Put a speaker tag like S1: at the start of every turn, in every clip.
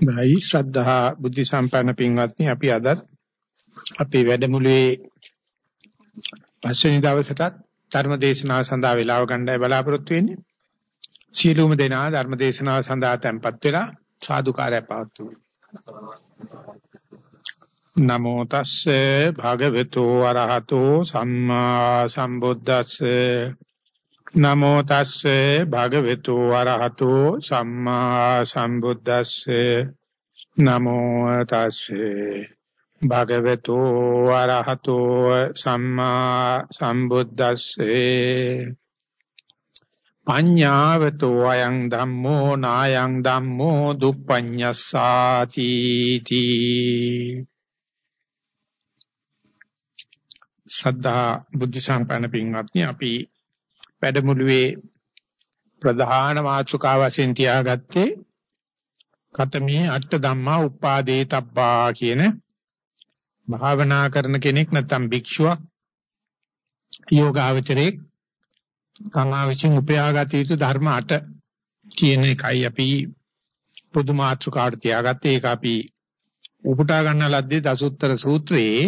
S1: නැයි ශ්‍රද්ධා බුද්ධ සම්පන්න පින්වත්නි අපි අද අපේ වැඩමුළුවේ පස්වෙනි දවසටත් ධර්ම දේශනාව සඳහා වේලාව ගන්නයි බලාපොරොත්තු වෙන්නේ. සියලුම දෙනා ධර්ම දේශනාව සඳහා tempත් වෙලා සාදුකාරය පවත්වමු. නමෝ තස්සේ භගවතු වරහතෝ සම්මා සම්බුද්දස්සේ නමෝ තස්සේ භගවතු වරහතෝ සම්මා සම්බුද්දස්සේ. නමෝ තස්සේ භගවතු වරහතෝ සම්මා සම්බුද්දස්සේ. පඤ්ඤාවතෝ අයං ධම්මෝ නායං ධම්මෝ දුප්පඤ්ඤස්සාති තී. ශ්‍රද්ධා බුද්ධ සම්පන්න පින්වත්නි අපි වැඩමුළුවේ ප්‍රධාන මාතෘකාව වශයෙන් තියාගත්තේ කතමේ අට ධම්මා උපාදේ තබ්බා කියන භාවනා කරන කෙනෙක් නැත්නම් භික්ෂුවක් යෝගාවචරයේ තමා විසින් උපයාගත යුතු ධර්ම අට කියන එකයි අපි පොදු මාතෘකාවට තියාගත්තේ. ඒක අපි උපුටා ගන්න ලද්දේ දසුත්තර සූත්‍රයේ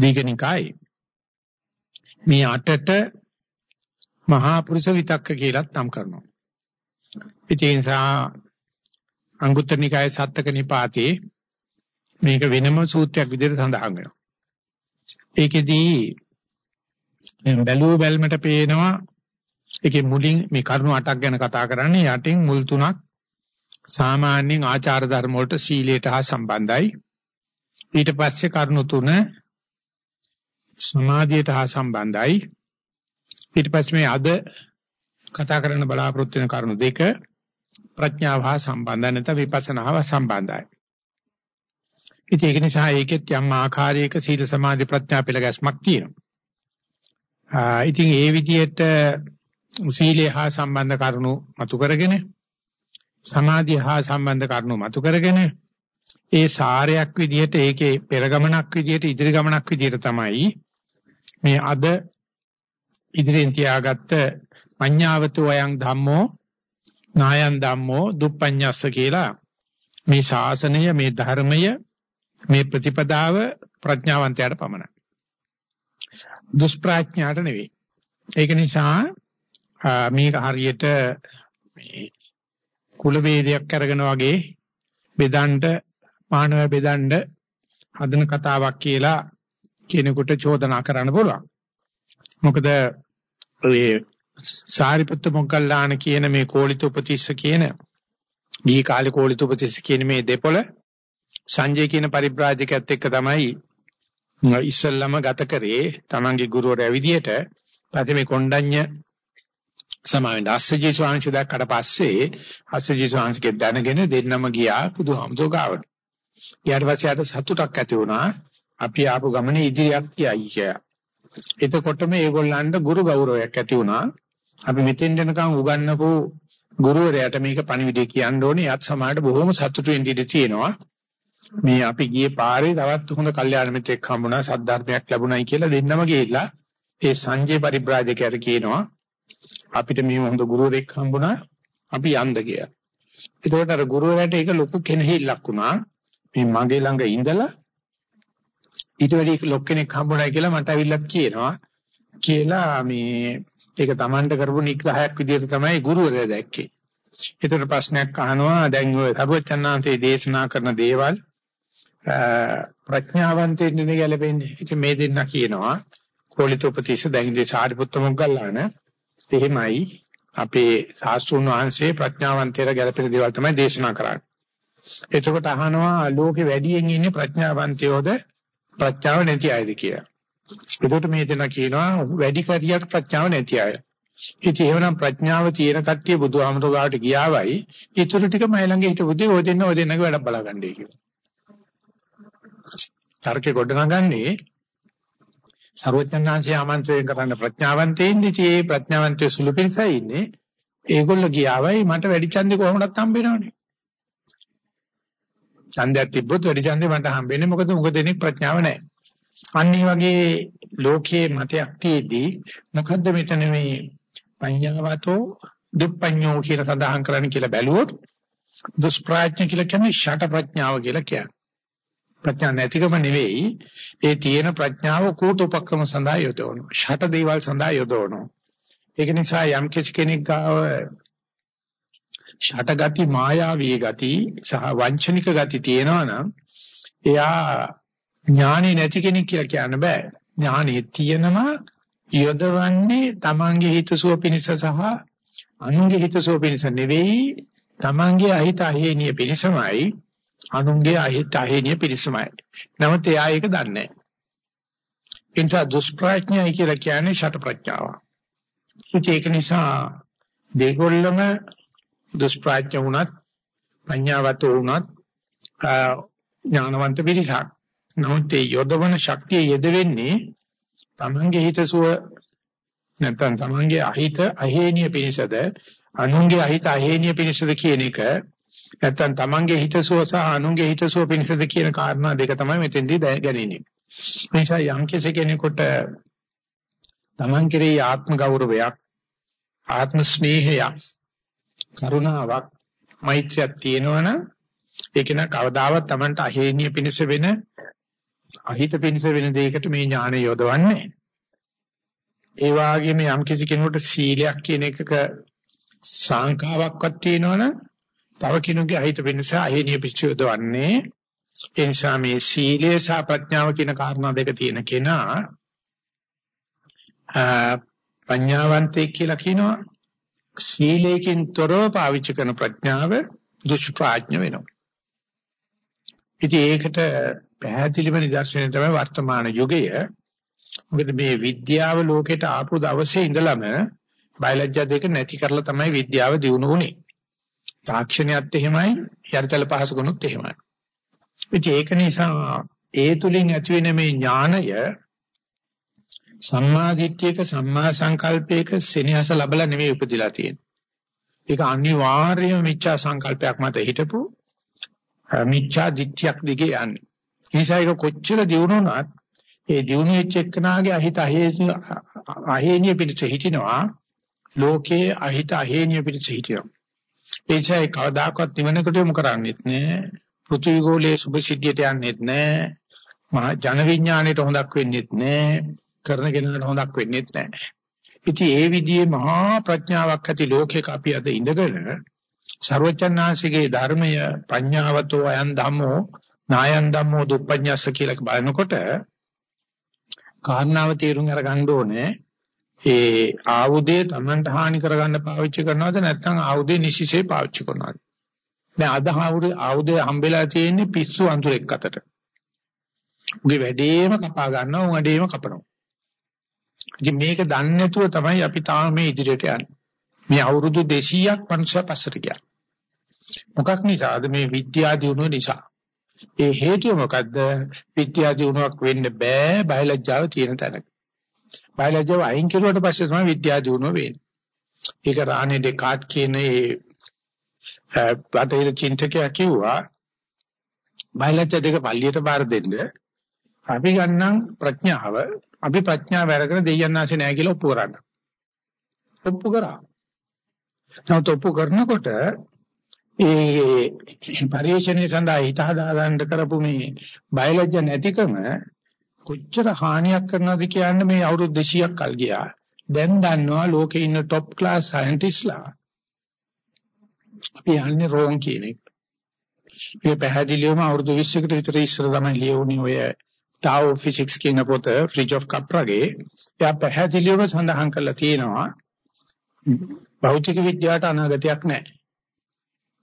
S1: දීගනිකායි මේ අටට මහා පුරුෂ විතක්ක කියලාත් නම් කරනවා. ඒ නිසා අංගුත්තර නිකායේ සත්තක නිපාතේ මේක වෙනම සූත්‍රයක් විදිහට සඳහන් වෙනවා. ඒකෙදී බැලුව බැල්මට පේනවා ඒකේ මුලින් මේ කරුණු අටක් ගැන කතා කරන්නේ යටින් මුල් තුනක් සාමාන්‍යයෙන් ආචාර ධර්ම වලට සීලයට හා සම්බන්ධයි. ඊට පස්සේ කරුණු තුන සමාධියට හා සම්බන්ධයි. ඊට පස්සේ මේ අද කතා කරන්න බලාපොරොත්තු වෙන කරුණු දෙක ප්‍රඥාව හා සම්බන්ධ නැත්නම් විපස්සනාව සම්බන්ධයි. ඉතින් ඒක නිසා ඒකෙත් යම් ආකාරයක සීල සමාධි ප්‍රඥා පෙළ ගැස්මක් තියෙනවා. ඉතින් ඒ විදිහට සීලය හා සම්බන්ධ කරුණු මතු කරගෙන සමාධිය හා සම්බන්ධ කරුණු මතු කරගෙන ඒ සාරයක් විදිහට ඒකේ පෙරගමනක් විදිහට ඉදිරි ගමනක් විදිහට තමයි මේ අද ඉදිරියෙන් තියාගත්ත පඤ්ඤාවතෝ අයං ධම්මෝ නායං ධම්මෝ දුප්පඤ්ඤස්ස කියලා මේ ශාසනය මේ ධර්මය මේ ප්‍රතිපදාව ප්‍රඥාවන්තයාට පමණයි. දුෂ්ප්‍රඥාට නෙවෙයි. ඒක නිසා මේක හරියට මේ කුල වේදයක් අරගෙන වගේ බෙදන්න මානව බෙදන්න හදන කතාවක් කියලා කෙනෙකුට චෝදනා කරන්න පුළුවන්. මොකද ඒ සාරිපුත්ත මොග්ගල්ලාන කියන මේ කෝලිත උපතිස්ස කියන ගිහි කාලේ කෝලිත උපතිස්ස කියන මේ දෙපොළ සංජය කියන පරිබ්‍රාජකයත් එක්ක තමයි ඉස්සල්ලාම ගත කරේ තමන්ගේ ගුරුවරයා විදියට පස්සේ මේ කොණ්ඩඤ්ඤ සමාවෙන් අස්සජී ස්වාමීන් දැක්කට පස්සේ අස්සජී ස්වාමීන්ගේ දැනගෙන දෙන්නම ගියා බුදුහාමුදුර ගාවට. ඊට පස්සේ ආට සතුටක් ඇති වුණා අපි ආපු ගමනේ ඉදිරියක් කියයි කියලා. එතකොටම මේගොල්ලන්ට ගුරු ගෞරවයක් ඇති වුණා. අපි මෙතෙන් දෙනකම් උගන්වපු ගුරුවරයාට මේක පණිවිඩය කියන්න ඕනේ. යත් සමාජයට බොහොම සතුටුෙන් ඉඳී තියෙනවා. මේ අපි ගියේ පාරේ තවත් හොඳ කල්යාණ මිත්‍රෙක් හම්බුණා සද්ධර්මයක් ලැබුණයි කියලා දෙන්නම ගිහිල්ලා ඒ සංජේ පරිබ්‍රාජකයාට කියනවා අපිට මේ හොඳ ගුරුවරයෙක් හම්බුණා අපි යන්ද කියලා. එතකොට අර ගුරුවරයාට ඒක ලොකු කෙනෙහිල්ලක් වුණා. මේ මගේ ළඟ ඉඳලා ඊට වැඩි ලොක් කෙනෙක් හම්බුනායි කියලා මට අවිල්ලත් කියනවා කියලා මේ ඒක Tamanට කරපු නිග්‍රහයක් විදිහට තමයි ගුරුවරයා දැක්කේ. ඒතර ප්‍රශ්නයක් අහනවා දැන් ඔය සර්වචන්නාන්තේ දේශනා කරන දේවල් ප්‍රඥාවන්තයින් නෙවෙයි ගැලපෙන්නේ. ඉතින් මේ දෙන්න කියනවා කෝලිත උපතිස්ස දැන් ඉතින් සාරිපුත්ත මොග්ගල්ලාන එහෙමයි අපේ ශාස්ත්‍රුන් වහන්සේ ප්‍රඥාවන්තයර ගැලපෙන දේවල් තමයි දේශනා කරන්නේ. එතකොට අහනවා ලෝකේ වැඩියෙන් ඉන්නේ ප්‍රඥාවන්තයෝද ප්‍රඥාව නැති අයද කියලා. එතකොට මේ දෙනා කියනවා වැඩි කරියට ප්‍රඥාව නැති අය. ඉතින් එහෙනම් ප්‍රඥාව තියෙන කට්ටිය බුදුහාමුදුර ගාවට ගියාවයි ඊටු ටික මයි ළඟ හිටපුදී ඔය දෙන්න ඔය දෙන්නගේ වැඩ බලාගන්නයි කියලා. තර්කේ ගොඩනගන්නේ සර්වඥාන්සේ ආමන්ත්‍රණය කරන්න ප්‍රඥාවන්තයින් ඉතින් ඒ ප්‍රඥාවන්තය සුළු පිළිසයි ඉන්නේ. ඒගොල්ලෝ ගියාවයි මට වැඩි ඡන්දේ කොහොමදත් හම්බ වෙනවනේ. ඡන්දයක් තිබ්බොත් වැඩි ඡන්දේ මට හම්බෙන්නේ මොකද උග දෙනෙක් ප්‍රඥාව නැහැ. අන්න වගේ ලෝකයේ මතයක් තියේදී මොකද්ද මෙතන මේ පඤ්ඤාවතෝ දුප්පඤ්ඤෝ කියලා සඳහන් කරන්න කියලා බැලුවොත් දුෂ්ප්‍රඥ කියලා කියන්නේ ෂට ප්‍රඥාව කියලා කියන්නේ. ප්‍රඥා නැතිකම නෙවෙයි ඒ තියෙන ප්‍රඥාව කූට උපක්‍රම සඳහා යොදවනවා. ෂට දේවල් සඳහා යොදවනවා. ඒක නිසා යම් කෙනෙක් ගාව ෂට ගති මායාවී ගති සහ වංචනික ගති තියෙනවා නම් එයා ඥානෙ නැති කෙනෙක් කියලා කියන්න බෑ. ඥානෙ තියෙනම යොදවන්නේ තමන්ගේ හිතසුව පිණිස සහ අනුන්ගේ හිතසුව පිණිස නෙවෙයි තමන්ගේ අහිත අහේනිය පිණිසමයි අනුන්ගේ අහිත අහේනිය පිණිසමයි. නමුත් එයා ඒක දන්නේ නැහැ. ඒ නිසා දුෂ්ප්‍රඥයි කියලා කියන්නේ ෂට ප්‍රඥාව. ඒක නිසා දෙගොල්ලම දුෂ්ප්‍රඥ වුණත් ප්‍රඥාවත වුණත් ඥානවන්ත පිරිසක්. නමුත් ඒ යොදවන ශක්තිය යෙදෙන්නේ තමන්ගේ හිතසුව නැත්නම් තමන්ගේ අහිත අහේනිය පිණිසද අනුන්ගේ අහිත අහේනිය පිණිසද කියන එක නැත්නම් තමන්ගේ හිතසුව සහ අනුන්ගේ හිතසුව පිණිසද කියන කාරණා දෙක තමයි මෙතෙන්දී ගැනෙන්නේ. ඒ නිසා යම් කෙනෙකුට තමන් කෙරෙහි ආත්ම ගෞරවයක් ආත්ම ස්නේහයක් කරුණාවක් මෛත්‍රියක් තියෙනවනම් ඒක න කවදාවත් Tamanට අහේනිය පිණිස වෙන අහිත පිණිස වෙන දෙයකට මේ ඥානය යොදවන්නේ ඒ වගේම යම් කිසි කෙනෙකුට සීලයක් කියන එකක සංකාවක්වත් තියෙනවනම් තව කෙනෙකුගේ අහිත පිණිස අහේනිය පිණිස යොදවන්නේ ඒ නිසා මේ සීලය සහ ප්‍රඥාව කියන කාරණා දෙක තියෙන කෙනා පඤ්ඤාවන්තයෙක් කියලා කියනවා. සීලයෙන් තොරව පාවිච්චි කරන ප්‍රඥාව දුෂ්ප්‍රඥ වෙනවා. ඉතින් ඒකට පැහැදිලිම නිදර්ශනය තමයි වර්තමාන යුගය. මොකද මේ විද්‍යාව ලෝකෙට ආපු දවසේ ඉඳලම බයලජ්ජා දෙක නැති කරලා තමයි විද්‍යාව දියුණු වුනේ. තාක්ෂණයත් එහෙමයි, යටිතල පහසුකනුත් එහෙමයි. ඉතින් ඒක නිසා ඒ තුලින් ඇතිවෙන මේ ඥානය සම්මා දිට්ඨියක සම්මා සංකල්පයක සෙනෙහස ලැබලා නෙවෙයි උපදිලා තියෙන්නේ. ඒක අනිවාර්යයෙන්ම මිච්ඡා සංකල්පයක් මත හිටපු මිච්ඡා දිට්ඨියක් දිගේ යන්නේ. ඒ නිසා ඒක කොච්චර දියුණුනත් ඒ දියුණු වෙච්ච එක්කනාගේ අහිත අහේනිය පිළිච්ච හිටිනවා ලෝකයේ අහිත අහේනිය පිළිච්ච හිටිනවා. ඒ නිසා ඒ කවදාකවත් නිවනකට යොමු කරන්නේත් නෑ. පෘථිවි ගෝලයේ සුභ සිද්ධියට යන්නේත් නෑ. මහා ජන විඥාණයට හොඳක් වෙන්නේත් නෑ. කරන කෙනාට හොඳක් වෙන්නේ නැහැ. ඉතින් ඒ විදිහේ මහා ප්‍රඥාවක් ඇති ලෝකයක අපි අද ඉඳගෙන ਸਰවචන්නාංශිකේ ධර්මය පඤ්ඤාවතෝ අයන් ධම්මෝ නායන් ධම්මෝ දුප්පඤ්ඤස්ස කියලා බලනකොට කාරණාව තේරුම් අරගන්න ඕනේ. ඒ ආයුධය Tamanට හානි කරගන්න පාවිච්චි කරනවද නැත්නම් ආයුධය නිසිසේ පාවිච්චි කරනවද? දැන් අද ආයුධය හම්බෙලා තියෙන්නේ පිස්සු අඳුරෙක් අතට. උගේ වැඩේම කපා ගන්නවා උන් වැඩේම කපනවා. ඉතින් මේක දන්නේ නැතුව තමයි අපි තාම මේ ඉදිරියට යන්නේ. මේ අවුරුදු 200ක් මනුෂ්‍ය පස්සට ගියා. මොකක් නිසාද මේ විද්‍යා දියුණුව නිසා. ඒ හේතුව මොකද්ද? විද්‍යා දියුණුවක් වෙන්න බෑ බයලජ්ජාව තියෙන තැනක. බයලජ්ජාව අයින් කරුවට පස්සේ තමයි විද්‍යා දියුණුව වෙන්නේ. ඒක රානේ ඩෙකාට් කියන ඒ බටහිර චින්තකයා කිව්වා බයලජ්ජා දෙක පල්ලියට බාර දෙන්න අපි ගන්නම් ප්‍රඥාව අපි ප්‍රඥාව අරගෙන දෙයයන් ආසේ නැහැ කියලා ඔප්පු කරන්න. ඔප්පු කරා. නමුත් ඔප්පු කරනකොට ඒ පරිශ්‍රණය සඳහා හිත හදාගන්න කරපු මේ බයලජ්‍ය නැතිකම කොච්චර හානියක් කරනවද කියන්නේ මේ අවුරුදු 200ක් කල් ගියා. දැන් දන්නවා ලෝකේ ඉන්න টොප් ක්ලාස් සයන්ටිස්ලා අපි යන්නේ රෝන් කියන එක. මේ පැහැදිලිවම අවුරුදු 20කට විතර ඉස්සර තමයි ලියුණේ ඔය ටාව් ෆිසික්ස් කියන පොත ෆ්‍රිජ් ඔෆ් කප්රගේ එයා පැහැදිලිවම සඳහන් කරලා තියෙනවා භෞතික විද්‍යාවට අනාගතයක් නැහැ.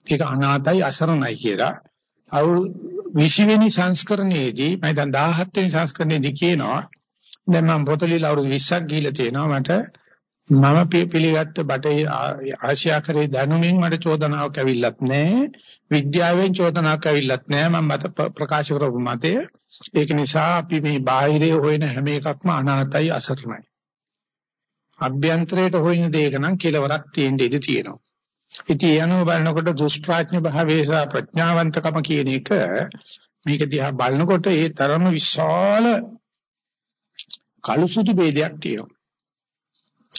S1: ඒක අනාතයි අසරණයි කියලා. අවු 20 වෙනි සංස්කරණයේදී මම දැන් 17 වෙනි සංස්කරණයේදී කියනවා දැන් මම පොත ලියලා අවුරුදු 20ක් ගිහිල්ලා තියෙනවා මට මම පිළිගත්ත බටේ ආසියාකරේ දැනුමින් මට චෝදනාවක් ඇවිල්ලත් නැහැ විද්‍යාවෙන් චෝදනාවක් ඇවිල්ලත් නැහැ මම මත ප්‍රකාශ කරපු මතය ඒක නිසා අපි මේ බාහිරේ හොයන හැම එකක්ම අනාතයි අසරණයි. අභ්‍යන්තරයට හොයන දේක නම් කෙලවරක් තියෙන්න ඉඩ තියෙනවා. ඉතින් යනෝ බලනකොට දුෂ්ප්‍රඥ භාවයේ සහ ප්‍රඥාවන්තකම කියන එක මේක දිහා බලනකොට ඒ තරම විශාල කලුසුදු ભેදයක් තියෙනවා.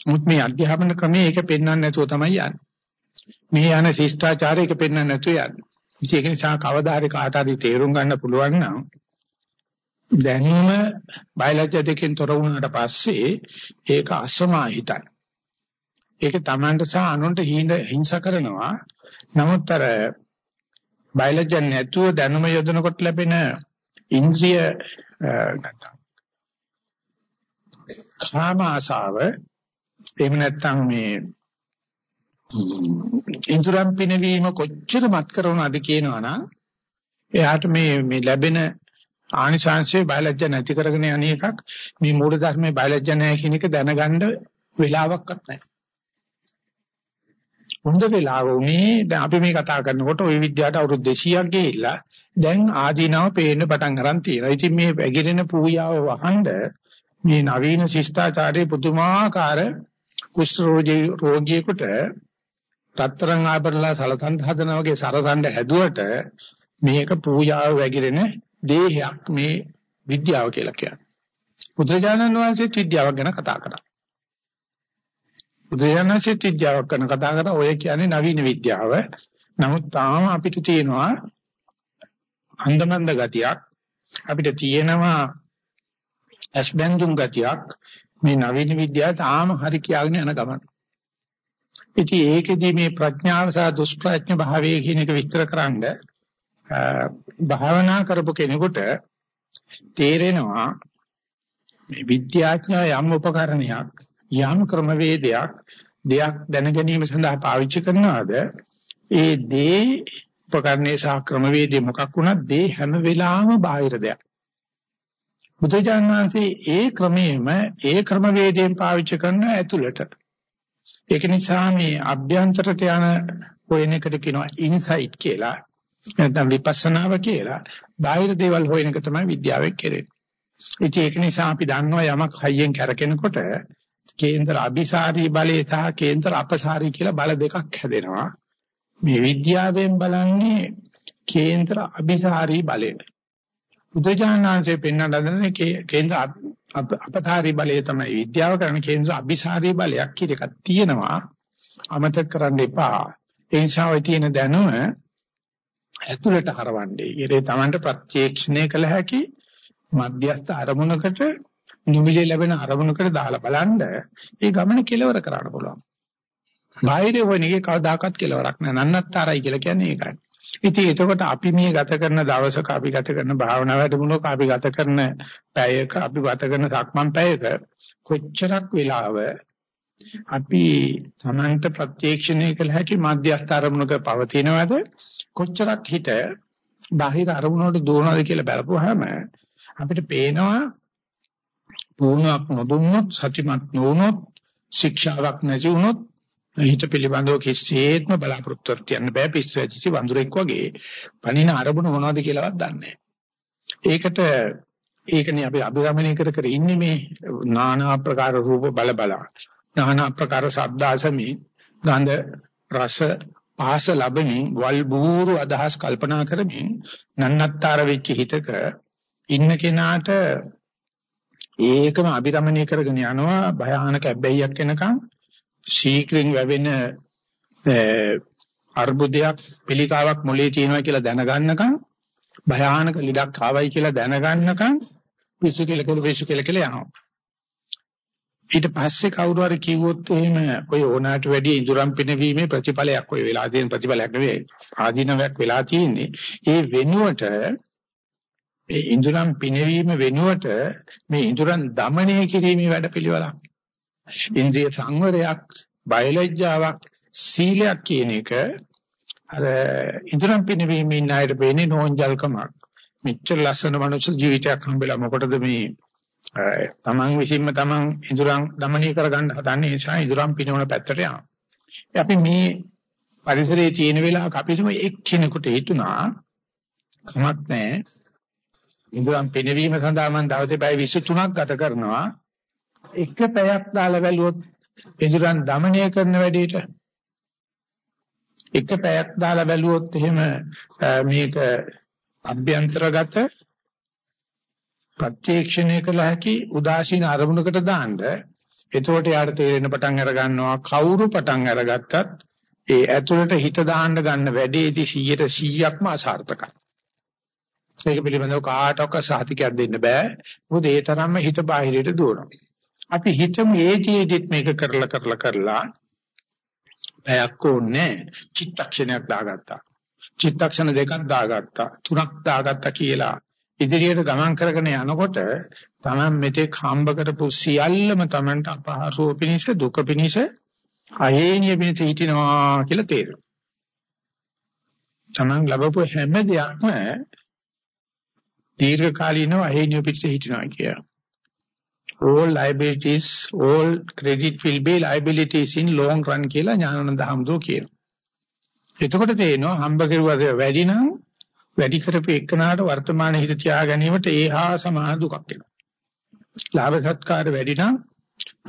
S1: මුත් මේ අධ්‍යාපන ක්‍රමයේ ඒක පෙන්වන්න නැතුව තමයි යන්නේ. මේ යන ශිෂ්ටාචාරයක පෙන්වන්න නැතුව යන්නේ. ඒක නිසා කවදා හරි කාට හරි තේරුම් ගන්න පුළුවන් නම් දැනුම බයලජ්‍ය දෙකෙන් තොර වුණාට පස්සේ ඒක අසමාහිතයි. ඒක Tamanට සහ අනුන්ට හිංසා කරනවා. නමුත් අර බයලජ්‍ය නැතුව දැනුම යොදනකොට ලැබෙන ඉන්ද්‍රිය නැත්තම් කාම ආසාව එහෙම නැත්නම් මේ ඉන්ද්‍රම් පිනවීම කොච්චර මත් කරනවද කියනවනම් එයාට මේ මේ ලැබෙන ආනිසංශයේ බයලජ්ජ නැති කරගෙන යන එකක් මේ මූල ධර්මයේ බයලජ්ජ නැහැ කියන එක දැනගන්න වෙලාවක්වත් නැහැ. හොඳ වෙලාව උනේ දැන් අපි මේ කතා කරනකොට ওই විද්‍යාවට අවුරුදු 200ක් ගිහිල්ලා දැන් ආදීනව පේන්න පටන් ගන්න තියෙනවා. ඉතින් මේ වැగిරෙන පූජාව වහන්න මේ නවීන ශිෂ්ටාචාරයේ පුදුමාකාර කුෂ්ඨ රෝගියෙකුට රත්තරන් ආභරණලා සලසන් හදනා වගේ සරසන්න හැදුවට මේක පූජාව වැగిරෙන දේහයක් මේ විද්‍යාව කියලා කියන්නේ. බුදුරජාණන් වහන්සේත් විද්‍යාවක් ගැන කතා කරා. බුදුරජාණන්සේත් විද්‍යාවක් ගැන කතා කරා ඔය කියන්නේ නවීන විද්‍යාව. නමුත් තාම අපිට තියෙනවා අන්දමන්ද ගතියක්. අපිට තියෙනවා ඇස්බැඳුම් ගතියක්. මේ නවීන විද්‍යාව තාම හරි කියාගෙන යන ගමන. ඉතින් ඒකෙදි මේ ප්‍රඥාව සහ දුෂ්ප්‍රඥ භාවය කියන එක විස්තරකරනද භාවනා කරපු කෙනෙකුට තේරෙනවා මේ විද්‍යාඥය යම් උපකරණයක් යම් ක්‍රමවේදයක් දෙයක් දැන ගැනීම සඳහා පාවිච්චි කරනවාද ඒ දේ උපකරණේ සහ ක්‍රමවේදේ මොකක් වුණත් දේ හැම වෙලාවෙම බාහිර දෙයක්. බුදුජානක වහන්සේ ඒ ක්‍රමයේම ඒ ක්‍රමවේදයෙන් පාවිච්චි කරන ඇතුළට ඒක නිසා මේ අභ්‍යන්තරට යන හොයන එකට කියනවා ඉන්සයිට් කියලා. නැත්නම් විපස්සනාව කියලා. බාහිර දේවල් හොයන එක තමයි විද්‍යාවෙන් කෙරෙන්නේ. ඉතින් ඒක නිසා අපි දන්නවා යමක් හයියෙන් කරකිනකොට කේන්ද්‍ර අபிසාරී බලය සහ කේන්ද්‍ර අපසාරී කියලා බල දෙකක් හැදෙනවා. මේ විද්‍යාවෙන් බලන්නේ කේන්ද්‍ර අபிසාරී බලය. බුදුජානනාංශයෙන් පෙන්වන ලදන්නේ කේන්ද්‍ර අපතාරී බලය තමයි. විද්‍යාව කරන කේන්ද්‍ර අபிසාරී බලයක් කියන එකක් තියෙනවා. අමතක කරන්න එපා. ඒ නිසා ඔය තියෙන දැනුම ඇතුළට හරවන්නේ. ඊට තමන්ට ප්‍රත්‍යක්ෂණය කළ හැකි මධ්‍යස්ථ අරමුණකට නිමිලේ ලැබෙන අරමුණකට දාලා බලන්න. ඒ ගමන කෙලවර කරන්න පුළුවන්. බාහිර වෙන්නේ කවදාකවත් කෙලවරක් නෑ. නන්නත්තරයි කියලා කියන්නේ ඒකයි. ඉතින් එතකොට අපි මේ ගත කරන දවසක අපි ගත කරන භාවනා වැඩමුළුවක අපි ගත කරන පැයක අපි ගත කරන සක්මන් පැයක කොච්චරක් වෙලාව අපි තමන්ට ප්‍රත්‍යක්ෂණය කළ හැකි මධ්‍යස්ථ අරමුණක පවතිනවද? කොච්චරක් හිත බාහිර අරමුණකට දුවනවද කියලා බලපුවාම අපිට පේනවා පුණක් නොදුන්නොත් සත්‍යමත් නොවුනොත් ශික්ෂාවක් නැති වුනොත් හිත පිළිබඳව කිසිේත්ම බලාපොරොත්තු තියන්න බෑ. පිස්සු ඇදිසි වඳුරෙක් වගේ පණින අරමුණ මොනවද කියලාවත් දන්නේ ඒකට ඒකනේ අපි අභිරමණය කර කර ඉන්නේ මේ নানা ආකාර රූප බල බලා. নানা ආකාර ශබ්දාසමි ගන්ධ රස පහස ලැබෙමින් වල් බూరు අදහස් කල්පනා කරමින් නන්නත්තර වෙච්ච හිතක ඉන්න කෙනාට ඒකම අභිරමණය කරගෙන යනවා. භයානක හැබැයික් වෙනකන් ශීක්‍රින් වැවෙන අර්බුදයක් පිළිකාවක් මොලේ තියෙනවා කියලා දැනගන්නකම් භයානක ලෙඩක් ආවයි කියලා දැනගන්නකම් පිස්සු කියලා කෙළු පිස්සු කියලා කියලා යනවා. ඊට පස්සේ කවුරු හරි කිව්වොත් එහෙම ඔය ඕනාට වැඩිය ඉඳුරම් පිනවීමේ ප්‍රතිඵලයක් ඔය වෙලා තියෙන ප්‍රතිඵලයක් නෙවෙයි ආධිනවයක් වෙලා තියෙන්නේ. ඒ වෙනුවට මේ ඉඳුරම් පිනවීම වෙනුවට මේ ඉඳුරම් দমনය කිරීමේ වැඩපිළිවෙලක්. ඉන්ද්‍රිය සංවරයක්, බයලජ්ජාවක්, සීලයක් කියන එක අර ඉදරම් පිනවීමේ ණයට වෙන්නේ නෝන්ජල්කමක්. මෙච්චර ලස්සන මනුස්ස ජීවිතයක් හම්බෙලා මොකටද මේ තමන් විසින්ම තමන් ඉදරම් দমনය කරගන්න හදන්නේ නිසා ඉදරම් පිනවන පැත්තට යනවා. අපි මේ පරිසරයේ තියෙන වෙලාවක අපිටම එක්කිනෙකුට හිතුණා කමක් නැහැ. ඉදරම් පිනවීම සඳහා මම දවසේ පැය 23ක් ගත කරනවා. එක පැයක් දාලා බැලුවොත් ඉදරන් দমনය කරන වැඩේට එක පැයක් දාලා බැලුවොත් එහෙම මේක අභ්‍යන්තරගත ප්‍රත්‍යක්ෂණය කළ හැකි උදාසීන අරමුණකට දාන්න එතකොට යාට තේරෙන පටන් අර ගන්නවා කවුරු පටන් අරගත්තත් ඒ ඇතුළට හිත දාන්න ගන්න වැඩේදී 100ට 100ක්ම අසාර්ථකයි. ඒක පිළිබඳව කාටවත් සාතිකයක් දෙන්න බෑ. මොකද ඒ තරම්ම හිත බාහිරයට දුවනවා. අපි හිතමු ඒජීදිත් මේක කරලා කරලා කරලා පැයක් ඕනේ චිත්තක්ෂණයක් දාගත්තා. චිත්තක්ෂණ දෙකක් දාගත්තා. තුනක් දාගත්තා කියලා ඉදිරියට ගමන් කරගෙන යනකොට Taman මෙතෙක් හම්බ කරපු සියල්ලම Tamanට අපහසුව පිනිස දුක පිනිස අහේනිය පිනිස හිටිනවා කියලා තේරෙනවා. Taman ලැබපු හැම දෙයක්ම දීර්ඝ කාලීනව අහේනිය පිනිස හිටිනවා කියලා. all liabilities, all credit will be liabilities in long run කියලා ඥානানন্দ හම්දෝ කියනවා. එතකොට තේනවා හම්බ කරුවද වැඩි නම් වැඩි කරපු එක්කනාට වර්තමාන හිත තියා ගැනීමට ඒහා සමාන දුකක් එනවා. ලාභ සත්කාර වැඩි නම්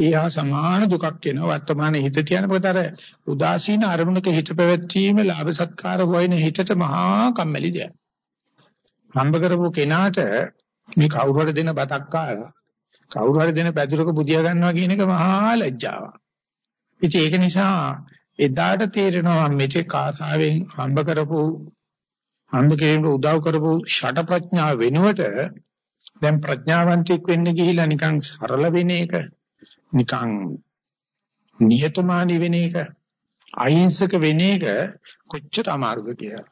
S1: ඒහා සමාන දුකක් එනවා. වර්තමාන හිත තියානකොට අර උදාසීන අරමුණක හිත පැවැත්වීම ලාභ සත්කාර හොයන හිතට මහා කම්මැලි දෙයක්. හම්බ කරපු කෙනාට මේ කවුරු හරි දෙන බතක් කාලා කවුරු හරි දෙන පැදුරක බුදියා ගන්නවා කියන එක මහා ලැජ්ජාවක්. ඉතින් ඒක නිසා එදාට තේරෙනවා මෙතේ කාසාවෙන් හම්බ කරපු හම්බ කිරීමට උදව් කරපු ෂට ප්‍රඥාව වෙනුවට දැන් ප්‍රඥාවන්තෙක් වෙන්න ගිහිලා නිකන් සරල වෙන එක නිකන් නිහතමානී වෙන එක අහිංසක වෙන එක කොච්චර අමාරුද කියලා.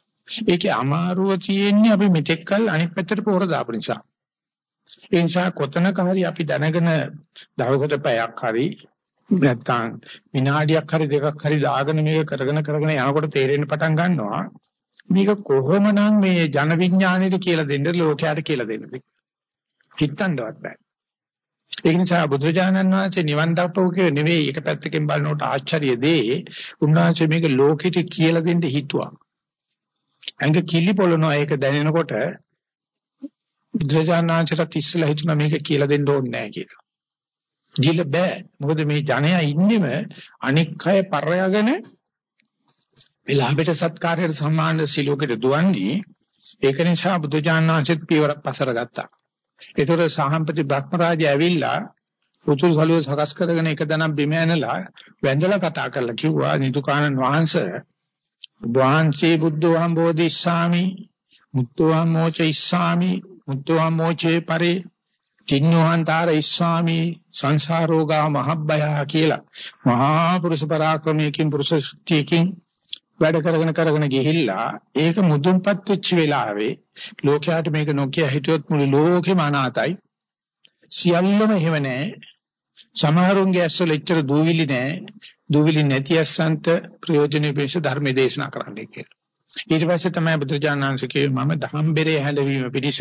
S1: ඒකේ අමාරුව තියෙන්නේ අපි මෙතෙක් කල් අනිත් පැත්තට පොර දාපු නිසා. ඒ නිසා කොතනක හරි අපි දැනගෙන දවසට පැයක් හරි නැත්තම් විනාඩියක් හරි දෙකක් හරි දාගෙන මේක කරගෙන කරගෙන යනකොට තේරෙන්න පටන් ගන්නවා. මේක කොහොමනම් මේ ජන විඥාණයට කියලා දෙන්න ලෝකයට කියලා දෙන්නද? හිතන්නවත් බෑ. ඒ නිසා බුදුරජාණන් වහන්සේ නිවන් දක්වපු නෙවෙයි එක පැත්තකින් බලනකොට ආශ්චර්ය දේ. උන්වහන්සේ මේක ලෝකෙට කියලා දෙන්න හිතුවා. අංග කිලි පොළනවා ඒක දැනෙනකොට බුදුරජාණන් වහන්සේට ඉස්සලා හිතුණා මේක කියලා දෙන්න ඕනේ නැහැ කියලා. ජීල බෑ. මොකද මේ ජනයා ඉන්නෙම අනික් අය පරයාගෙන මේ ලාභයට සත්කාරයට සම්මාන සිලෝකෙට දුවන්නේ ඒක නිසා බුදුරජාණන් වහන්සේත් පියවරක් පසර ගත්තා. ඒතකොට සාහම්පති බ්‍රහ්මරාජය ඇවිල්ලා පුතුල් සලුව සකස් කරගෙන එක දණක් බිම ඇනලා වැඳලා කතා කරලා කිව්වා නිදුකානන් වහන්සේ වහන්සේ බුද්ධෝහම් බෝධිස්සාමි මුත්තෝහම් මෝචයිස්සාමි මුත්තෝහම් මෝචේ පරේ තින්නෝහන්තර ඉස්සාමි සංසාරෝගා මහබ්බය කියලා. මහා පුරුෂ පරාක්‍රමයකින් පුරුෂ ශක්තියකින් වැඩ කරගෙන කරගෙන ගිහිල්ලා ඒක මුදුන්පත් වෙච්ච වෙලාවේ ලෝකයට මේක නොකිය හිටියොත් මුළු ලෝකෙම අනාතයි. සියල්ලම එහෙම නැහැ සමහරුන්ගේ ඇස්වල එච්චර දූවිලි නැහැ දූවිලි නැති ඇස්සන්ට ප්‍රයෝජනෙ පිණිස ධර්ම දේශනා කරන්නයි කියලා. ඊට පස්සේ තමයි බුදුජානනාංශකේ මම දහම්බෙරේ හැලවීම පිණිස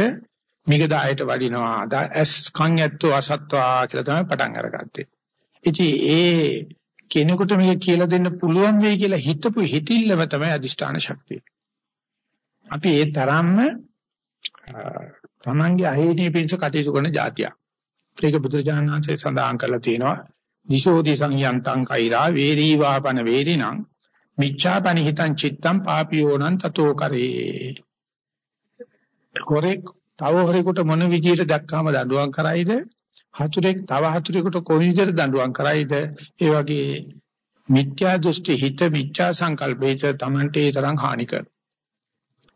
S1: මිගදායට වඩිනවා ඇස් කන් ඇත්තෝ අසත්වා කියලා තමයි පටන් අරගත්තේ ඉතින් ඒ කෙනෙකුට මේක කියලා දෙන්න පුළුවන් වෙයි කියලා හිතපු හිතිල්ලම තමයි අදිෂ්ඨාන ශක්තිය. අපි ඒ තරම්ම තමන්ගේ අහේනිය පිංස කටයුතු කරන જાතියක්. ඒක බුදුරජාණන් වහන්සේ සඳහන් කරලා තියෙනවා. දිශෝදි සංයන්තං කෛරා වේරී වාපන වේරිණං මිච්ඡාපනි හිතං චිත්තං පාපියෝනං තතෝ කරේ. හොරෙක් තව හොරෙකුට මොන විදියට දැක්කාම දඬුවම් කරයිද හතුරෙක් තව හතුරෙකුට කොයි විදිහට දඬුවම් කරයිද ඒ වගේ මිත්‍යා දෘෂ්ටි හිත මිත්‍යා සංකල්පේච Tamante ඒ තරම් හානි කරනවා.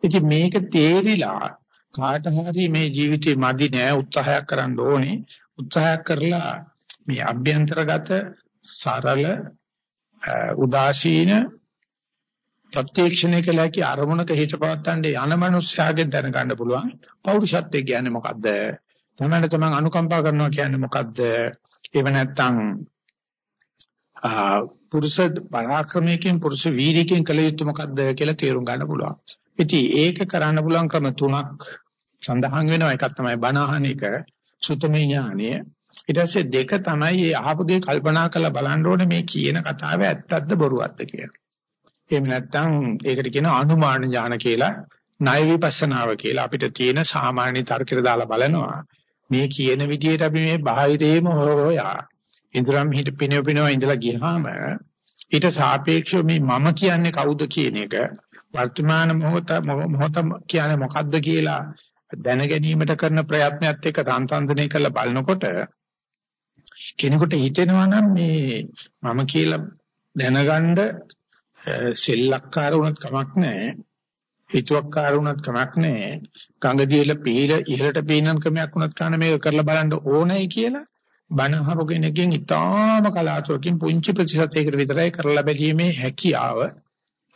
S1: ඉතින් මේක තේරිලා කාට හරි මේ ජීවිතේ මදි නෑ උත්සාහයක් කරන්න ඕනේ. උත්සාහයක් කරලා මේ අභ්‍යන්තරගත සරල උදාසීන ප්‍රත්‍යක්ෂණය කළා කි අරමුණක හිත පවත්තන්නේ යන මනුස්සයාගෙන් දැනගන්න පුළුවන් පෞරුෂත්වය කියන්නේ මොකද්ද තමන්න තමන් අනුකම්පා කරනවා කියන්නේ මොකද්ද? ඒව නැත්තම් පුරුෂ පරාක්‍රමයෙන් පුරුෂ වීරියකින් කළ යුතු මොකද්ද කියලා තේරුම් ගන්න පුළුවන්. ඉතින් ඒක කරන්න පුළුවන් ක්‍රම තුනක් සඳහන් වෙනවා. එකක් තමයි බණහන එක, සුතමේ ඥානය. ඊට පස්සේ දෙක තමයි මේ අහපු දේ කල්පනා කරලා බලන්න ඕනේ මේ කියන කතාව ඇත්තක්ද බොරුවක්ද කියලා. එහෙම නැත්නම් ඒකට කියන අනුමාන ඥාන කියලා, ණය විපස්සනාව කියලා අපිට තියෙන සාමාන්‍ය තර්කයට දාලා බලනවා. මේ කියන විදිහට අපි මේ බාහිරේම හොයා ඉදරම් හිට පිනව පිනව ඉඳලා ගියාම ඊට සාපේක්ෂව මේ මම කියන්නේ කවුද කියන එක වර්තමාන මොහොත මොහොත කියන්නේ මොකද්ද කියලා දැන ගැනීමට කරන ප්‍රයත්නයත් එක්ක සංසන්දනය කරලා බලනකොට කෙනෙකුට හිතෙනවා නම් මේ මම කියලා දැනගන්න සෙල්ලක්කාර වුණත් කමක් නැහැ. හිතුවක්කාර වුණත් කමක් නැහැ. ගඟ දිහලා පීල ඉහළට පීනන ක්‍රමයක් වුණත් කන මේක කරලා බලන්න ඕනයි කියලා බණහව කෙනෙක්ගෙන් ඉතාම කලාතුරකින් පුංචි ප්‍රතිශතයකට විතරයි කරලා බැලීමේ හැකියාව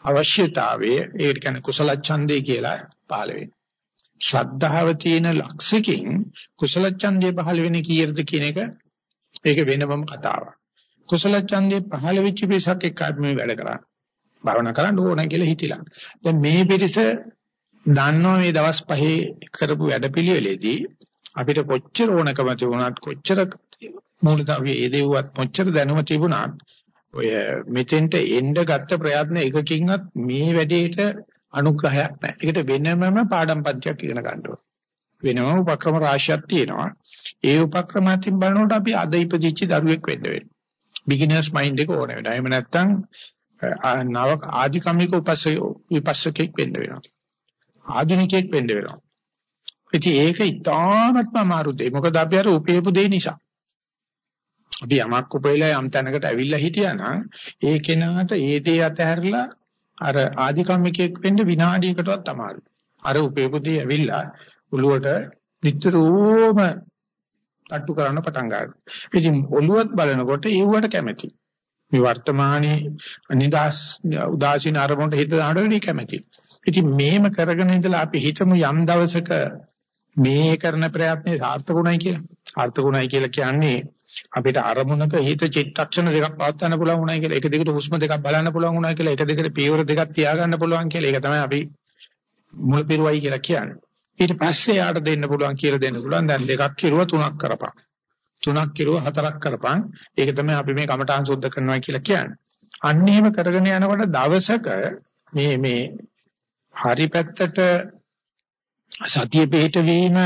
S1: අවශ්‍යතාවය ඒකට කියන්නේ කුසල ඡන්දේ කියලා පහළ වෙනවා. ශ්‍රද්ධාව තියෙන ලක්ෂිකින් කුසල ඡන්දේ පහළ වෙන්නේ කීයද කියන එක ඒක වෙනම කතාවක්. කුසල ඡන්දේ පහළ වෙච්ච පිසක් එක්ක මේ වැඩ කරන්නේ. භාවනා කරන්න ඕන කියලා හිතිලා. දැන් මේ පිටිස දන්නවා මේ දවස් පහේ කරපු වැඩපිළිවෙලේදී අපිට කොච්චර ඕනකම තිබුණත් කොච්චර මූලතාවයේ එදෙව්වත් කොච්චර දැනුම තිබුණත් ඔය මෙතෙන්ට එන්න ගත්ත ප්‍රයත්න එකකින්වත් මේ වැඩේට අනුග්‍රහයක් නැහැ. ඒකට වෙනමම පාඩම් පන්තියක් ඉගෙන ගන්න ඕනේ. වෙනම උපක්‍රම රාශියක් තියෙනවා. ඒ උපක්‍රමයෙන් බලනකොට අපි අද ඉපදිච්ච දරුවෙක් වෙන්න වෙනවා. බිග්ිනර්ස් මයින්ඩ් එක ඕන වෙනවා. එහෙම නැත්නම් නව ආධිකම්මික විපස්සකෙක් වෙන්න වෙනවා. ආධුනිකයෙක් වෙන්න වෙනවා. ඉතින් ඒක ඉතාමත්ම අමාරු දෙයක්. මොකද අපි අර උපේපු දෙය නිසා. අපි යමක් උපයලා යම් තැනකට ඇවිල්ලා හිටියා නම් ඒ කෙනාට ඒ දේ අතහැරලා අර ආධිකම්මිකයෙක් වෙන්න විනාඩියකටවත් අමාරුයි. අර උපේපු දෙය ඇවිල්ලා ඔළුවට නිතරම තට්ටු කරන්න පටන් ගන්නවා. ඉතින් ඔළුවත් බලනකොට ඒවට කැමැති. මේ වර්තමානයේ නිදාස් උදාසීන අරමුණට හිත දානකොට කැමැති. ඉතින් මේම කරගෙන ඉඳලා අපි හිතමු යම් දවසක මේ කරන ප්‍රයත්නේ සාර්ථකුණයි කියලා. සාර්ථකුණයි කියලා කියන්නේ අපිට අරමුණක හිත චිත්තක්ෂණ දෙකක් පවත්වන්න පුළුවන් උනායි කියලා. එක දිගට හුස්ම දෙකක් බලන්න පුළුවන් උනායි කියලා. එක දිගට පියවර දෙකක් තියාගන්න පුළුවන් කියලා. ඒක තමයි අපි මුල පිරුවයි කියලා කියන්නේ. ඊට පස්සේ යාට දෙන්න පුළුවන් කියලා දෙන්න පුළුවන්. දැන් දෙකක් කිරුවා තුනක් කරපන්. තුනක් කිරුවා හතරක් කරපන්. ඒක තමයි අපි මේ කමඨාන් සුද්ධ කරනවා කියලා කියන්නේ. අන්න එහෙම කරගෙන යනකොට දවසක මේ මේ හරි පැත්තට සතිය පිටවීම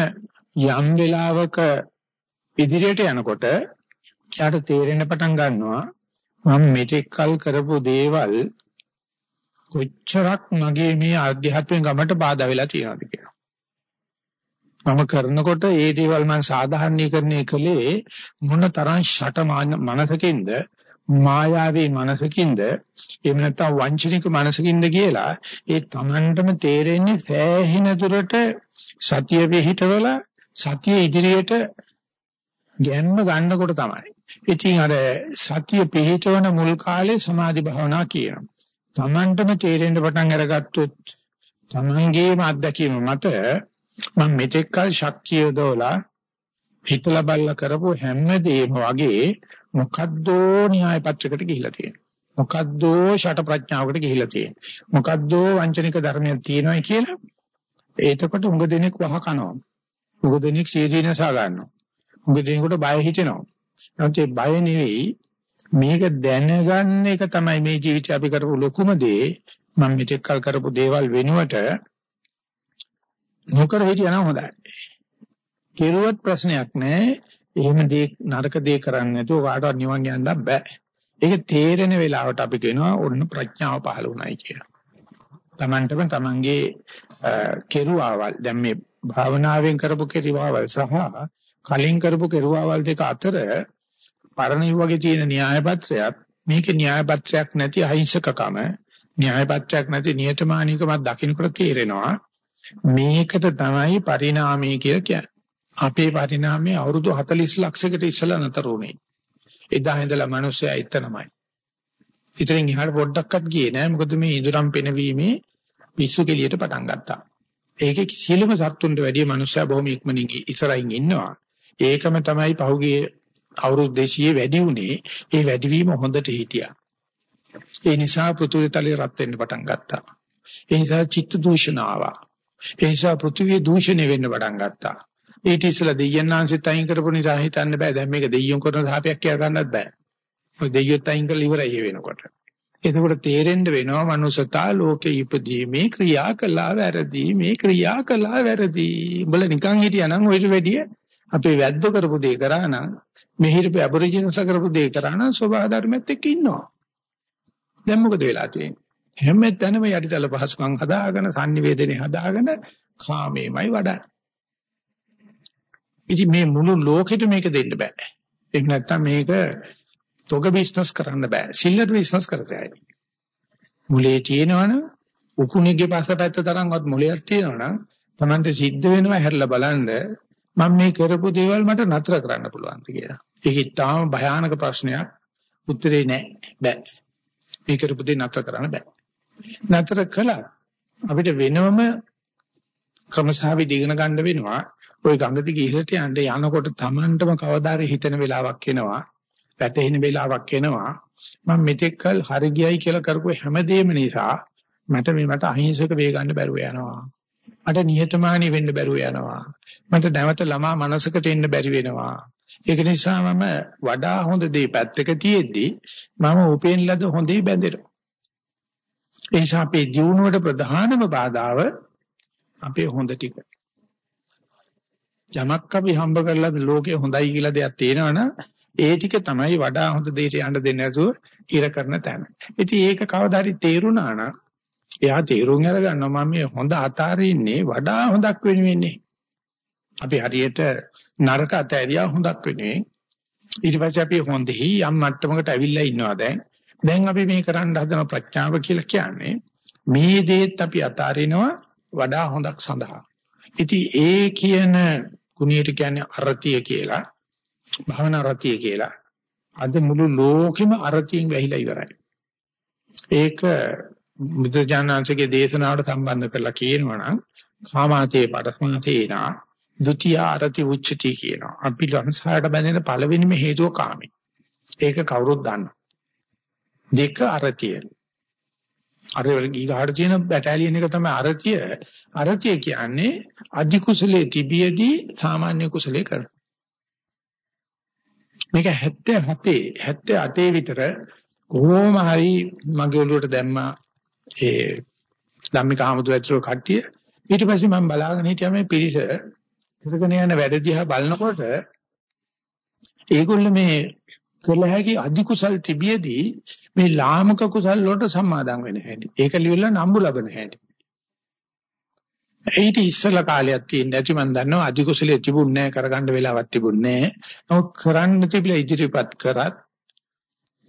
S1: යම් වෙලාවක ඉදිරියට යනකොට යාට තේරෙන්න පටන් ගන්නවා මම මෙතෙක් කල් කරපු දේවල් කොච්චරක් මගේ මේ ආධ්‍යාත්මික ගමට බාධා වෙලා තියෙනවද කියලා. මම කරනකොට ඒ දේවල් මම සාධාරණීකරණය කළේ මොන තරම් ෂට මනසකින්ද මායාවී මනසකින්ද එහෙම නැත්නම් වංචනික මනසකින්ද කියලා ඒ Tamanටම තේරෙන්නේ සෑහෙන දුරට සතිය පිහිටවල සතිය ඉදිරියට ගැම්ම ගන්නකොට තමයි. ඉතින් අර සතිය පිහිටවන මුල් කාලේ සමාධි භාවනා කියනවා. Tamanටම තේරෙන්න පටන් අරගත්තොත් Tamanගේම අත්දැකීම මත මම මෙතෙක් කල ශක්තිය දෝලා හිතලා බලලා කරපු හැම දෙයක්ම වගේ මොකද්දෝ න්‍යාය පත්‍රයකට ගිහිලා තියෙනවා. මොකද්දෝ ෂට ප්‍රඥාවකට ගිහිලා තියෙනවා. මොකද්දෝ වංචනික ධර්මයක් තියෙනවා කියලා එතකොට උඟ දෙනෙක් වහ කනවා. උඟ දෙනෙක් සීදීනසා ගන්නවා. උඟ දෙනෙකුට බය හිතෙනවා. නමුත් ඒ බය නෙවෙයි මේක දැනගන්න එක තමයි මේ ජීවිතේ අපි කරපු ලොකුම දේ. මම මෙතෙක් කල් කරපු දේවල් වෙනුවට නොකර හිටියනම් හොඳයි. කෙරුවත් ප්‍රශ්නයක් නැහැ. එහෙම දේ නරක දේ කරන්නේ නැතුව කාටවත් නිවන් යන්න බෑ. ඒක තේරෙන වෙලාවට අපි කියනවා ඔන්න ප්‍රඥාව පහළ වුණයි කියලා. Tamanටම Tamanගේ කෙරුවාවල් දැන් මේ භාවනාවෙන් කරපු කෙරුවාවල් සහ කලින් කරපු කෙරුවාවල් දෙක අතර පරණ යුගයේ තියෙන න්‍යාය පත්‍රයත් මේකේ න්‍යාය පත්‍රයක් නැති අහිංසකකම න්‍යාය පත්‍රයක් නැති නියතමානීකමක් දකින්නකොට තේරෙනවා මේකට තමයි පරිණාමය කියලා කියන්නේ. අපේ පරිණාමය අවුරුදු 40 ලක්ෂයකට ඉස්සලා නතර වුණේ. එදා ඉඳලා මිනිස්සයා එතනමයි. ඉතින් ඉහළ පොඩ්ඩක්වත් ගියේ නෑ මොකද මේ ඉදurang පෙනවීමේ පිස්සු කෙලියට පටන් ගත්තා. ඒකේ සියලුම සත්තුන්ට වැඩිය මිනිස්සයා බොහොම ඉක්මනින් ඉස්සරහින් ඉන්නවා. ඒකම තමයි පහුගිය අවුරුදු 200 වැඩි උනේ. ඒ වැඩිවීම හොඳට හිටියා. ඒ නිසා පෘථුවිතලේ රත් වෙන්න පටන් ගත්තා. ඒ නිසා චිත්ත දූෂණ ආවා. ඒ නිසා පෘථිවිය දූෂණය වෙන්න පටන් ගත්තා. ඊට ඉස්සෙල්ලා දෙයයන් ආංශෙත් අයින් කරපු නිසා හිතන්න බෑ. දැන් මේක දෙයියන් කරන සාපයක් කියලා ගන්නත් බෑ. ඔය දෙයියොත් අයින් කරලා ඉවරයි වෙනකොට. එතකොට තේරෙන්න වෙනවා මනුසතා ලෝකේ ඉපදීමේ ක්‍රියා කළා වැරදි මේ ක්‍රියා කළා වැරදි. උඹලා නිකන් හිටියානම් ඔයිට වැඩිය අපේ වැද්ද කරපු දේ කරා නම් මෙහිරපු ඇබරිජිනස් කරපු දේ කරා නම් සෝභා ධර්මෙත් එක්ක ඉන්නවා. දැන් මොකද වෙලා තියෙන්නේ? හැම තැනම යටිතල පහසුකම් හදාගෙන sannivedane හදාගෙන කාමේමයි වඩන්නේ. ඉතින් මේ මුළු ලෝකෙට මේක දෙන්න බෑ. ඒක නැත්තම් මේක තොග බිස්නස් කරන්න බෑ. සිල්ලර් බිස්නස් කරතයි. මුලේ තියෙනවනම් උකුණේගේ පස්සපැත්ත තරම්වත් මුලයක් තියෙනවනම් Tamante සිද්ධ වෙනවා හැරලා බලන්න මම මේ කරපු දේවල් මට නතර කරන්න පුළුවන්ද කියලා. ඒක ඉතාම භයානක ප්‍රශ්නයක්. උත්තරේ නෑ. බෑ. මේ කරපු දේ නතර කරන්න බෑ. නතර කළා අපිට වෙනවම ක්‍රමසහවි දිගන ගන්න වෙනවා. ওই ගඟ දිගේ ඉහළට යන්න යනකොට Tamanටම කවදාරි හිතෙන වෙලාවක් එනවා. වැටෙන වෙලාවක් එනවා. මම මෙතෙක්කල් හරි ගියයි කියලා කරපු හැමදේම නිසා මට මේ මට අහිංසක වේ ගන්න බැරුව යනවා. මට නිහතමානී වෙන්න බැරුව යනවා. මට නැවත ළමා මනසකට එන්න බැරි වෙනවා. ඒක නිසා මම වඩා හොඳ දේ පැත්තක තියෙද්දි මම උපේන ලද හොඳේ බැඳෙනවා. ඒ නිසා අපේ ජීවුණුවට ප්‍රධානම බාධාව අපේ හොඳ ටික. යමක් අපි හම්බ කරලා ලෝකේ හොඳයි කියලා දෙයක් තියෙනවනම් ඒ ටික තමයි වඩා හොඳ දෙයට යන්න දෙන්නේ නැතුව ඉර කරන තැන. ඉතින් ඒක කවදා හරි තේරුණා නම් එයා තේරුම් අරගන්නවා මම මේ හොඳ අතාරින්නේ වඩා හොඳක් වෙනුවෙන්නේ. අපි හරියට නරක අතෑරියා හොඳක් වෙනුවෙන් ඊට පස්සේ අපි හොඳෙහි යම් මට්ටමකට ඇවිල්ලා ඉන්නවා දැන්. දැන් අපි මේ කරන්න හදන ප්‍රඥාව කියලා කියන්නේ මේ දේත් අපි අතාරිනවා වඩා හොඳක් සඳහා. ඉතින් ඒ කියන ගුණයට කියන්නේ අරතිය කියලා. භවනා රතිය කියලා. අද මුළු ලෝකෙම අරතියෙන් වැහිලා ඉවරයි. ඒක බුදුජානනාංශගේ දේශනාවට සම්බන්ධ කරලා කියනවා නම් කාමාතේ පරස්මාතේනා ဒ ුතිය ආරති උච්චති කියනවා. අපි ලංසාරට බැඳෙන පළවෙනිම හේතුව කාමයි. ඒක කවුරුත් දන්නවා. දෙක අරතිය. අර ඊගාට තියෙන බැටාලියන් එක තමයි අරතිය. අරතිය කියන්නේ අධි කුසලයේ තිබියදී සාමාන්‍ය කුසලයේ කරන. මේක 77 78 විතර කොහොම හරි මගේ ඔළුවට දැම්මා ඒ ධම්මික ආමතුරු ඇතුළු කට්ටිය ඊට පස්සේ මම බලාගෙන හිටියා මේ පිරිස කරගෙන යන වැඩ දිහා බලනකොට ඒගොල්ල මේ කළ හැකි අධි කුසල් තිබියදී මේ ලාමක කුසල් වලට සම්මාදම් වෙන හැටි. ඒක ලියලා නම්බු ලබන හැටි. ඊට ඉස්සලා කාලයක් තියෙන නැති මම දන්නවා අධි කුසලයේ තිබුණ නැහැ කරගන්න වෙලාවක් තිබුණේ නැහැ. නමුත් කරන්න තිබිලා ඉදිරිපත් කරත්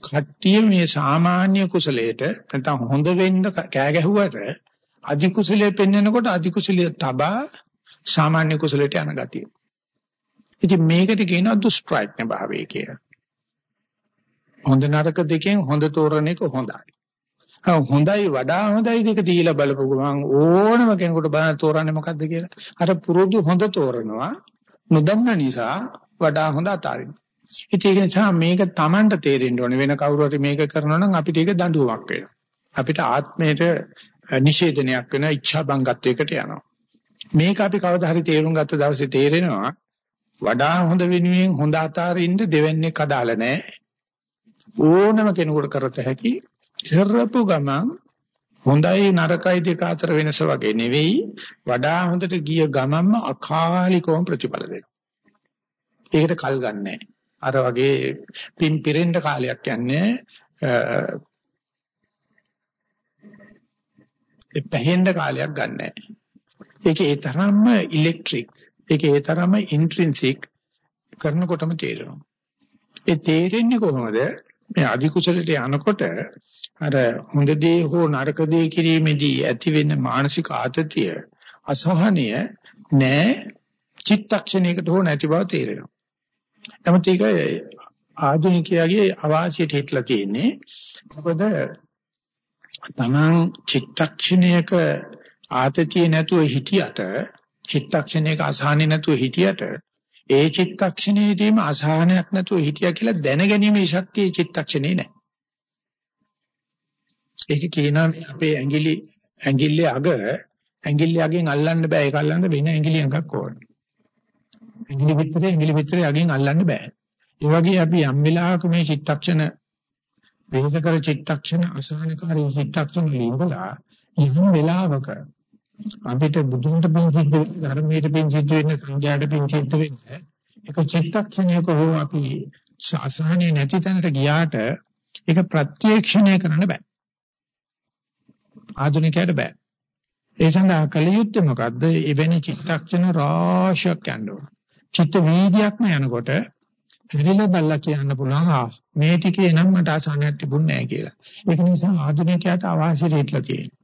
S1: කට්ටිය මේ සාමාන්‍ය කුසලයට නැත්නම් හොඳ වෙන්න කෑ ගැහුවට අධි කුසලයේ පෙන්වනකොට අධි කුසලයේ තබා සාමාන්‍ය කුසලයට යන ගතිය. ඉතින් මේකට කියනවා දුෂ්ප්‍රඥ භාවය කියලා. හොඳ නරක දෙකෙන් හොඳ තෝරන එක හොඳයි. හොඳයි වඩා හොඳයි දෙක දීලා බලපුව ගමන් ඕනම කෙනෙකුට බලන්න තෝරන්නේ මොකද්ද කියලා. අර පුරුදු හොඳ තෝරනවා නොදන්න නිසා වඩා හොඳ අතාරිනවා. ඉතින් ඒක නිසා මේක Tamanට තේරෙන්න ඕනේ වෙන කවුරු හරි මේක කරනවා නම් අපිට ඒක දඬුවමක් වෙනවා. අපිට ආත්මයට නිෂේධනයක් වෙන ඉච්ඡා බංගත්වයකට යනවා. මේක අපි කවදා හරි තේරුම් ගත්ත දවසේ තේරෙනවා වඩා හොඳ වෙනුවෙන් හොඳ අතාරින්න දෙවන්නේ කදාල නැහැ. ඕනම කෙනෙකුට කරත හැකි කරපු ගමන් හොඳයි නරකයි දෙක අතර වෙනස වගේ නෙවෙයි වඩා හොඳට ගිය ගමන්ම අකාලිකවම ප්‍රතිඵල දෙනවා. ඒකට කල් ගන්නෑ. අර වගේ පින් පිරෙන්න කාලයක් යන්නේ ඒ පැහෙන්න කාලයක් ගන්නෑ. ඒකේ ඒ තරම්ම ඉලෙක්ට්‍රික් ඒකේ ඒ තරම්ම ඉන්ට්‍රින්සික් කරනකොටම තේරෙනවා. ඒ තේරෙන්නේ කොහොමද? මේ අධි කුසලයට යනකොට අර හොඳ දේ හෝ නරක දේ කිරීමේදී ඇති වෙන මානසික ආතතිය අසහනය නෑ චිත්තක්ෂණයකට හෝ නැති බව තේරෙනවා. නමුත් ඒක ආධුනිකයාගේ අවාසියට හිටලා තියෙන්නේ. මොකද තමන් චිත්තක්ෂණයක ආතතිය නැතුව හිටියට චිත්තක්ෂණයක අසහනෙ නැතුව හිටියට ඒ චිත්තක්ෂණයේදීම අසහනයක් නැතුව හිටියා කියලා දැනගැනීමේ ශක්තිය චිත්තක්ෂණේ නැහැ. ඒක කියනවා අපේ ඇඟිලි ඇඟිල්ලේ අග ඇඟිල්ල අගෙන් අල්ලන්න බෑ ඒක අල්ලන්න වෙන ඇඟිලි අඟක් ඕන. ඇඟිලි පිටරේ ඇඟිලි පිටරේ අගෙන් අල්ලන්න බෑ. ඒ වගේ අපි යම් වෙලාවක මේ චිත්තක්ෂණ වෙනස කර චිත්තක්ෂණ අසහනකාරී චිත්තක්ෂණ වලින්දලා ඉන්න වෙලාවක අපිට බුදුන්ට පින් සිද්ධ ධර්මයට පින් සිද්ධ වෙන්න සංඝයාට පින් සිද්ධ වෙන්න ඒක චිත්තක්ෂණයක හෝ අපි අසහනේ නැති තැනට ගියාට ඒක ප්‍රත්‍යක්ෂණය කරන්න බෑ. ආධුනිකයට බෑ. ඒ සඳහා කල යුත්තේ මොකද්ද? එවැනි චිත්තක්ෂණ රාශියක් යන්න ඕන. චිත්ත වීදියක්ම යනකොට හැරිලා බල්ලා කියන්න පුළුවන් ආ මේ ටිකේ නම් මට ආසනයක් තිබුණ නැහැ කියලා. ඒක නිසා ආධුනිකයාට අවාසි රේట్లా තියෙනවා.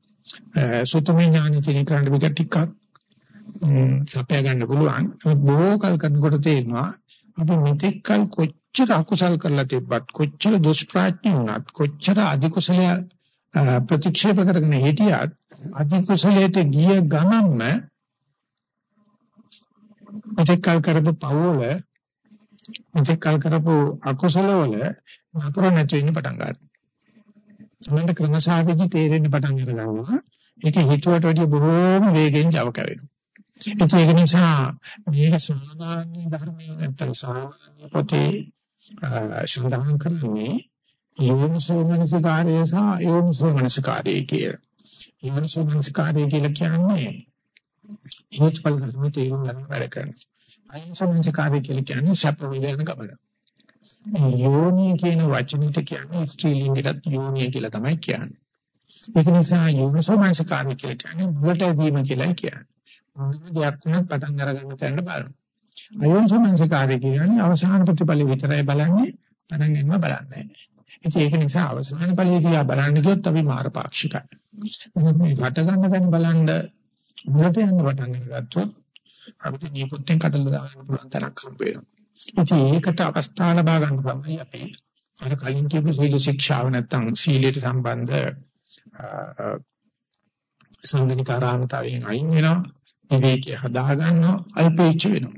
S1: සුතමේ ඥාන තියෙන කරන්න බික ටිකක් සපයා ගන්න පුළුවන්. බොහෝ කල් කරනකොට තේරෙනවා අපි මෙතෙක් කල් කොච්චර අකුසල් කරලා තිබ්බත් කොච්චර දුෂ්ප්‍රඥ වුණත් කොච්චර අධිකුසලය ප්‍රතික්ෂේප කරගෙන හිටියත් අධිකුසලයට ගිය ගමන්ම මෙතෙක් කල් කරපු පවෝල මෙතෙක් කල් කරපු අකුසල වල නතර නැති වෙන්න පටන් ගන්නවා. සමහර ක්‍රමසාවිදි තේරෙන්න පටන් ගන්නවා. ඒක හිතුවට වැඩිය බොහෝම වේගෙන් Java කරනවා. ඒක නිසා මේක සාමාන්‍ය ධර්මයේ නැත්නම් සාමාන්‍ය පොතේ සඳහන් කරන්නේ යෝනිසෝ මනසිකාරය සහ යෝනිසෝ මනසිකාරය කියලා. යෝනිසෝ මනසිකාරය කියලා කියන්නේ හේතුඵල ධර්ම තේරුම් ගන්න වැඩ කරනවා. අයෝනිසෝ කියලා කියන්නේ සැප විඳින ගමන. යෝනිය කියන වචනෙට කියන්නේ ස්ත්‍රීලිංගයටත් යෝනිය කියලා තමයි කියන්නේ. ඒක නිසා යෝනිසෝ මනසිකාරය කියලා කියන්නේ මුලට ඇදීම කියලා කියන්නේ. මොනම දෙයක් වුණත් පටන් අරගන්න තැනට බලන්න. අයෝනිසෝ මනසිකාරය කියන්නේ අවසාන ප්‍රතිඵල විතරයි බලන්නේ, පටන් ගන්නව බලන්නේ නැහැ. ඒක නිසා අවසාන ඵලයේ දිහා බලන්න ගියොත් අපි මාරපාක්ෂිකයි. මොකද මේ රට ගන්න දැන් බලන්න මුලට යන්න පටන් ගත්තොත් අපිට නියපොත්තෙන් කඩලා දාන්න පුළුවන් තරක් හම්බ වෙනවා. ඉතින් ඒකට අවස්ථාව ලබා ගන්න තමයි අපි අර කලින් කියපු සීල ශික්ෂාව නැත්තම් සීලයට සම්බන්ධ සංගණිකාරාමතාවයෙන් අයින් වෙනවා. විවේකී හදා ගන්නවා අල්පේච්ච වෙනවා.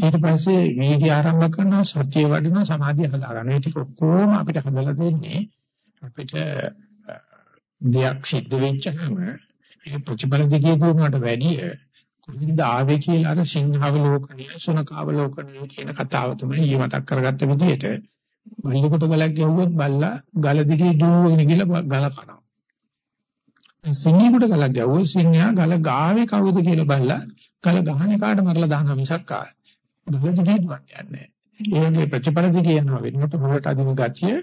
S1: ඊට පස්සේ වීර්ය ආරම්භ කරනවා සත්‍ය වඩනවා සමාධිය හදා ගන්නවා. මේ ටික ඔක්කොම අපිට හදලා දෙන්නේ අපිට දෙයක් සිද්ධ වෙච්චහම ඒ ප්‍රතිඵල දිගේ දුන්නාට වැඩිය කොහොමද ආවේ කියලා අර සිංහාවලෝකණය සුනකාවලෝකණය කියන කතාව තමයි ඊ මතක් කරගත්ත විදිහට බල්ලෙකුට ගලක් ගැහුවොත් බල්ලා ගල දිගේ දුවගෙන ගිහලා ගල කනවා. සිංහයෙකුට ගලක් ගැහුවොත් සිංහයා ගල ගාවේ කවුද කියලා බල්ලා ගල ගහන එකාට මරලා දානවා මිසක් ආ. ගල දිගේ දුවන්නේ නැහැ. ඒ වගේ ප්‍රතිඵල දිගේ යනවා වෙනකොට මොකට අදින ගතිය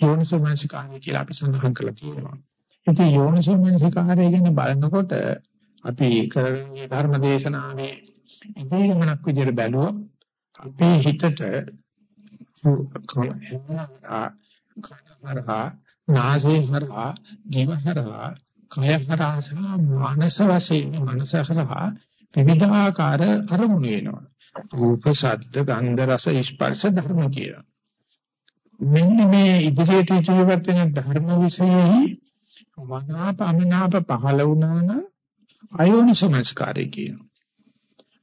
S1: යෝනිසෝ මනසිකාරය කියලා අපි සඳහන් කරලා තියෙනවා. ඉතින් යෝනිසෝ මනසිකාරය ගැන බලනකොට අපි කරන්නේ ධර්ම දේශනාවේ ඉදිරියමනක් විදිහට බැලුවොත් අපේ හිතට කනහරහා නාසය හරහා දිව හරහා කය හරහා සහ මනස වශයෙන් මනස හරහා විවිධාකාර අරමුණු වෙනවා. රූප ශබ්ද ගන්ධ රස ස්පර්ශ ධර්ම කියලා. මෙන්න මේ ඉදිරියට ඉදිරියට වෙන ධර්ම විශේෂයි මනාප අමනාප පහළ වුණා නම් අයෝනිසමස්කාරය කියනවා.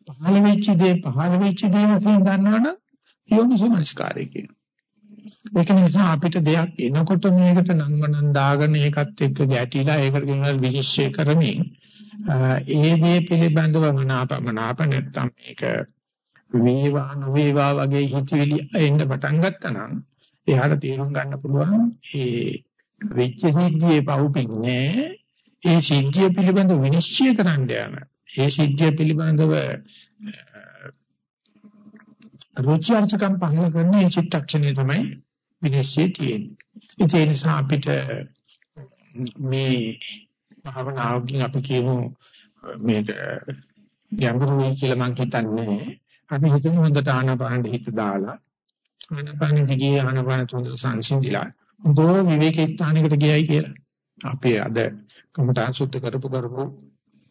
S1: පහළ වෙච්ච දේ පහළ වෙච්ච දේ වශයෙන් ගන්නවනම් යෝනිසමස්කාරය කියනවා. ඒක නිසා අපිට දෙයක් එනකොට මේකට නංවනන් දාගෙන ඒකත් එක්ක ගැටිලා ඒකට කියනවා විනිශ්චය කරමින් ඒ දේ පිළිබඳව මනාපමනාප නැත්තම් මේක වේවා නොවේවා වගේ හිතවිලි එන්න පටන් ගත්තා නම් එයාට තේරුම් ගන්න පුළුවන් ඒ වෙච්ච සිද්ධියේ පවුපින්නේ ඒ සිද්ධිය පිළිබඳව විනිශ්චය කරන්න යන ඒ සිද්ධිය පිළිබඳව රුචිආර්චකම් පහල කරන ඒ චිත්තක්ෂණය තමයි විනිශ්චය තියෙන්නේ. ඒ නිසා අපිට මේ භාවනාවකින් අපි කියමු මේක ගැඹුරුයි කියලා මම හිතන්නේ. අපි හිතන හොඳට ආනාපාන හිත දාලා ආනාපාන දිගේ ආනාපාන තුන සංසිඳිලා දෝ විවේක ස්ථානයකට ගියයි කියලා. අපි අද කමඨාන් සුද්ධ කරපු කරපු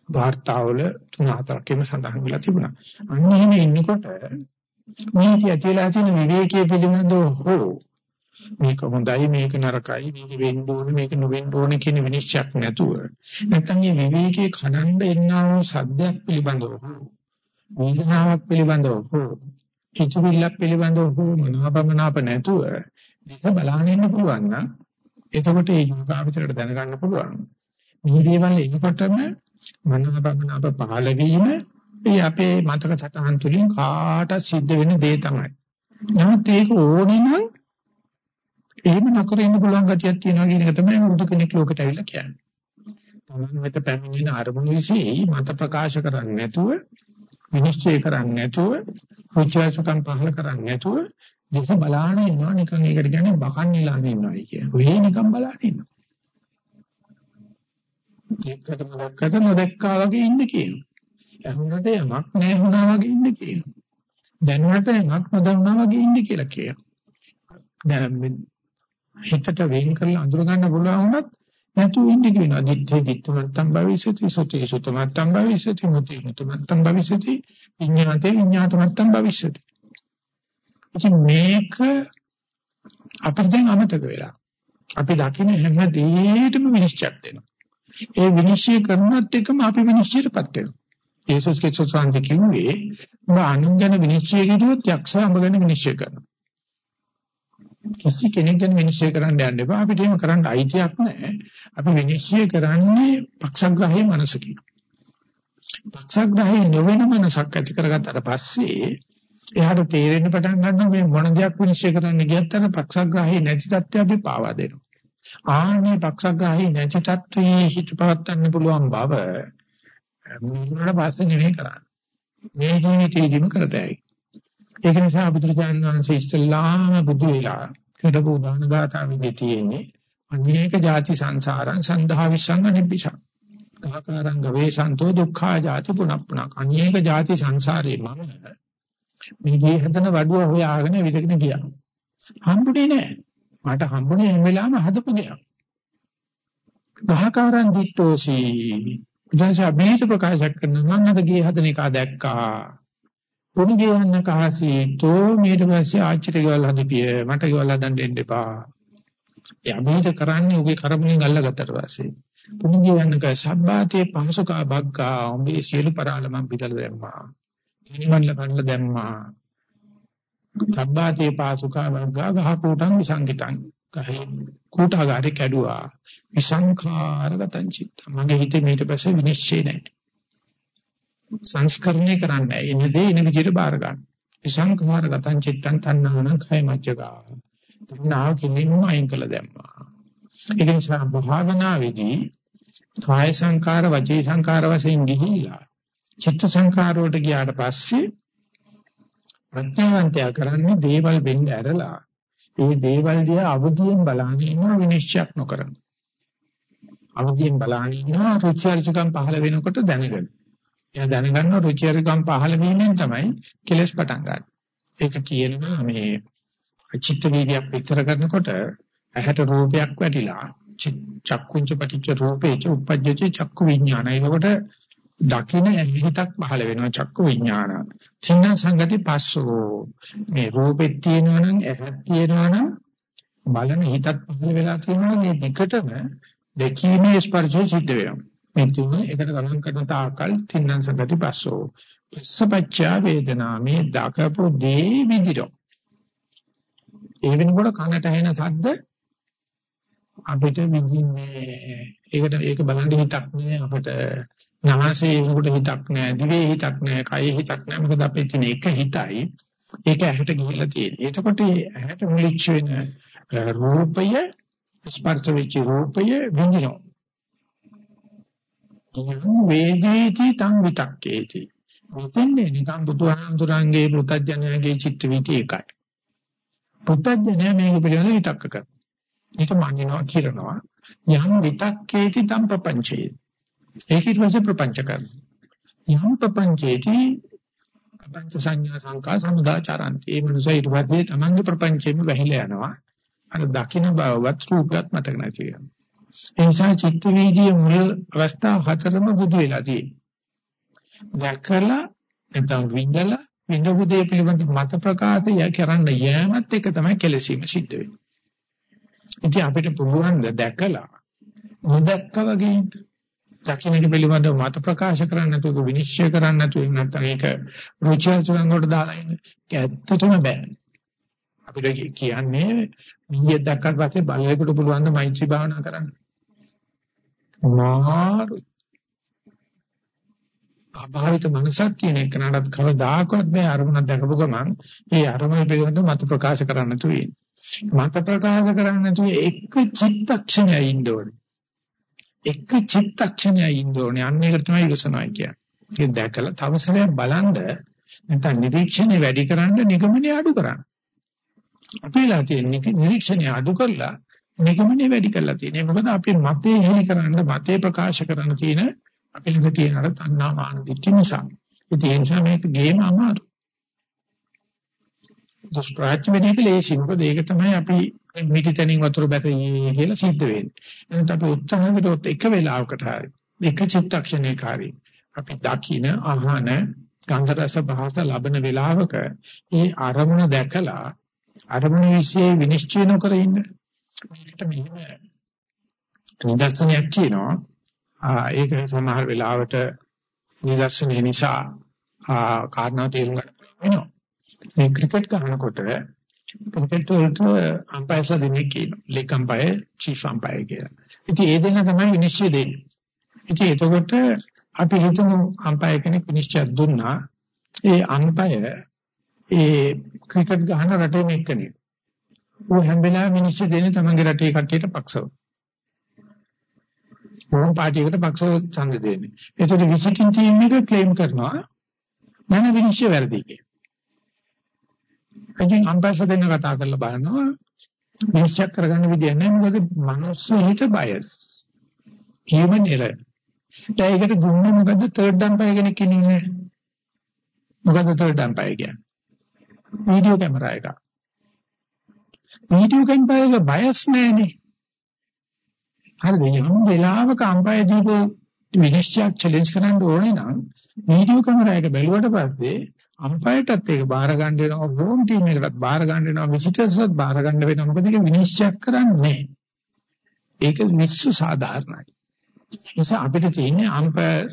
S1: වාර්තාවල තුන හතරක්ම සඳහන් වෙලා තිබුණා. අන්න එහෙම ඉන්නකොට මේ ඇතිලා තියෙන විවේකයේ පිළිබඳව හෝ මේක හොඳයි මේක නරකයි මේක වෙන්න ඕනේ මේක නොවෙන්න ඕනේ කියන විනිශ්චයක් නැතුව නැත්නම් මේ විවේකයේ කඩන්න එන්නා වූ සද්දයක් පිළිබඳව හෝ වේදනාවක් පිළිබඳව හෝ හිතවිල්ලක් පිළිබඳව හෝ මනාපමනාප නැතුව දිස බලන්න ඉන්න පුළුවන් නම් එතකොට ඒ යෝගාවචරයට දැනගන්න පුළුවන් මේ දේවල් එනකොටම මනෝබමන අප පහළ වීම මේ අපේ මතක සටහන් තුලින් කාට සිද්ධ වෙන දේ තමයි. නමුත් ඒක ඕනේ නම් එහෙම නොකර ඉන්න පුළුවන් ගතියක් තියෙනවා කියන එක තමයි මුදු කෙනෙක් ලෝකෙට ඇවිල්ලා කියන්නේ. තමන් වෙත පැමිණෙන අරමුණු વિશે මත ප්‍රකාශ කරන්නේ නැතුව විනිශ්චය කරන්නේ නැතුව රුචිසුකම් පහල කරන්නේ නැතුව දෙස බලාන ඉන්නවා නිකන් ඒකට කියන්නේ බකන් නිලාන ඉන්නවා කියන. ඔය නිකන් බලාන ඉන්නවා. එක්කටම දැක්කට නොදැක්කා වගේ ඉන්න කියනවා. ඇහුනට යමක් නැහැ වුණා වගේ ඉන්න කියනවා. දැනුණට එනක් නොදන්නා වගේ ඉන්නේ කියලා කියනවා. හිතට වෙන් කරලා අඳුර ගන්න පුළුවන් වුණත් නැතු ඉන්නේ කියනවා. දිත්තේ දිත්තමත්තම් භවිෂති සුතේ සුතමත්තම් භවිෂති මුතේ මුතමත්තම් භවිෂති විඤ්ඤාතේ විඤ්ඤාතමත්තම් භවිෂති. ඉතින් මේක අපිට දැන් අමතක වෙලා. අපි දකින හැම දෙයකටම විනිශ්චයක් දෙනවා. ඒ විනිශ්චය කරනත් එකම අපි විනිශ්චයටපත් වෙනවා. යේසුස් ක්‍රිස්තුස් වහන්සේ කිව්වේ ඔබ අනුන්ගෙන විනිශ්චය කරුවොත් යක්ෂයා ඔබ ගැන විනිශ්චය කරනවා. කිසි කෙනෙක් ගැන විනිශ්චය කරන්න යන්න එපා. අපිට එහෙම කරන්න අයිතියක් නැහැ. අපි විනිශ්චය කරන්නේ පක්ෂග්‍රාහී මනසකින්. පක්ෂග්‍රාහී නොවන මනසක් ඇති කරගත්තට පස්සේ එයාට තේරෙන්න පටන් ගන්නවා මේ මොන දෙයක් විනිශ්චය කරන්න ගියත් අර පක්ෂග්‍රාහී නැති තත්ත්වය අපි පාවා දෙනවා. ආනේ පක්ෂග්‍රාහී නැති තත්ත්වයේ හිත පවත්වන්න පුළුවන් බව මුලට පස්සේ නෙමෙයි කරන්නේ. මේ ජීවිතේදීම කරතයි. ඒක නිසා බුදුරජාණන් වහන්සේ ඉස්සල්ලාම බුදු වෙලා කරපු උදාන ගාථා විදිහේ අනේක ಜಾති සංසාරං සන්දහා විසංග නිබ්බිසං. කාකාරං ගවේෂන්තෝ දුක්ඛා ಜಾති පුනප්පුණක්. අනේක ಜಾති සංසාරේ මම මේ ජී හදන වඩුව හොයාගෙන විදගෙන ගියා. හම්බුනේ නෑ. මට හම්බුනේ හැම වෙලාවෙම හදපු දෙයක්. ගහකාරන් දිට්ඨෝසි. ජනසා බීජ ප්‍රකාශ කරන මම අද ගේ හදන එක දැක්කා. පොඩි ගෙවන්න කහසි තෝ ඊට පස්සේ ආච්චිට ගෙවල් හදපිය මට ගෙවල් හදන්න දෙන්න එපා. එයා මේක කරන්නේ උගේ කරමුණෙන් අල්ලගත්තට පස්සේ. පොඩි ගෙවන්න කහ සබ්බාතේ පහසුකා බග්ගා උඹේ සියලු පරාල මම පිටල දැම්මා. කිනිමල්ල කන්න දැම්මා. සබ්බාතේ පාසුකා වර්ගා ගහ කෝටං විසංගිතං. ගහේ කෝටාගාරේ කැඩුවා. විසංඛාරගතං චිත්ත. මගේ හිතේ ඊට පස්සේ විනිශ්චය නැහැ. සංස්කරණය කරන්නේ එන දේ එන විදිහට බාර ගන්න. විසංඛාරගතං චිත්තං තණ්හානං khය මජ්ජගා. තණ්හාව කිනින්ම අයින් කළ දැම්මා. ඒ නිසා භාවනාවේදී කාය සංකාර වචී සංකාර වශයෙන් ගිහිලා චිත්ත සංකාර වලට ගියාට පස්සේ ප්‍රඥාවන්තයා කරන්නේ දේවල් වෙන්න ඇරලා ඒ දේවල් දිහා අවදියෙන් බලන ඉන්නවා විනිශ්චයක් නොකරන. අවදියෙන් බලන ඉන්නවා රුචර්ජකම් පහළ වෙනකොට දැනගන්න. එයා දැනගන්න රුචර්ජකම් පහළ වීමෙන් තමයි කෙලස් පටන් ගන්න. ඒක කියනවා මේ චිත්ත වීර්යයක් විතර කරනකොට ඇහැට රූපයක් වැටිලා චක්කුංච පටිච්ච රූපේච උපජ්ජති චක්කු විඥාන. ඒකට දකින හිතක් පහළ වෙනවා චක්කු විඥාන. තින්න සංගති පස්සෝ. මේ රූපෙත් තියෙනවනම් ඇහක් තියෙනවනම් බලන හිතත් පහළ වෙලා තියෙනවා මේ දෙකටම දෙකීමේ ස්පර්ශය සිද්ධ වෙනවා. මේ තුන එකට ගණන් කරන තාකල් තින්න සංගති පස්සෝ. පස්සපච්චා වේදනා මේ දකපු දේ විදිරෝ. ඒ වෙනකොට කනට ඇහෙන ශබ්ද අපිට විඳින්නේ ඒකට ඒක බලන්න හිතක් නෑ අපිට නාසයේ උඩ හිතක් නැහැ, දිවේ හිතක් නැහැ, කයේ හිතක් නැහැ. මොකද අපේ තියෙන එක හිතයි ඒක ඇහැට ගිහිල්ලා තියෙන්නේ. එතකොට ඇහැට මුලිච්ච වෙන රූපය ස්පර්ශ වෙච්ච රූපය විඳිනවා. වේදේති තං විතක්කේති. මෙතෙන්නේ නිකන් බුදුහාමුදුරන්ගේ පුතඥයාගේ චිත්ත වීති එකයි. පුතඥයා මේක පිළිබඳව විතක්ක කරනවා. ඒක මනිනවා කිරනවා. යම් විතක්කේති තම් ප්‍රපංචේති. ඒක ඊට පස්සේ ප්‍රපංච කරනවා. යම් ප්‍රපංචේති ප්‍රපංච සංඥා සංකා සමුදාචරන්ති. ඒ මනුස්සය ඊට පස්සේ තමන්ගේ ප්‍රපංචෙම වැහිලා යනවා. අර දකින්න බවවත් රූපයක් මතක නැති වෙනවා. ඒ නිසා චිත්ත වීදියේ මුල් අවස්ථා හතරම බුදු වෙලා තියෙනවා. දැකලා නැත්නම් විඳලා විඳපු දේ පිළිබඳ මත ප්‍රකාශය කරන්න යෑමත් එක තමයි කෙලසීම සිද්ධ වෙන්නේ. ඉතින් අපිට පුළුවන් ද දැකලා නොදැක්ක වගේ ඉන්න. දකින්නක පිළිබඳව මත ප්‍රකාශ කරන්න නැතුව විනිශ්චය කරන්න නැතුව නැත්නම් ඒක රුචිචුරන් වලට දාලා ඉන්න. ඒක ඇත්තටම බෑ. අපිට කියන්නේ මීයක් දැක්කට පස්සේ බලයකට පුළුවන් ද මෛත්‍රී භාවනා කරන්න. මාරු අභාවිත මනසක් තියෙන එකනටත් කවදාකවත් බෑ අරමුණක් දැකපු ගමන් ඒ අරමුණ පිළිබඳව මත ප්‍රකාශ කරන්න නැතුව ඉන්න. මත ප්‍රකාශ කරන්න නැතුව එක චිත්තක්ෂණයයි ඉන්න ඕනේ. එක චිත්තක්ෂණයයි ඉන්න ඕනේ. අන්න ඒක තමයි ඉවසනවා කියන්නේ. ඒක දැකලා තව සැරයක් බලන්න නැත්නම් නිරීක්ෂණය වැඩි කරන්න නිගමනය අඩු කරන්න. අපේලා තියෙන නිරීක්ෂණය අඩු කරලා නිගමනය වැඩි කරලා තියෙනවා. මොකද අපේ මතේ හෙලි කරන්න මතේ ප්‍රකාශ කරන්න තියෙන අපේ ළඟ තියෙන අර තණ්හා මාන දිට්ඨි නිසා. ඒ නිසා මේක ගේම අමාරු. දුෂ්ප්‍රාච්‍ය වෙන එක ලේසි. මොකද ඒක තමයි අපි මිටිතනින් වතුර බැතේ කියලා සිද්ධ වෙන්නේ. එහෙනම් අපි උත්සාහ කරොත් එක වෙලාවකට හරි එක චිත්තක්ෂණයක හරි අපි දකින අහන ගන්ධ රස භාෂ ලබන වෙලාවක ඒ අරමුණ දැකලා අරමුණ વિશે විනිශ්චය නොකර ඉන්න. මේකට මෙහෙම නිදර්ශනයක් කියනවා. ඒක සමහර වෙලාවට නිදර්ශනය නිසා කාරණා තේරුම් ගන්න වෙනවා. මේ ක්‍රිකට් ගහනකොට ක්‍රිකට් වලට අම්පයර්ස්ලා දෙන්නේ කියනවා. ලෙග් අම්පයර්, චීෆ් අම්පයර් කියලා. ඉතින් ඒ දෙන්න තමයි විනිශ්චය දෙන්නේ. ඉතින් එතකොට අපි හිතමු අම්පයර් කෙනෙක් විනිශ්චය දුන්නා. ඒ අම්පයර් ඒ ක්‍රිකට් ගහන රටේ මෙක්කනේ. ඌ හැම වෙලාවෙම විනිශ්චය දෙන්නේ තමන්ගේ රටේ කට්ටියට පක්ෂව. හෝම් පාටියකට පක්ෂව ඡන්ද දෙන්නේ. ඒතකොට විසිටින් ටීම් එක ක්ලේම් කරනවා මම විනිශ්චය වැරදි කියලා. ඉතින් අම්පයර්ස් දෙන්න කතා කරලා බලනවා විනිශ්චය කරගන්න විදිය නැහැ මොකද මනුස්ස හිත බයස්. human error. ඒකට දුන්නේ මොකද තර්ඩ් අම්පයර් කෙනෙක් ඉන්නේ. මොකද තර්ඩ් අම්පයර් කියන්නේ? වීඩියෝ කැමරා එක. වීඩියෝ කැමරා එක බයස් නැහැනේ. හරිද? යම් වෙලාවක අම්පයර් දීපෝ විනිශ්චයක් චැලෙන්ජ් කරන්න ඕනේ නම් වීඩියෝ කැමරා එක බැලුවට පස්සේ අම්පයර්ටත් ඒක බාර ගන්න වෙනවා හෝම් ටීම් එකටත් බාර ගන්න වෙනවා විසිටර්ස්වත් බාර ගන්න වෙනවා. මොකද ඒක විනිශ්චය කරන්නේ ඒක විශ්ව සාධාරණයි. නිසා අපිට තියෙන්නේ අම්පයර්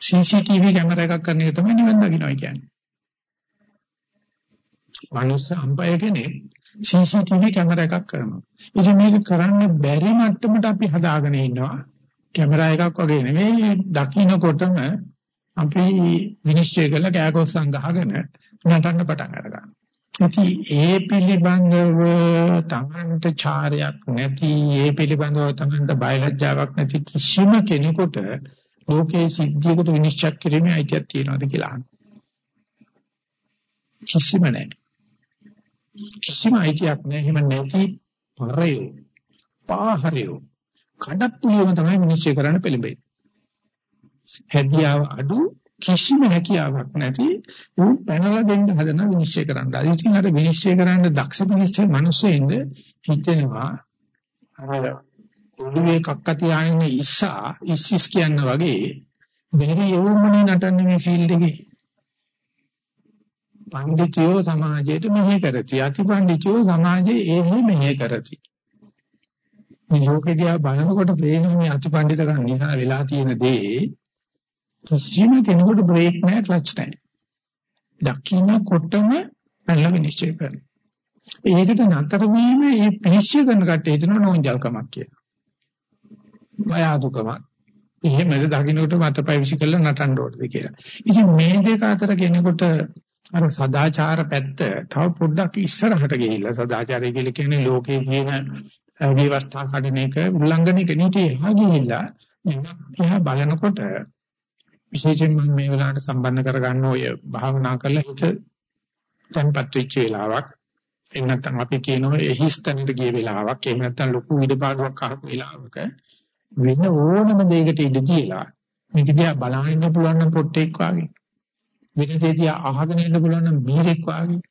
S1: CCTV කැමරා එකක් කරන එක තමයි නිවන් දකින්නයි කියන්නේ. මනුස්ස අම්පයර් කෙනෙක් CCTV කැමරා එකක් කරනවා. ඉතින් මේක කරන්න බැරි මට්ටමට අපි හදාගෙන ඉන්නවා. කැමරා එකක් වගේ නෙවෙයි දකින්නකොටම අපි විනිශ්චය කළ කෑකොස්සන් ගහගෙන නටන්න පටන් අරගන්නවා. ඉතින් ඒ පිළිබඳව තමන්ට චාරයක් නැති ඒ පිළිබඳව තමන්ට බයලජ්ජාවක් නැති කිසිම කෙනෙකුට ලෝකේ සිද්ධියකට විනිශ්චය කිරීමේ අයිතියක් තියනවාද කියලා අහනවා. කිසිම නැහැ. කිසිම අයිතියක් නැහැ. එහෙම නැති පරයෝ පාහරයෝ කඩප්පුලියම තමයි විනිශ්චය කරන්න පෙළඹෙන්නේ. හැදියාව අඩු කිසිම හැකියාවක් නැති උන් පැනලා දෙන්න හදන විනිශ්චය කරන්න. ඉතින් අර විනිශ්චය කරන්න දක්ෂ මිනිස්සු මිනිස්සෙින්ද හිතෙනවා අර කුඩුවේ කක්ක තියාගෙන ඉස්සා ඉස්සිස් කියන වගේ බැරි යෝමනේ නටන්නේ මේ ෆීල්ඩ් එකේ. පඬිතුයෝ සමාජයට මෙහෙ කරති. අති පඬිතුයෝ සමාජයේ එහෙ මෙහෙ කරති. මේ ලෝකේ දිහා බලනකොට පේනවා මේ අති පඬිතකම් නිසා වෙලා තියෙන දේ කිසිම කෙනෙකුට බ්‍රේක් නැහැ ක්ලච් නැහැ. දකින්නකොටම පැනලා විනිශ්චය කරනවා. ඒකට නතර වීම මේ විනිශ්චය කරන කට්ටිය හිතනවා නෝන්ජල්කමක් කියලා. බය අදුකමක්. එහෙමද දකින්නකොට මතපය විසි කරලා නටන්න ඕනද කියලා. ඉතින් මේ දෙක අතර කෙනෙකුට අර සදාචාර පැත්ත තව පොඩ්ඩක් ඉස්සරහට ගිහිල්ලා සදාචාරය කියලා කියන්නේ ලෝකයේ තියෙන විවස්ථා කඩන එක උල්ලංඝනය කරනට එහා ගිහිල්ලා එහා බලනකොට විශේෂයෙන් මම මේ වෙලාවට සම්බන්ධ කරගන්න ඔය භාවනා කරලා හිත තැන්පත් වෙච්ච වෙලාවක්. එහෙම නැත්නම් අපි කියනවා එහිස්තනට ගිය වෙලාවක්. එහෙම නැත්නම් ලොකු ඉඩපාඩුවක් අහපු වෙලාවක වෙන ඕනම දෙයකට ඉඩ දීලා මේක දිහා බලන්න ඉන්න පුළුවන් නම් පොට්ටෙක් වාගේ. වෙන දෙයක් අහගෙන ඉන්න පුළුවන් නම් බීරෙක් වාගේ.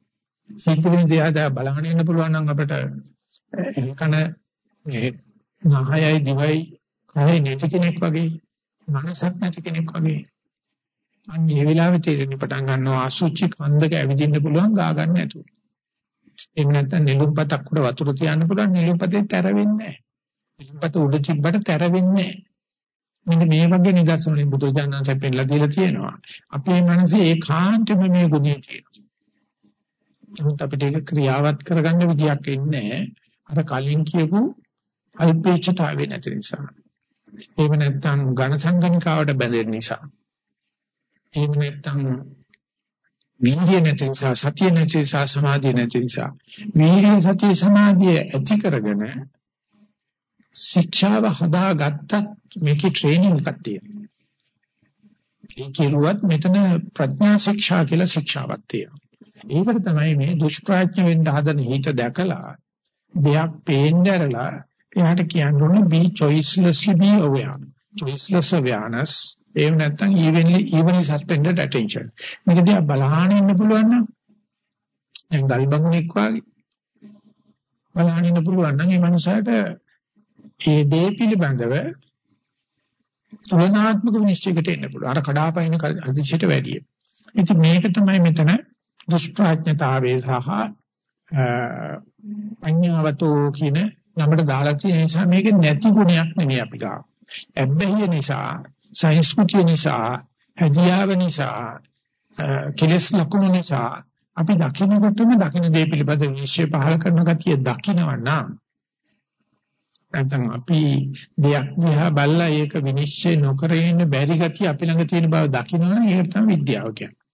S1: සිද්ධ වෙන දේ බලන්න ඉන්න පුළුවන් නම් අපිට එකන මේ නහයයි දිවයි කයි නැති කෙනෙක් වගේ මනසක් නැති කෙනෙක් වගේ අන්න ඒ වෙලාවේ තේරෙන්න පටන් ගන්නවා අසුචි කන්දක ඇවිදින්න පුළුවන් ගා ගන්න නැතුව. එහෙම නැත්නම් නිලුම්පතක් උඩ වතුර තියන්න පුළුවන් නිලුම්පතේ තැර වෙන්නේ නැහැ. නිලුම්පත උඩ තිබ්බට තැර වෙන්නේ නැහැ. මෙන්න මේ වගේ නිදර්ශන වලින් බුදුරජාණන් සැපෙන්නලා දීලා තියෙනවා. අපේ මනසේ ඒකාන්තම මේ ගුණය තියෙනවා. නමුත් අපිට ඒක ක්‍රියාවත් කරගන්න විදියක් ඉන්නේ අර කලින් කියපු අල්පේච්ඡතාවය නැති නිසා. එහෙම නැත්නම් ඝන සංගණිකාවට බැඳෙන නිසා. එහෙම නැත්නම් වීර්ය නැති නිසා සතිය නැති නිසා සමාධිය නැති නිසා වීර්ය සතිය සමාධිය ඇති කරගෙන ශික්ෂාව හදාගත්තත් මේකේ ට්‍රේනින්ග් එකක් තියෙනවා. ඒ කියලුවත් මෙතන ප්‍රඥා ශික්ෂා කියලා ශික්ෂාවක් තියෙනවා. ඒකට තමයි මේ දුෂ්ප්‍රඥ වෙන්න හදන හිත දැකලා දෙයක් පේන්නරලා එයාට කියන්න ඕනේ be choicelessly be aware. choiceless awareness එහෙම නැත්නම් evenly evenly suspended attention. මේක දිහා බලහන් ඉන්න පුළුවන් නම් දැන් ගල්බමුණෙක් වාගේ බලන්න ඉන්න පුළුවන් නම් ඒ මනුස්සයාට ඒ දේ පිළිබඳව තුලනාත්මක විනිශ්චයකට එන්න පුළුවන්. අර කඩාපයින් අදිශයට වැඩිය. ඉතින් මේක තමයි මෙතන දුෂ්ප්‍රඥතාවය සහ අඤ්ඤාවතෝ කියන නමට දාලා තියෙන නිසා මේක නැති ගුණයක් නෙමෙයි අපි ගාව. ඇබ්බැහිය නිසා, සංස්කෘතිය නිසා, හැදියාව නිසා, කෙලස් ලකුණු නිසා අපි දකින්නකොටම දකින්න දේ පිළිබඳ විශ්ය පහල කරන ගතිය දකිනවා නම් නැත්නම් අපි දෙයක් දිහා බලලා ඒක විනිශ්චය නොකර ඉන්න බැරි ගතිය අපි ළඟ තියෙන බව දකිනවනම් ඒක තමයි විද්‍යාව කියන්නේ.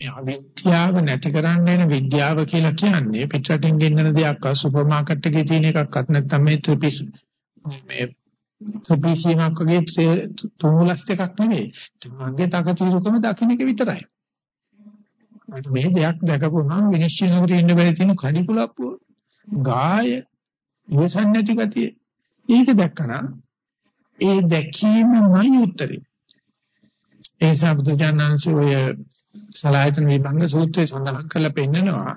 S1: මේ අවිද්‍යාව නැති කරන්න වෙන විද්‍යාව කියලා කියන්නේ පිටරටින් ගෙන්නන දෙයක් අ සුපර් මාකට් එකේ තියෙන එකක්වත් නැත්නම් මේ ත්‍රිපිස් මේ ත්‍රිපිසීමක් වගේ තුමුලස් දෙකක් නෙවෙයි. තමන්ගේ තකතිරුකම දකින්න එක විතරයි. මේ දෙයක් දැකපුවම විනිශ්චය නොකර ඉන්න බැරි තියෙන කඩිකුලප්පුව ගාය ඉවසන්නේ නැති ගතිය. ඒක දැක්කනම් ඒ දැකීමමයි උත්තරේ. ඒ නිසා බුදුජානනාංශය ඔය සලායතන විභංග සූත්‍රයේ සඳහන් කරලා පෙන්නනවා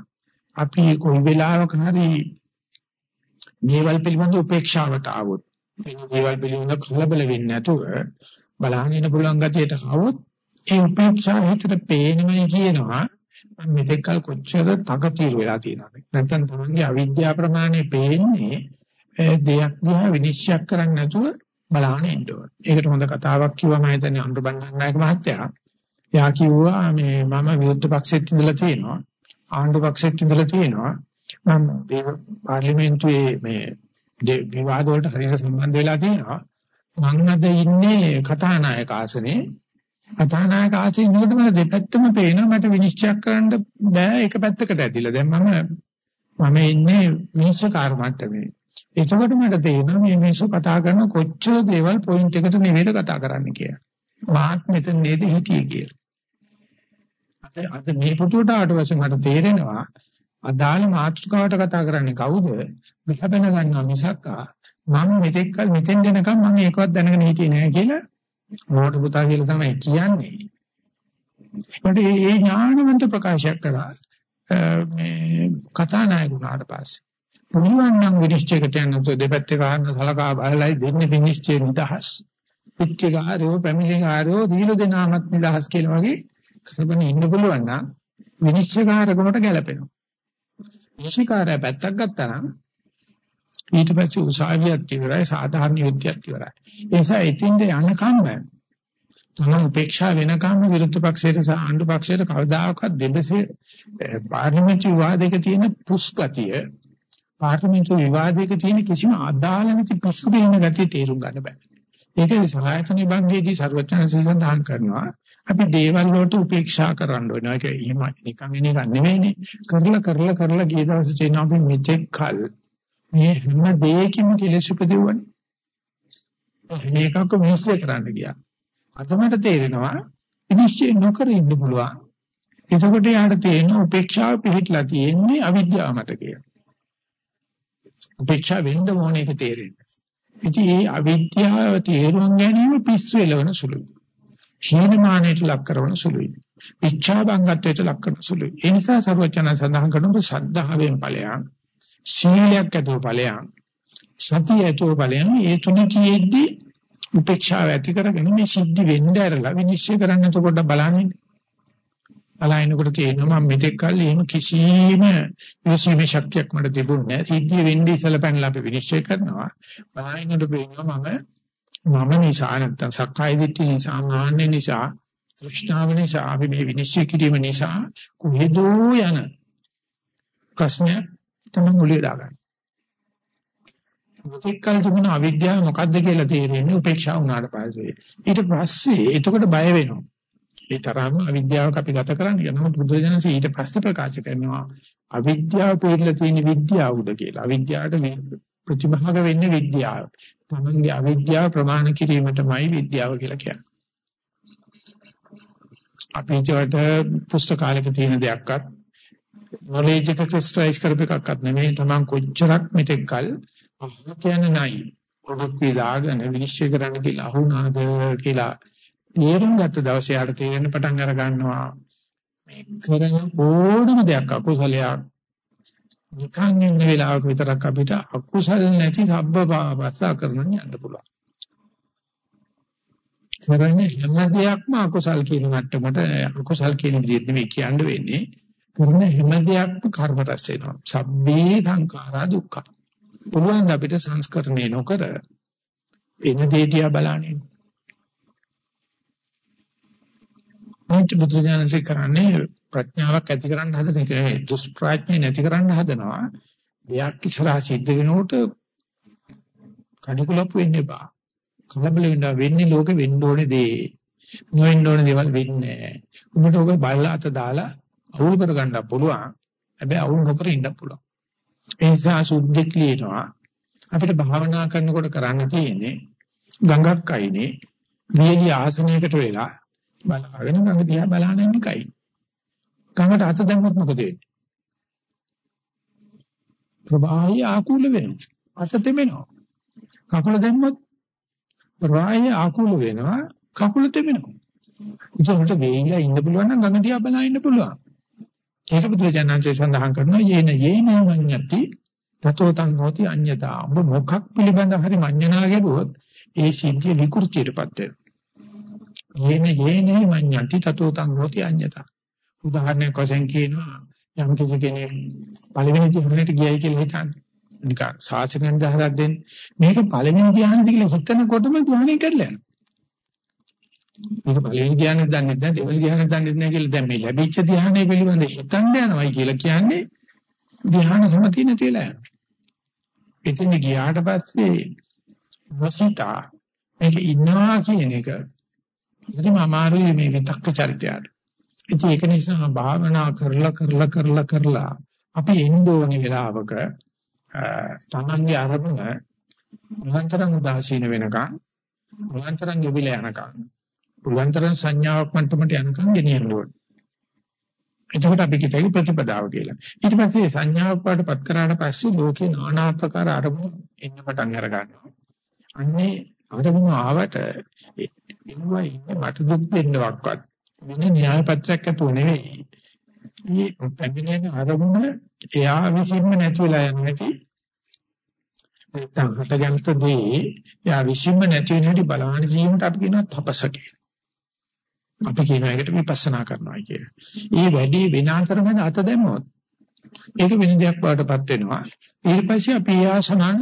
S1: අපි කොයි වෙලාවක හරි දේවල් පිළිබඳ උපේක්ෂාවට ආවොත් මේ දේවල් පිළිබඳ කලබල වෙන්නේ නැතුව බලහන් ඉන්න පුළුවන් ගතියට આવොත් ඒ උපේක්ෂාව හිතට පේනමයි කියනවා මම මෙතෙක් කල කොච්චර තකතිර වෙලා තියෙනවද නැත්නම් තමන්ගේ අවිද්‍යාව ප්‍රමාණය පේන්නේ දෙයක් දිහා විනිශ්චය කරන්න නැතුව බලහන් ඉන්න ඕන. ඒකට හොඳ කතාවක් කිව්වා මම හිතන්නේ අනුබණ්ණනායක මහත්තයා. එයා කිව්වා මේ මම විරුද්ධ පක්ෂෙත් ඉඳලා තියෙනවා. ආණ්ඩු පක්ෂෙත් ඉඳලා තියෙනවා. මම පාර්ලිමේන්තුවේ මේ විවාද වලට හරියට සම්බන්ධ වෙලා තියෙනවා. මම අද ඉන්නේ කතානායක ආසනේ කතානායක ආචේ ඉන්නකොට මට දෙපැත්තම පේනවා මට විනිශ්චය කරන්න බෑ එක පැත්තකට ඇදිලා. දැන් මම මම ඉන්නේ විනිශ්චයකාර මට්ටමේ. එතකොට මට තේරෙනවා මේ මිනිස්සු කතා කරන කොච්චර දේවල් පොයින්ට් එකට නෙවෙයි කතා කරන්න කියලා. මාත් මෙතන නේද හිටියේ කියලා. අද අද මේ පුටුවට ආවට පස්සේ මට තේරෙනවා අදාළ මාතෘකාවට කතා කරන්නේ කවුද? ගහපෙන ගන්නවා මිසක් මම මෙතෙක් කල මෙතෙන් දෙනකම් මම ඒකවත් දැනගෙන හිටියේ නෑ කියලා මොකට පුතා කියලා තමයි කියන්නේ. ඒකට මේ ඥානවන්ත ප්‍රකාශයක් කරා මේ කතා නායක වුණාට පස්සේ පුළුවන් නම් විනිශ්චයකට යනකොට දෙපැත්තේ වහන්න සලකා බලලයි දෙන්නේ විනිශ්චය නිදහස්. පිටිකාරයෝ පැමිණිකාරයෝ දීල දෙනාමත් නිදහස් කියලා වගේ කරගෙන ඉන්න පුළුවන් නම් විනිශ්චයකාරකමට ගැලපෙනවා. විනිශ්චයකාරය පැත්තක් ගත්තා නම් ඊට පස්සේ උසාවියක් ඉවරයි සාධාරණ යුද්ධයක් ඉවරයි. ඒ නිසා ඉතින්ද යනකම් තන උපේක්ෂා වෙනකම් විරුද්ධ පක්ෂයට සහ ආණ්ඩු පක්ෂයට කවදාකවත් දෙබසේ පාර්ලිමේන්තු විවාදයක තියෙන පුස්ගතිය පාර්ලිමේන්තු විවාදයක තියෙන කිසිම අදාළ නැති පුස්ු දෙන්න ගතිය තේරුම් ගන්න බෑ. ඒක සලායතන විභංගයේදී ਸਰවඥාන්සේ සඳහන් කරනවා අපි දේවල් වලට උපේක්ෂා කරන්න ඕනේ. ඒක එහෙම නිකන් එන එක නෙවෙයිනේ. කරලා කරලා කරලා ගිය දවසේ තියෙන අපි මෙතෙක් කල් මේ හැම දෙයකින්ම කෙලෙස් උපදෙවන්නේ. මේකක විශ්ලේෂ කරන්න ගියා. අද මට තේරෙනවා විශ්ලේෂ නොකර ඉන්න පුළුවන්. එතකොට යාට තේරෙන උපේක්ෂාව පිළිట్లా තියෙන්නේ අවිද්‍යාව මත කියලා. උපේක්ෂා වෙන්න ඕනේ ඒක තේරෙන්නේ. ඉතින් මේ අවිද්‍යාව තේරුම් ගැනීම පිස්සු එලවන සුළුයි. හීනමානයට ලක් කරන සුළුයි. ඉච්ඡා බංගත්වයට ලක් කරන සුළුයි. ඒ නිසා සර්වචන සඳහන් කරනවා සද්ධාවෙන් ඵලයන් සීලයක් ඇතුව ඵලයන් සතිය ඇතුව ඵලයන් ඒ තුන කියෙද්දි උපේක්ෂාව ඇති කරගෙන මේ සිද්ධි වෙන්න ඇරලා විනිශ්චය කරන්න එතකොට බලන්නේ බලනකොට තේරෙනවා මම මෙතෙක් කල් එහෙම කිසිම විශ්ීමේ ශක්තියක් මට තිබුණේ නැහැ. සිද්ධිය වෙන්නේ ඉස්සලා පැනලා අපි විනිශ්චය කරනවා. බලනකොට පේනවා මම මම නිසා නැත්තම් සක්කාය දිට්ඨිය නිසා මාන්නේ නිසා තෘෂ්ණාව නිසා අපි මේ විනිශ්චය කිරීම නිසා කොහෙදෝ යන ප්‍රශ්නයක් තමයි මුලිය දාගන්නේ. මුතිකල් තිබුණ අවිද්‍යාව මොකද්ද කියලා තේරෙන්නේ උපේක්ෂා වුණාට පස්සේ. ඊට පස්සේ එතකොට බය වෙනවා. ඒ තරම්ම අවිද්‍යාවක් අපි ගත කරන්නේ. නමුත් බුදුරජාණන්සේ ඊට පස්සේ ප්‍රකාශ කරනවා අවිද්‍යාව පිළිලා තියෙන විද්‍යාව උඩ කියලා. අවිද්‍යාවට මේ ප්‍රතිභාග වෙන්නේ විද්‍යාව. තමන්ගේ අවිද්‍යාව ප්‍රමාණ කිරීමටමයි විද්‍යාව කියලා කියන්නේ. අපි ඒකට පුස්තකාලයක තියෙන දෙයක්වත් නොලෙජ් එක ක්‍රිස්ටලයිස් කරපු එකක්වත් නෙමෙයි. තමන් කොච්චරක් මෙතෙක්කල් අහ කියන්නේ නැයි. පොඩක් විලාගෙන විනිශ්චය කරන්න කියලා අහුණාද කියලා තේරුම් ගත්ත දවසේ යාට තේරෙන්න පටන් අර ගන්නවා. මේ කරන ඕනම දෙයක් අකුසලයක් නිකන් ඉන්න වෙලාවක විතරක් අපිට අකුසල නැති සබ්බ පාපස්සා කරන්න යන්න පුළුවන්. කරන්නේ හැම දෙයක්ම අකුසල් කියන මට්ටමට අකුසල් කියන විදිහට නෙමෙයි කියන්න වෙන්නේ. කරන හැම දෙයක්ම කර්ම රැස් වෙනවා. සබ්බේ සංඛාරා දුක්ඛ. පුළුවන් අපිට සංස්කරණය නොකර එන දේ දිහා බලන්නේ. මොකද බුදුජානසී කරන්නේ ප්‍රඥාවක් ඇති කරන්න හදන එක නෙවෙයි දුෂ්ප්‍රඥය නැති කරන්න හදනවා. දෙයක් ඉස්සරහා සිද්ධ වෙනකොට කඩකුලප්පු වෙන්න එපා. කලබල වෙන්න වෙන්නේ ලෝකෙ වෙන්න ඕනේ දේ. නොවෙන්න ඕනේ දේවල් වෙන්නේ නැහැ. උඹට ඔබ බලලා අත දාලා අවුල් කරගන්න පුළුවන්. හැබැයි අවුල් නොකර ඉන්න පුළුවන්. ඒ නිසා සුද්ධෙක් ලියනවා අපිට භාවනා කරනකොට කරන්න තියෙන්නේ ගඟක් අයිනේ වියලි ආසනයකට වෙලා බලාගෙන ගඟ දිහා බලන ඉන්න එකයි. ගඟට අත දැම්මොත් මොකද වෙන්නේ? ප්‍රවාහය ආකූල වෙනවා. අත තෙමෙනවා. කකුල දැම්මොත් ප්‍රවාහය ආකූල වෙනවා. කකුල තෙමෙනවා. ඒකට වේගිලා ඉන්න පුළුවන් නම් ගඟ දිහා බලලා ඉන්න පුළුවන්. ඒක බුදුරජාණන්සේ සඳහන් කරනවා යේන යේන මඤ්ඤති තතෝ තං හෝති අඤ්ඤතා. ඔබ මොකක් පිළිබඳ හරි මඤ්ඤණා ගැබුවොත් ඒ සිද්ධිය විකෘතියටපත් වෙනවා. යේන යේන මඤ්ඤති තතෝ තං හෝති අඤ්ඤතා. උදාහරණයක් වශයෙන් කියනවා යම් කිසි කෙනෙක් පළවෙනි ධ්‍යානෙට ගියයි කියලා හිතන්නේ. නිකන් සාසනෙන් දහරක් දෙන්න. මේක පළවෙනි ධ්‍යානෙද කියලා හිතනකොටම ධ්‍යානෙ කරලා යනවා. මේක පළවෙනි ධ්‍යානෙ දන්නේ නැහැ දෙවෙනි ධ්‍යානෙ දන්නේ නැහැ කියලා දැන් මේ ලැබිච්ච ධ්‍යානෙ පිළිබඳ හිතන්න යනවායි කියලා කියන්නේ ධ්‍යාන සමතිය නැතිලා යනවා. එතන ගියාට පස්සේ වසිතා මේක ඉන්නවා කියන එක ඉතින් අමාරුයි මේ විතක්ක චරිතයට. ඉතින් ඒක නිසා භාවනා කරලා කරලා කරලා කරලා අපි එන්න ඕනේ වෙලාවක තමන්ගේ අරමුණ නිරන්තරං උදාසීන වෙනකන් නිරන්තරං ගෙවිල යනකන් නිරන්තරං සංඥාවක් මට්ටමට යනකන් ගෙනියන්න ඕනේ. එතකොට අපි කිතයි ප්‍රතිපදාව කියලා. ඊට පස්සේ සංඥාවක් වඩපත් කරාට පස්සේ ලෝකේ নানা ආකාර අරමුණු එන්න පටන් අර ගන්නවා. අන්නේ අරමුණු ආවට එනවා ඉන්නේ මට දුක් දෙන්නවක්වත් වෙන න්‍යාය පත්‍රයක් අතෝ නෙවෙයි. මේ පැමිණෙන අරමුණ එයා විසින්ම නැති වෙලා යන හැටි නැත්නම් හටගන්ත දේ එයා විසින්ම නැති වෙන හැටි බලහන් ජීවිතයට අපි කියනවා තපස කියලා. අපි කියන එකට විපස්සනා කරනවා කිය. ඒ වැඩි විනාතරමද අත දැම්මොත් ඒක වෙන දෙයක් වඩටපත් වෙනවා. ඊට පස්සේ අපි ආසනන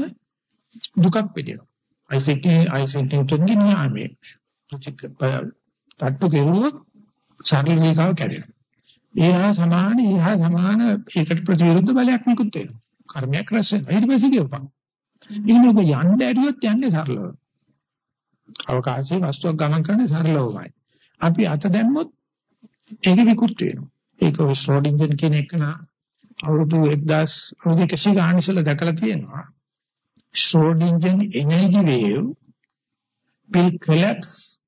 S1: දුකක් පිළිනවා. අයිසෙකින් අයිසෙකින් තුන්ගේ න්යාමයේ තට්ටු කෙරුවොත් සරල රේඛාව කැඩෙනවා. ඒහා සමාන ඒහා සමාන ඒකට ප්‍රතිවිරුද්ධ බලයක් නිකුත් වෙනවා. කර්මයක් රැස් වෙනවා. ඊට පස්සේ කියවපන්. ඉන්නක යන්න ඇරියොත් යන්නේ සරලව. අවකාශයේ වස්තුවක් ගමන් කරන්නේ සරලවමයි. අපි අත දැම්මොත් ඒක විකෘති වෙනවා. ඒක ස්ට්‍රෝඩින්ජර් කියන එක නා අවුරුදු 1000 අවුරුදු 100 ගාන ඉස්සෙල්ලා දැකලා තියෙනවා. Schrodinger energy wave will collapse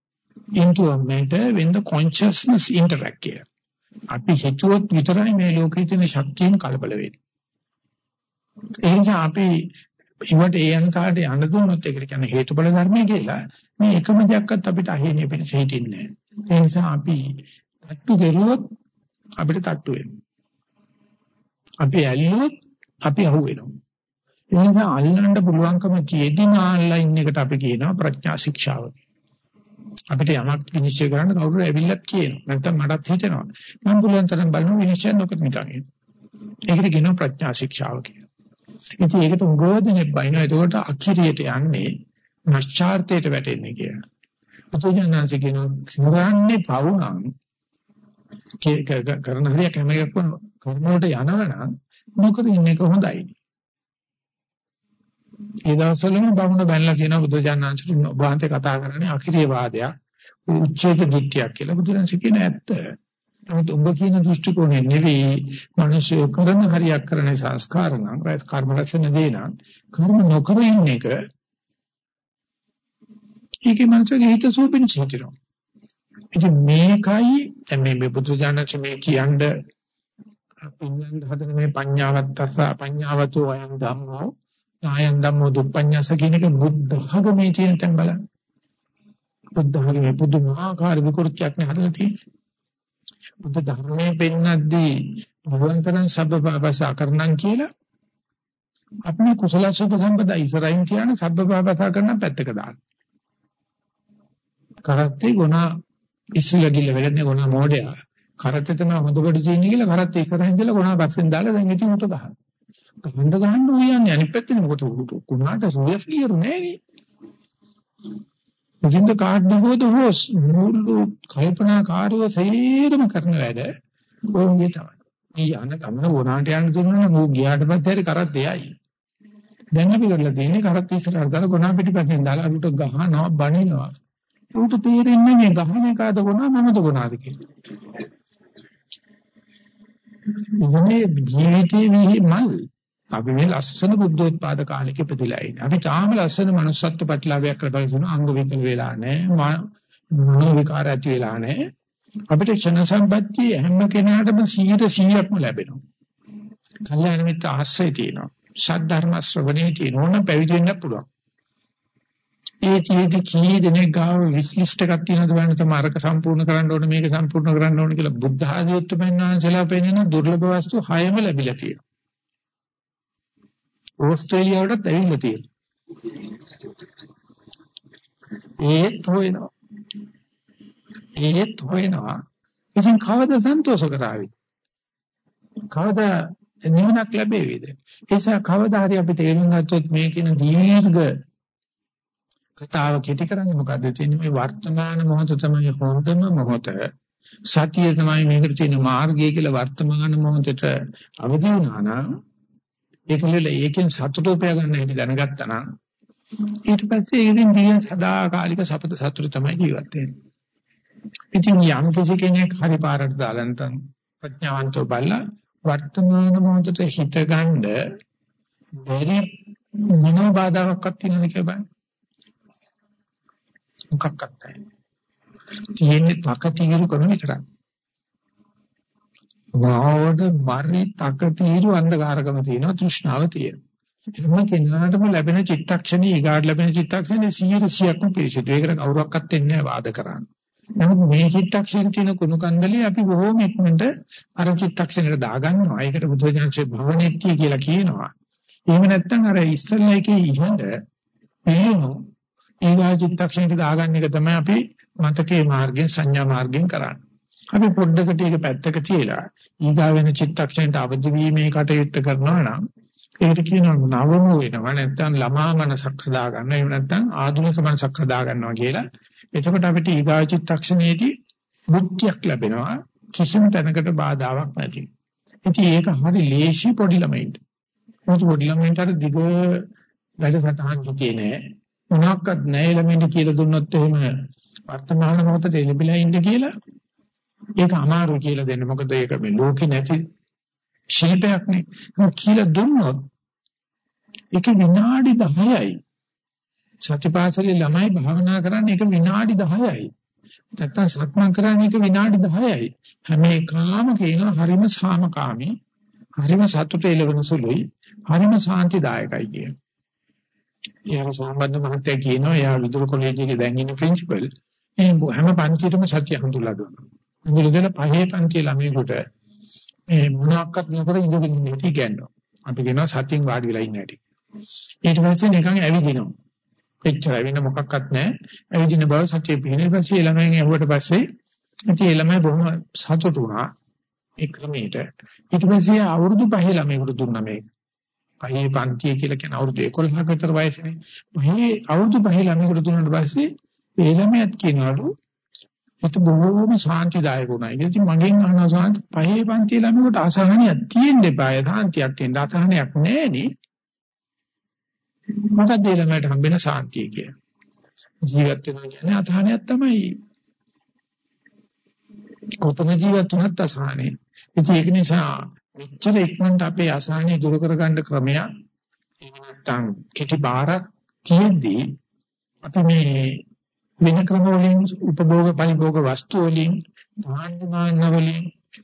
S1: into a matter when the consciousness interact here. අපි හිතුවොත් විතරයි මේ ලෝකයේ තියෙන ශක්තියෙන් කලබල වෙන්නේ. ඒ නිසා අපි ඉවට ඒ අන්තයට යන්න දුන්නොත් ඒකට කියන්නේ හේතුඵල ධර්මය කියලා මේ එකම දෙයක්වත් අපිට අහිමිය පිණිස හිටින්නේ නැහැ. ඒ නිසා අපි තට්ටු කෙරුවොත් අපිට තට්ටු වෙනවා. අපි ඇල්ලුවොත් අපි අහු වෙනවා. ඒ නිසා අල්ලන්න පුළුවන්කම තියෙදි ආන්ලයින් එකට අපි කියනවා ප්‍රඥා ශික්ෂාව. අපිට යමක් විනිශ්චය කරන්න කවුරු ඇවිල්ලත් කියනවා. නැත්නම් මටත් හිතෙනවා. මම පුළුවන් තරම් බලමු විනිශ්චය නොකර නිකන්. ඒකට කියනවා ප්‍රඥා ශික්ෂාව කියලා. ඉතින් ඒකට උගෝදනේ බයින එතකොට අකිරියට යන්නේ නැස්චාර්තයට වැටෙන්නේ කියලා. පුදුජනන්සේ කියනවා කරන්නේ පවුනම් කරන හරියක් හැම එකක්ම කර්ම වලට යනවනම් නොකර ඉන්න එක හොඳයි. ඒ දවස්වලම බමුණ බැලලා කියන බුදුජානනාංශට වහන්සේ කතා කරන්නේ අකිරිය වාදයක් උච්ඡේද දිට්ඨියක් කියලා බුදුරජාණන් කියන ඇත්ත. නමුත් ඔබ කියන දෘෂ්ටි කෝණය නෙවෙයි මිනිස්සු කරන හරියක් කරන සංස්කාර නම් කර්ම රැසන දේ නම් කර්ම නොකර ඉන්න එක ඒකේ මනසගේ හිත සූපින් සිටිනවා. ඉතින් මේකයි දැන් මේ බුදුජානක මේ කියන්නේ පින්නන් හදන මේ පඤ්ඤාවත්තස පඤ්ඤාවතෝ අයං ධම්මෝ ආයන් ධම්මෝ දුප්පඤ්ඤස කියන එක බුද්ධ ධර්මයේ තියෙන තැන් බලන්න. බුද්ධ ධර්මයේ පුදුමාකාර විකෘතියක් නේ හදලා තියෙන්නේ. බුද්ධ ධර්මයේ පෙන්නද්දී භවන්තරං සබ්බපාපසා කරනම් කියලා අපි කුසල සුභ සම්පදා ඉස්සරහින් කියන සබ්බපාපසා කරන පැත්තක දාන්න. කරත්තේ ගුණා ඉස්සලා ගිල්ල වෙලන්නේ ගුණා මොඩයා. කරත්තේ තමයි හොඳකොට තියෙන්නේ කියලා කරත්තේ ඉස්සරහින් දාලා ගුණා පස්සෙන් දාලා දැන් ඉතින් උට ගහන. ගහන්න ගහන්න උයන්නේ අනිත් පැත්තේ මොකද ගුණාට සුවස් ක්ලියර් නෑ නේ. මුලින්ද කාඩ් දහෝද හොස් මුළු කල්පනාකාරව සේරම කරන වැඩ කොහොමද තමයි. මේ යන ගමන වුණාට යන්න දුන්නා නම් ඌ ගියාට පස්සේ හරි කරත් එයයි. දැන් අපි කරලා තියෙන්නේ කරත් ඉස්සරහට දාලා ගොනා පිටිපස්සෙන් දාලා අරුට ගහනවා බනිනවා. ඌට තේරෙන්නේ මේ ගහන එකද ගොනා මමද ගොනාද කියලා. ඉතින් ජීවිතේ මේ මල් අපි මේ ලස්සන බුද්ධෝත්පාද කාලෙක ඉපදිලා ඉන්නේ. අපි තාම ලස්සන manussත්ව ප්‍රතිලාභයක් ලබගෙන අංග විකල වෙලා නැහැ. මනෝ විකාර ඇති වෙලා නැහැ. අපිට ක්ෂණ සම්පත්තිය හැම කෙනාටම 100%ක්ම ලැබෙනවා. කල්යාණ මිත්‍ර ආශ්‍රය තියෙනවා. සද්ධර්ම ශ්‍රවණේ තියෙනවා නම් පැවිදි වෙන්න පුළුවන්. ඒ තියෙදි කී දෙනෙක් ගාව විශිෂ්ට එකක් තියෙනවද බලන්න තමයි අරක සම්පූර්ණ කරන්න ඕනේ මේක සම්පූර්ණ කරන්න ඕනේ කියලා බුද්ධ ආදී උත්තරමයන්වන්සලා පෙන්නන දුර්ලභ වස්තු හයම ලැබිලා තියෙනවා. ඕස්ට්‍රේලියාවටත් ඇවිල්ලා තියෙනවා. ඒත් හොයනවා. ඒත් හොයනවා. ඉතින් කවද සන්තෝෂ කරાવી? කවදා නිවනක් ලැබෙවිද? ඒ නිසා කවදා හරි අපි තේරුම් ගත්තොත් මේ කියන දීර්ඝ කතාව කෙටි කරන්නේ මොකද්ද? තියෙන්නේ මේ වර්තමාන මොහොත තමයි හොඳම මොහොත. සතිය තමයි මේකට තියෙන මාර්ගය කියලා වර්තමාන මොහොතට අවදි වුණා නම් ඒකලෙල ඒකෙන් සතුට උපය ගන්න හැටි දැනගත්තා නම් ඊට පස්සේ ඒකෙන් දින සදාකාලික සපත සතුට තමයි ජීවත් වෙන්නේ. ඉතින් යම් කිසි කෙනෙක් හරි පාරට දාලා නැත්නම් ප්‍රඥාවන්තව බලලා වර්තමාන මොහොතට හිත ගන්න බැරි මොන බාධාවක්වත් තියෙනවද කියලා බලන්න. මොකක්වත් නැහැ. තියෙන්නේ තකතිරු කරන විතරයි. වාවඩ මරි තකතිරු අන්ධකාරකම තියෙනවා තෘෂ්ණාව තියෙනවා. එහෙම කෙනාටම ලැබෙන චිත්තක්ෂණේ ඊගාට ලැබෙන චිත්තක්ෂණේ 100%ක්ම පිළිසිදු. ඒකට කවුරක්වත් දෙන්නේ නැහැ වාද කරන්න. නමුත් මේ චිත්තක්ෂණ තියෙන කුණු කන්දලේ අපි බොහෝම ඉක්මනට අර චිත්තක්ෂණයට දාගන්නවා. ඒකට බුදුරජාණන්සේ භවනෙත්‍ය කියලා කියනවා. එහෙම නැත්නම් අර ඉස්සල්ලා එකේ ඉහඳ පිළිනු ඊගා චිත්තක්ෂණයට දාගන්න එක තමයි අපි මතකේ මාර්ගයෙන් සංඥා මාර්ගයෙන් කරන්නේ. අපි පොඩ්ඩකට ඒක පැත්තක තියලා ඊගා වෙන චිත්තක්ෂණයට අවදි වීමේ කටයුත්ත කරනවා නම් ඒකට කියනවා නවම වෙනවා නැත්නම් ළමා මනසක් හදා ගන්න එහෙම නැත්නම් ආධුනික මනසක් හදා ගන්නවා කියලා එතකොට අපිට ඊගා චිත්තක්ෂණයේදී බුද්ධියක් ලැබෙනවා කිසිම තැනකට බාධාවක් නැති. ඉතින් ඒක හරි ලේසි පොඩි ළමයින්ට. මොකද පොඩි ළමයින්ට අර දිග වැඩසටහන් කියේ නෑ. මොනක්වත් නෑ ළමයින්ට කියලා දුන්නොත් එහෙම වර්තමාන මොහොතේ ලැබිලා ඉන්න කියලා ඒක අමාරු කියලා දෙන්න. මොකද ඒක මේ ලෝකේ නැති ශිල්පයක් නේ. කියලා දුන්නොත් ඒක විනාඩි 10යි සත්‍යපාසලේ ළමයි භාවනා කරන්නේ ඒක විනාඩි 10යි. නැත්තම් සක්මන් කරන්නේ ඒක විනාඩි 10යි. හැම එකම කියනවා හරිම සාමකාමී, හරිම සතුට එළවෙන සුළුයි, හරිම සාන්තිදායකයි කියන. ඊයර සම්බන්ධ මහත්තයා කියනවා එයා විදුල කොලෙජ් දැන් ඉන්න ප්‍රින්සිපල්. ඒ හැම පන්තියටම සත්‍ය හඳුල්ලා දුන්නා. හඳුල්ලා දෙන පහේ පන්තියේ ළමයෙකුට මේ මොනක්වත් නොකර ඉඳගෙන ඉන්න හැටි කියනවා. අපි කියනවා සතියෙන් වාඩි වෙලා ඉන්න හැටි. ඊට පස්සේ නිකන් ඇවිදිනවා. එච්චරයි වෙන මොකක්වත් නැහැ. ඇවිදින බව සත්‍ය පිළිගෙන පස්සේ ළමයන් ඇහුවට පස්සේ ඉතින් ඒ ළමයි බොහොම සතුටු වුණා ඒ ක්‍රමයට. ඊට පස්සේ අවුරුදු පහේ ළමයෙකුට දුන්නා මේක. පහේ පන්තිය කියලා කියන අවුරුදු 11ක විතර වයසනේ. පහේ අවුරුදු පහේ ළමයෙකුට දුන්නාට පස්සේ ඒ ළමයාත් කියනවලු ඒත් බොහොම ශාන්තිදායක වුණා. ඉතින් මගෙන් අහනවා සාන්ත පහේ පන්තිය ළමයෙකුට අසහනයක් තියෙන්න එපා. සාන්තියක් තියෙන්න අසහනයක් නැහැ නේ. මොකක්ද ඒ ළමයට හම්බෙන සාන්තිය කියන්නේ. ජීවත් වෙනවා කියන්නේ අතහණයක් තමයි. කොතන ජීවත් වුණත් අසහනේ. ඉතින් ඒක නිසා මෙච්චර ඉක්මනට අපේ අසහනේ දුරු කරගන්න ක්‍රමයක් එහෙම නැත්නම් කෙටි බාරක් තියෙද්දී අපි මේ වෙන ක්‍රම වලින් උපභෝග පරිභෝග වස්තු වලින් දාන්න වලින්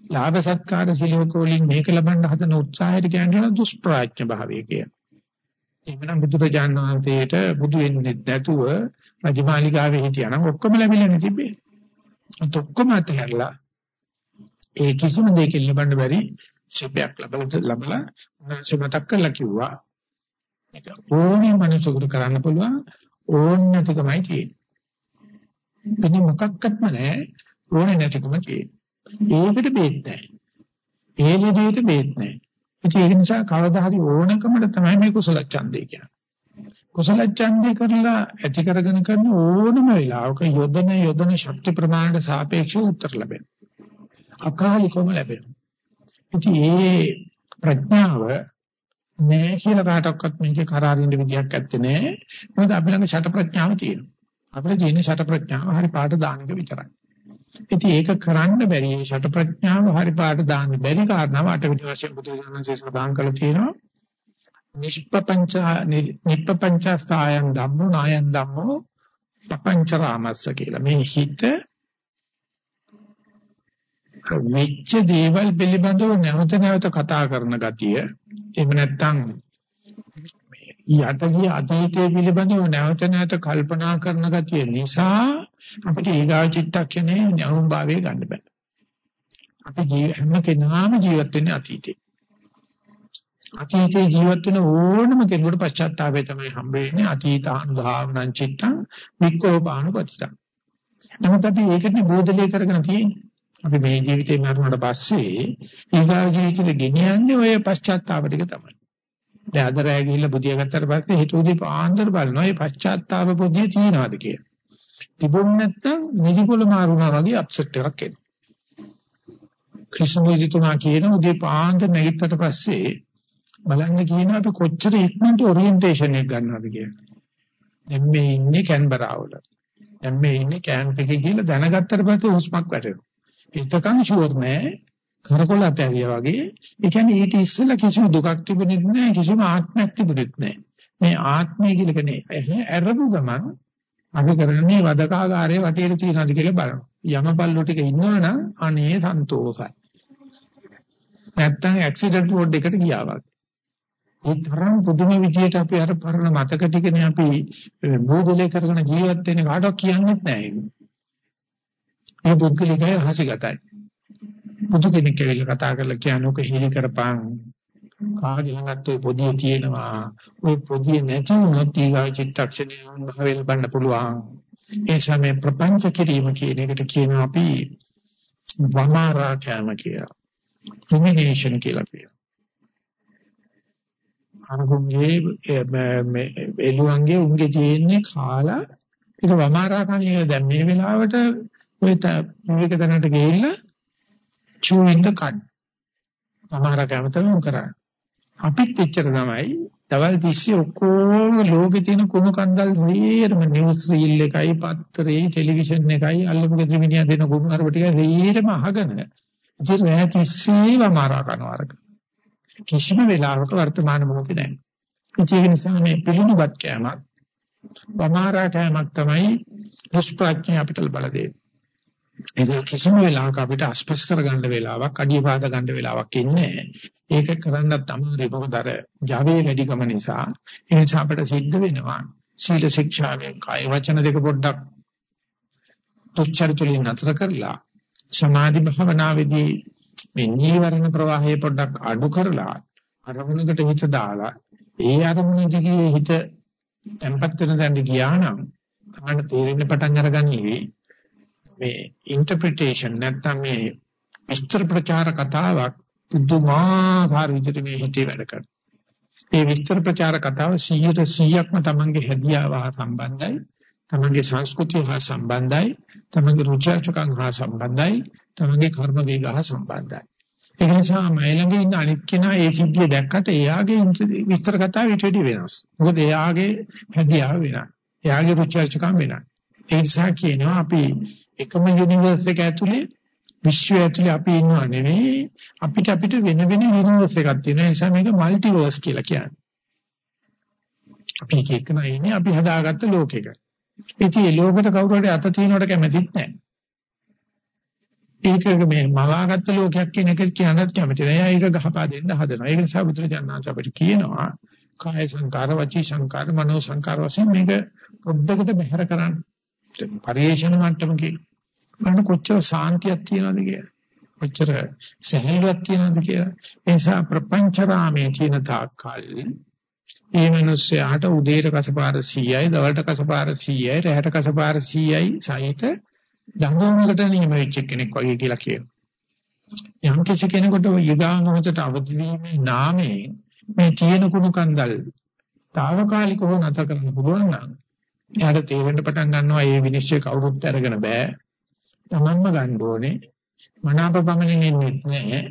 S1: ලාභ සත්කාර සිලෝක වලින් මේක ලබන්න හදන උත්සාහයට කියන්නේ දුෂ්ප්‍රාඥ භාවය කියන. එහෙමනම් බුදුරජාණන් වහන්සේට බුදු වෙන්නේ නැතුව රජමාලිගාවේ හිටියානම් ඔක්කොම ලැබිලා නෙතිබේ. ඔක්කොම අතහැරලා ඒ කිසිම දෙයකින් ලබන්න බැරි සුභයක් ලැබලා ලැබලා උන්වහන්සේ මතක් කරලා කිව්වා ඒක ඕනේ මනුස්සයෙකුට කරන්න පුළුවන් ඕන නැතිකමයි තියෙන්නේ. ඉතින් මොකක්වත්ම නැහැ ඕනේ නැතිකම තියෙන්නේ. ඒකට බේත් නැහැ. ඒ ලෙඩේට බේත් නැහැ. ඉතින් ඒක නිසා කවදා හරි ඕනකමට තමයි මේ කුසල ඡන්දය කියන්නේ. කුසල ඡන්දය කරලා ඇති කරගෙන කරන ඕනම වෙලාවක යොදන යොදන ශක්ති ප්‍රමාණයට සාපේක්ෂව උත්තර ලැබෙනවා. අකාලිකවම ලැබෙනවා. ඉතින් මේ ප්‍රඥාව නෑ කියලා කාටවත් මේකේ කරාරින්න විදියක් ඇත්තේ නෑ. මොකද අපි ළඟ ෂට ප්‍රඥාව තියෙනවා. අපිට තියෙන ෂට ප්‍රඥාව හරි පාට දාන එක විතරයි. ඉතින් ඒක කරන්න බැරි මේ ෂට ප්‍රඥාව හරි පාට දාන්න බැරි කාරණාව අටවෙනි වශයෙන් බුදුරජාණන්සේ සඳහන් කළා තියෙනවා. නිෂ්පපංච නිප්පපංචස්ථායන් ධම්මෝ නායන් ධම්මෝ පපංච රාමස්ස කියලා. මේ හිත වෙච්ච දේවල් පිළිබඳව නැවත නැවත කතා කරන ගතිය එහෙම නැත්නම් යට ගිය අතීතයේ පිළිබඳව නැවත නැවත කල්පනා කරන ගතිය නිසා අපිට ඊගා චිත්තක්ෂණේ නැවුම් භාවයේ ගන්න බෑ. අපි හැම කෙනාම ජීවත් වෙන්නේ අතීතේ. අතීතේ ජීවත් වෙන ඕනම කෙනෙකුට පශ්චාත්තාපය තමයි හම්බ වෙන්නේ අතීතානුභාවනං චිත්තං වික්කෝපානුපතිතං. නමුත් අපි ඒකනේ බෝධලේ කරගෙන තියෙන්නේ. අපි මේ ජීවිතේ මරුණාට පස්සේ ඊගාව ජීවිතේ ගෙනියන්නේ ඔය පශ්චාත්තාප ටික තමයි. දැන් අද රැය ගිහිල්ලා බුදිය ගත්තට පස්සේ හිතුවදී පාන්දර බලනවා මේ පශ්චාත්තාප පොදිය තියනවාද කියලා. තිබුණ නැත්නම් නිදිකොල මාරුණා වගේ අප්සෙට් එකක් එනවා. ක්‍රිෂ්ණමූර්තිතුමා කියන උදේ පාන්දර නැගිට්ටට පස්සේ බලන්න කියනවා අපි කොච්චර ඉක්මනට ඔරියන්ටේෂන් එක ගන්නවද කියලා. දැන් මේ ඉන්නේ කැන්බරාවල. දැන් මේ ඉන්නේ කැම්ප් එකේ ගිහිල්ලා දැනගත්තට පස්සේ හුස්මක් වැටෙනවා. එතකන් ෂුවර් නෑ කරකොල අතහැරියා වගේ. ඒ කියන්නේ ඊට ඉස්සෙල්ලා කිසිම දුකක් තිබුණෙත් නෑ කිසිම ආත්මයක් තිබුණෙත් නෑ මේ ආත්මය කියලා කියන්නේ ඇරපු ගමන් අපි කරන්නේ වදකාගාරයේ වටේට තියනවාද කියලා බලනවා. යමපල්ලෝ ටික ඉන්නවනම් අනේ සන්තෝසයි නැත්තම් ඇක්සිඩන්ට් රෝඩ් එකට ගියා වගේ. ඒ තරම් පුදුම විදියට අපි අර පරණ මතක ටිකනේ අපි බෝධලේ කරගෙන ජීවත් වෙන්නේ කාටවත් කියන්නෙත් නෑ ඒක මේ පුද්ගලිකය රහසිගතයි. බුදු කෙනෙක් කියලා කතා කරලා කියන්නේ ඔක හිලි කරපං කාගේ ළඟත් ඔය පොදිය තියෙනවා. ඔය පොදිය නැති වුණොත් ඊගා චිත්තක්ෂණය භාවයෙන් බන්න පුළුවන්. ඒ සමේ ප්‍රපංච කිරීම කියන එකට කියනවා අපි වමාරා කෑම කියලා. රුමිනේෂන් කියලා කියනවා. අනුගුන්ගේ එළුවන්ගේ උන්ගේ තියෙන්නේ කාලා ඒක වමාරා කන්නේ දැන් මේ වෙලාවට ඔය විවේක තැනට ගිහිල්ලා chewing the cud. අමාර කැමතම කරන්නේ. අපිත් එච්චර තමයි. දවල් තිස්සේ ඔක්කොම ලෝකේ තියෙන කුණු කන්දල් හරියටම නිවුස් රීල් එකයි පත්තරේ ටෙලිවිෂන් එකයි අල්ලපු ගෙදර මිනිහා දෙන කුණු අරබ ටික හරියටම අහගෙන ඉතින් රැය තිස්සේම මාරා කරනවාරක. කිසිම වෙලාවක වර්තමාන මොහොතේ නැහැ. ඒක නිසා මේ පිළිනුවත් කෑමක් වමාරා කෑමක් තමයි දුෂ්ප්‍රඥා අපිට බල දෙන්නේ. ඒක කිසිම වෙලාවක අපිට අස්පස් කරගන්න වෙලාවක් අඩිය පාද ගන්න වෙලාවක් ඉන්නේ ඒක කරන්නත් අමාරුයි මොකද අර Java වැඩිකම නිසා ඒ නිසා අපිට සිද්ධ වෙනවා සීල ශික්ෂාවෙන් කාය වචන දෙක පොඩ්ඩක් තුච්චරිතුලින් නතර කරලා සමාධි භාවනාවේදී මේ නීවරණ ප්‍රවාහය පොඩ්ඩක් අඩු කරලා අරමුණකට හිත දාලා ඒ අරමුණ දිගේ හිත tempat වෙන දැන් ගියා නම් තමයි තේරෙන්න පටන් අරගන්නේ මේ ඉන්ටර්ප්‍රිටේෂන් නැත්නම් මේ විස්තර ප්‍රචාර කතාවක් පුදුමාකාර විදිහට මේ හිතේ වැඩ කරනවා. මේ විස්තර ප්‍රචාර කතාව 100%ක්ම තමන්ගේ හැදියාව හා සම්බන්ධයි, තමන්ගේ සංස්කෘතිය හා සම්බන්ධයි, තමන්ගේ රුචිචකම් හා සම්බන්ධයි, තමන්ගේ කර්ම වේග හා සම්බන්ධයි. ඒ නිසා මයිලඟ ඉන්න අනිත් කෙනා ඒ සිද්ධිය දැක්කට එයාගේ විස්තර කතාව ඊට වඩා වෙනස්. මොකද එයාගේ හැදියාව වෙනස්. එයාගේ රුචිචකම් වෙනස්. ඒ නිසා කියනවා අපි එකම යුනිවර්ස් එක ඇතුලේ විශ්වය ඇතුලේ අපි ඉන්නව නෙවෙයි අපිට අපිට වෙන වෙන යුනිවර්ස් එකක් තියෙන නිසා මේක মালටිවර්ස් කියලා කියන්නේ. අපි එක එක නයිනේ අපි හදාගත්ත ලෝකෙක. ඉතින් මේ ලෝකෙට කවුරු හරි අත තියනවට කැමතිත් නැහැ. ඒක මේ මවාගත්ත ලෝකයක් කියන එක කියන්නත් කැමති නෑ. ඒක ගහපා දෙන්න හදනවා. ඒක නිසා බුදුරජාණන් අපිට කියනවා කාය සංකාර, වචී සංකාර, මනෝ සංකාර වශයෙන් මේක පොඩ්ඩකට බැහැර කරන්න. පරිේශන මට්ටමකේ බලන්න කොච්චර සාන්තියක් තියනවද කියලා. කොච්චර සැහැල්ලුවක් තියනවද කියලා. ඒ නිසා ප්‍රපංච රාමයේ තියෙන තාක්කල් මේ මිනිස්යාට උදේට කසපාර 100යි, දවල්ට කසපාර 100යි, රැයට කසපාර 100යි සහිත දඬුවමකට නියම වෙච්ච කෙනෙක් වගේ කියලා කියනවා. යම් කිසි කෙනෙකුට යදා මොහොතට අවදි වීමේ නාමයෙන් මේ තියෙන කුණු කන්දල් తాවකාලිකව නැතර කරන්න පුළුවන් නම් එයාට තේරෙන්න පටන් ගන්නවා මේ විනිශ්චය කවුරුත් අරගෙන බෑ. තමන්ම ගන්න ඕනේ. මනාප පමණින් එන්නේ නැහැ.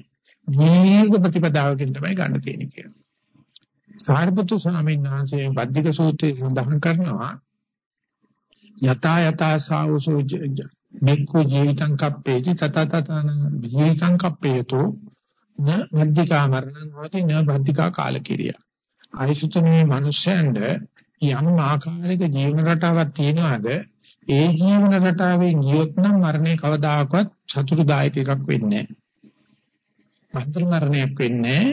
S1: දීර්ඝ ප්‍රතිපදාවකින් තමයි ගන්න තියෙන්නේ කියලා. සාරිපුත්තු ස්වාමීන් වහන්සේ බද්ධික සූත්‍රයේ සඳහන් කරනවා යතා යතා සාවසෝ මෙක්කෝ ජීවිතං කප්පේති තත තතන ජීවිතං කප්පේතෝ න වද්ධිකා මරණං හොති න වද්ධිකා කාලකිරියා ආයසුතමේ මිනිස්යන්ට යම් ආකාරයක ජීවන රටාවක් තියෙනවාද ඒ ජීවන රටාවේ ගියොත් නම් මරණය කවදාකවත් සතුටුදායක එකක් වෙන්නේ නැහැ. මන්ත්‍ර මරණයක් වෙන්නේ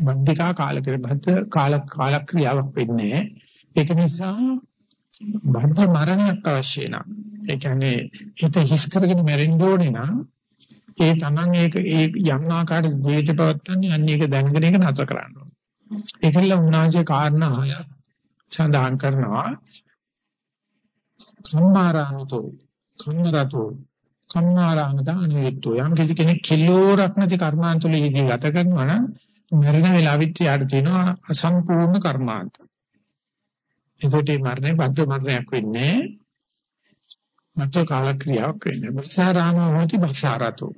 S1: බද්ධිකා කාලකර බද්ධ කාල කාලක්‍රියාවක් වෙන්නේ ඒක නිසා බද්ධ මරණයක් අවශ්‍ය නම් ඒ කියන්නේ හිත හිස් කරගෙන මැරෙන්න ඕනේ නම් ඒ Taman ඒක ඒ යම් ආකාරයක ජීවිත පවත්තන්නේ අන්න ඒක දැනගෙන ඒක නතර කරන්න ඕනේ. ඒකල උන්වහන්සේ කාරණා හයක් සඳහන් කරනවා කම්මාරාමතෝ කම්මරතෝ කම්මාරාමතා අනියුක්තෝ යම් කිසි කෙනෙක් කිලෝරක් නැති කර්මාන්තවලදී ගත කරනවා නම් මරණ වෙලාවෙත් යාට තියෙනවා අසම්පූර්ණ කර්මාන්ත. එතකොට මේ මරණය බද්ධ මරණයක් වෙන්නේ මත කාලක්‍රියාවක් වෙන්නේ. බසාරාම හොති බසාරතෝ.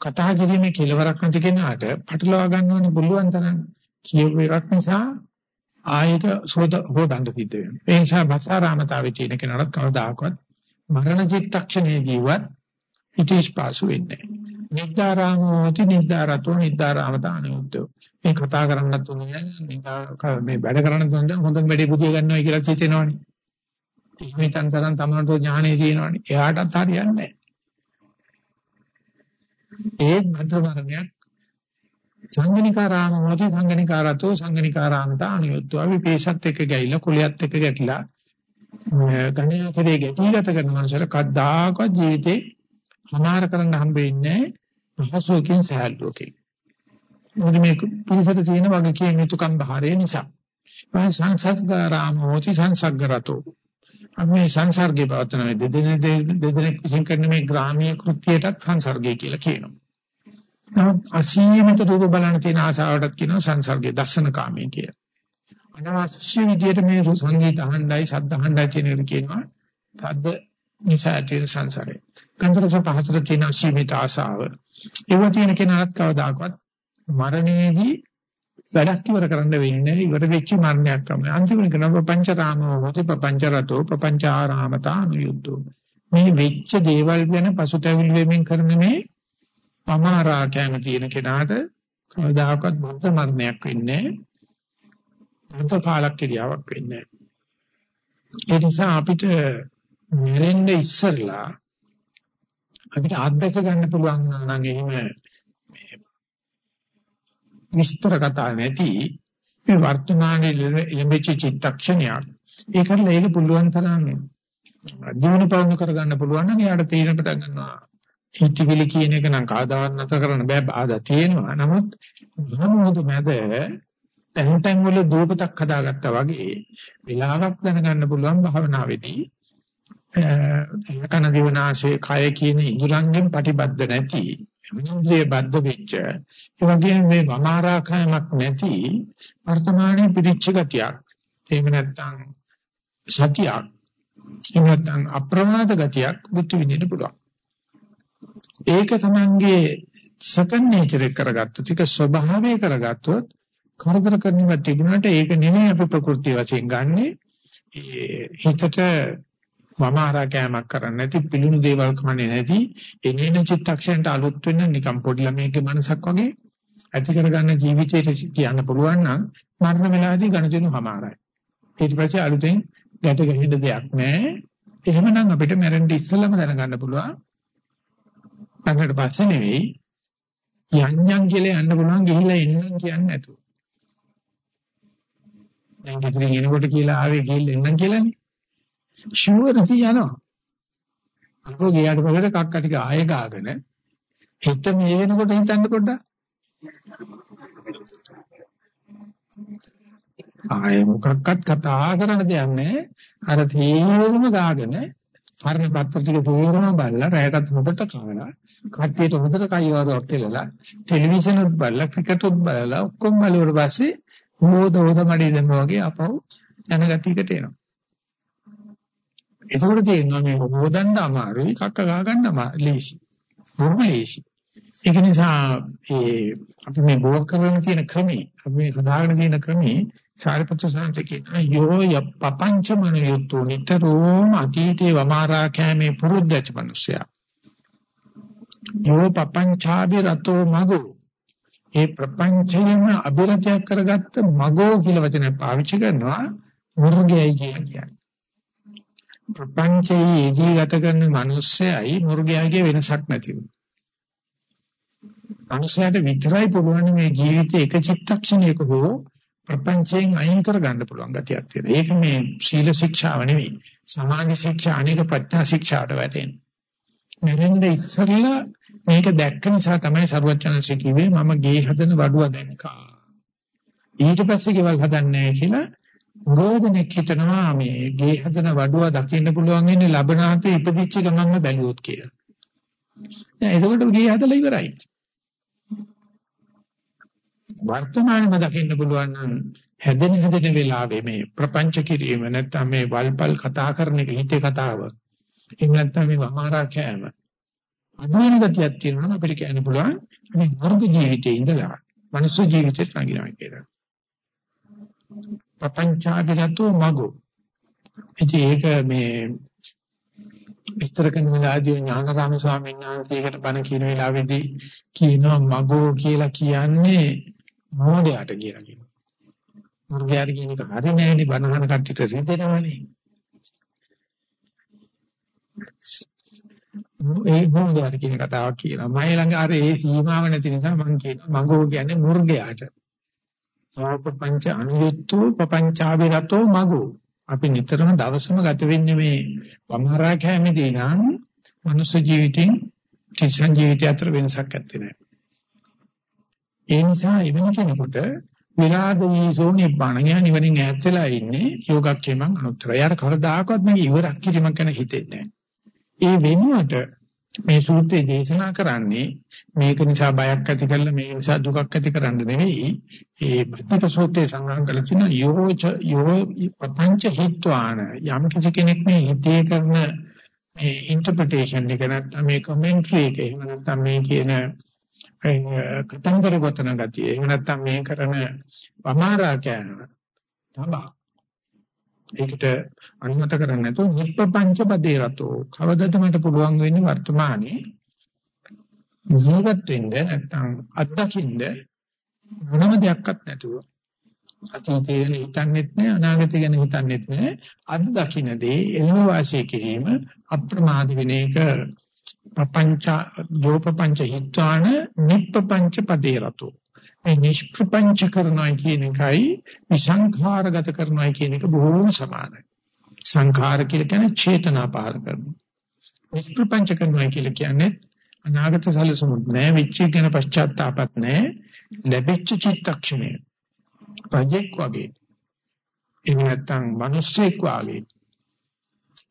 S1: කතා කිරීමේ කෙලවරක් නැති කෙනාට පටලවා ගන්න ඕනේ පුළුවන් තරම් කියව එකක් නිසා ආයක සෝද හොදන්න සිද්ධ වෙනවා. ඒ නිසා බසාරාමතාවේ තියෙන කෙනාට කවදාකවත් මරණ චිත්තක්ෂණයේදීවත් හිතේස් පාසු වෙන්නේ නැහැ. නිද්දාරාමෝති නිද්දාරතෝ නිද්දාරාමත අනුද්දෝ. මේ කතා කරන්නත් උනේ මේ වැඩ කරන්න තුන්ද හොඳම වැඩේ බුදිය ගන්නවා කියලා හිතෙනවනේ. ඉස්මිතන් තරම් තමන්ට ඥානෙ තියෙනවනේ. එයාටත් හරියන්නේ නැහැ. ඒ මන්ත්‍රමරණයක් සංගණිකාරාම මොහොතේ සංගණිකාරතෝ සංගණිකාරාමත අනුයුක්තව අපි පේශත් එක්ක ගිහිල්ලා කුලියත් එක්ක ගැටිලා ගණ්‍ය කෙරේ ගැටිගත කරන මනුස්සර කද්දාකවත් ජීවිතේ අනාර කරන්න හම්බෙන්නේ පහසුවකින් සහැල්ලුවකින්. මොකද මේ පිළිසත තියෙන වගකීම් යුතුයකම් බහරේ නිසා. මම සංසග්ගාරාම හොති සංසග්ගරතෝ. අපි මේ සංසර්ගේ පවත්වන දෙදෙනෙක් දෙදෙනෙක් විසින් කරන මේ ග්‍රාමීය කෘත්‍යයටත් සංසර්ගය කියලා කියනවා. නමුත් අසීමිත රූප බලන තියෙන ආසාවටත් කියනවා සංසර්ගයේ දර්ශන කාමයේ කියලා. අනවශ්‍ය විදියට මේ සංගීත අහන්නයි ශබ්ද අහන්නයි කියන එක කියනවා. තද්ද නිසා තියෙන සංසාරේ. ගන්ධරස පහසට තියෙන අසීමිත ආසාව. ඒව තියෙන කෙනාට කවදාකවත් මරණයේදී වැඩක් ඉවර කරන්න වෙන්නේ ඉවර වෙච්ච මරණයක් තමයි. අන්තිමට කරන පංචරාමෝ හොත පංචරතෝ පංචාරාමතා අනුයුද්ධෝ. මේ වෙච්ච දේවල් ගැන පසුතැවිලි වෙමින් කරන මේ අමාරා කැම තියෙන කෙනාට කවදාකවත් මන්ත මරණයක් වෙන්නේ නැහැ. මන්ත කාලක් කිරියාවක් වෙන්නේ නැහැ. ඒ නිසා අපිට මෙරෙන්න ඉස්සරලා අපිට අත්දක ගන්න පුළුවන් නම් එහෙම විස්තර කතා නැති මේ වර්තමානයේ ලැබෙච්ච චිත්තක්ෂණයක් ඒකට ඒක පුළුවන් තරම් දිනු පවුණු කරගන්න පුළුවන් නම් එයාට තීරණ පටන් ගන්නවා හිතවිලි කියන එක නම් කාදාවත් නැතර කරන්න බෑ. බාධා තියෙනවා. නමුත් මොනවද මැද තැන් තැන් වල දූපතක් හදාගත්තා වගේ වෙලාවක් දැනගන්න පුළුවන් භාවනාවේදී කන දිවනාශය කය කියන ඉඳුරංගෙන් ප්‍රතිබද්ධ නැති ඉන්ද්‍රිය බද්ධ වෙච්ච ඒ වගේම මේ වමාරාකමක් නැති වර්තමානයේ පිරිච්ච ගතියක් එහෙම නැත්නම් සතියක් එහෙම නැත්නම් අප්‍රමාද ගතියක් බුද්ධ විඳින්න පුළුවන්. ඒක තමංගේ සකන් නේචර් එක කරගත්තොත් ඒක ස්වභාවය කරගත්තොත් කරදර කරනවා තිබුණාට ඒක නෙමෙයි අපි ප්‍රകൃති වශයෙන් ගන්නෙ. හිතට වමාරා කෑමක් කරන්නේ නැති පිළුණු දේවල් කන්නේ නැති එනේන චිත්තක්ෂණයට අලුත් වෙන නිකම් පොඩි ළමයෙක්ගේ මනසක් වගේ ඇති කරගන්න ජීවිතයට කියන්න පුළුවන් නම් මරණ වෙලාවේදී ගණජනු හමාරයි. ඊට පස්සේ අලුතෙන් ගැට ගැහෙන්න දෙයක් නැහැ එහෙමනම් අපිට මැරෙන්න ඉස්සෙල්ලම දැනගන්න පුළුවන්. මරණයට පස්සේ නෙවෙයි යන්යන් කියලා යන්න පුළුවන් ගිහිල්ලා එන්නම් කියන්නේ නැතුව දැන් ගෙදරින් එනකොට කියලා ආවේ ගිහිල්ලා එන්නම් කියලානේ ෂුවර් ඉතින් යනවා. අරෝ ගියාට පස්සේ කක්ක ටික ආයෙ ගාගෙන හිත මේ වෙනකොට හිතන්න පොඩ්ඩක්. ආයෙ මොකක්වත් කතා කරන්න දෙයක් නැහැ. අර තේරම ගාගෙන හරින පත්‍ර ටික තේරම බලලා රැයටත් හොඳට කාලා කට්ටියට හොඳට කයිවාරුවක් කෙලලා ටෙලිවිෂන් උත් බලලා ක්‍රිකට් උත් බලලා ඔක්කොම බලුවට පස්සේ හොද හොද මඩේ දැම්මා වගේ අපව යන ගතියකට එනවා. එතකොට තේරෙනවා මේ හොදන්න අමාරුයි කක්ක ගහ ගන්න අමාරු ලේසි. බොහොම ලේසි. ඒක නිසා ඒ අපි මේ බෝල් කරගෙන තියෙන ක්‍රමී අපි මේ හදාගෙන තියෙන ක්‍රමී සාරිපුත්‍ර සාන්ත කියන යෝ යප්පංච මනියුතු නිතරම අතීතේ වමාරා කෑමේ පුරුද්දච්ච මිනිසයා. යෝ පපංචාබි රතෝ මගෝ ඒ ප්‍රපංචයෙන් අභිරතයක් කරගත්ත මගෝ කියලා වචනය පාවිච්චි කරනවා මුර්ගයයි කියන්නේ. ප්‍රපංචයේ යෙදී ගත කරන මිනිස්සයයි මුර්ගයාගේ වෙනසක් නැතිව. මිනිසයාට විතරයි පුළුවන් මේ ජීවිතේ එක චිත්තක්ෂණයක හෝ ප්‍රපංචයෙන් අයින් කර ගන්න පුළුවන් ගතියක් තියෙනවා. ඒක මේ සීල ශික්ෂාව නෙවෙයි. සමාධි ශික්ෂා අනේක ප්‍රඥා ශික්ෂාට වැටෙන්නේ. මෙරෙන්ද ඉස්සෙල්ලා මේක දැක්ක නිසා තමයි සරුවචනන්සේ කිව්වේ මම ගේ හදන වඩුව දැක්කා. ඊට පස්සේ ගෙවල් හදන්නේ කියලා ගෝධනෙක් හිතනවා මේ ගේ හදන වඩුව දකින්න පුළුවන් ඉන්නේ ලබනාතේ ඉපදිච්ච ගමන්ම බැලුවොත් කියලා. දැන් එතකොට ගේ හදලා ඉවරයි. වර්තමානයේම දකින්න පුළුවන් නම් හැදෙන හැදෙන වෙලාවේ මේ ප්‍රපංච කිරීම නැත්නම් මේ වල්පල් කතා කරන එක හිතේ කතාව. එහෙම නැත්නම් මේ වමාරා කෑම. අනුවෙන ගතියක් තියෙනවා අපිට කියන්න පුළුවන් මේ වර්ග ජීවිතයේ ඉඳලා මනුස්ස ජීවිතේට නැගිනවා කියලා. ප්‍රපංචාබිරතෝ මගෝ. ඒක මේ විස්තර කරන වෙලාවදී ඥානරාම ස්වාමීන් වහන්සේකට බණ කියන වෙලාවේදී කියනවා මගෝ කියලා කියන්නේ මොඩයට කියලා කියනවා. මොඩයට කියන එක හරි නෑනේ බණහන කට්ටියට රිදෙනවනේ. ඒ මොඩයට කියන කතාවක් කියනවා. මම ළඟ අර ඒ සීමාව නැති නිසා මම කියනවා මගෝ කියන්නේ මුර්ගයාට. පංච අනුයුක්තෝ පపంచාවිරතෝ මගෝ. අපි නිතරම දවසම ගත වෙන්නේ මේ වමහරා කැමෙදී නම් මනුෂ්‍ය ජීවිතෙන් තිසන් ජීවිතය අතර වෙනසක් නැත්තේ නෑ. ඒ නිසා ඉවෙන කෙනෙකුට විරාදීසෝ නිබ්බාන ඥා නිවනින් ඈත් වෙලා ඉන්නේ යෝගක්ෂේමං අනුත්තර. යාර කවදාකවත් මේක ඉවරක් කිරීමක් ගැන හිතෙන්නේ ඒ වෙනුවට මේ සූත්‍රය දේශනා කරන්නේ මේක නිසා බයක් ඇති කරලා මේක නිසා දුකක් ඇති කරන්න නෙවෙයි. ඒ බුද්ධක සූත්‍රයේ සඳහන් කරලා තියෙන යෝච යෝ පංච හිත්වාන යම් කිසි කෙනෙක් මේ හිතේ කරන මේ ඉන්ටර්ප්‍රිටේෂන් එක නැත්නම් මේ කමෙන්ටරි එක එහෙම නැත්නම් මේ කියන කතන්දර ගොතන ගතිය. එහෙම නැත්නම් මේ කරන වමාරා කියන තබා. ඒකට අනුමත කරන්නේ නැතුව නිප්පංච පදේ රතෝ. කවදද මට පුළුවන් වෙන්නේ වර්තමානයේ ජීවත් වෙන්න නැත්නම් අත්දකින්න මොනම දෙයක්වත් නැතුව අතීතය ගැන හිතන්නෙත් නෑ අනාගතය ගැන හිතන්නෙත් නෑ අත්දකින්න දේ එළම වාසය කිරීම අප්‍රමාද වෙන එක ප්‍රපංච දෝපපංච හිතාන නිප්පපංච පදේ රතෝ. මේ නිෂ්ප්‍රපංච කරනවා කියන එකයි විසංඛාරගත කරනවා කියන එක බොහෝම සමානයි. සංඛාර කියලා කියන්නේ චේතනා පහල කරනවා. නිෂ්ප්‍රපංච කරනවා කියලා කියන්නේ අනාගත සැලසුමුත් නැහැ වෙච්ච ගැන පශ්චාත්තාපත් නැහැ ලැබෙච්ච චිත්තක්ෂණය. ප්‍රජෙක් වගේ. එහෙම නැත්නම් මිනිස්සෙක් වගේ.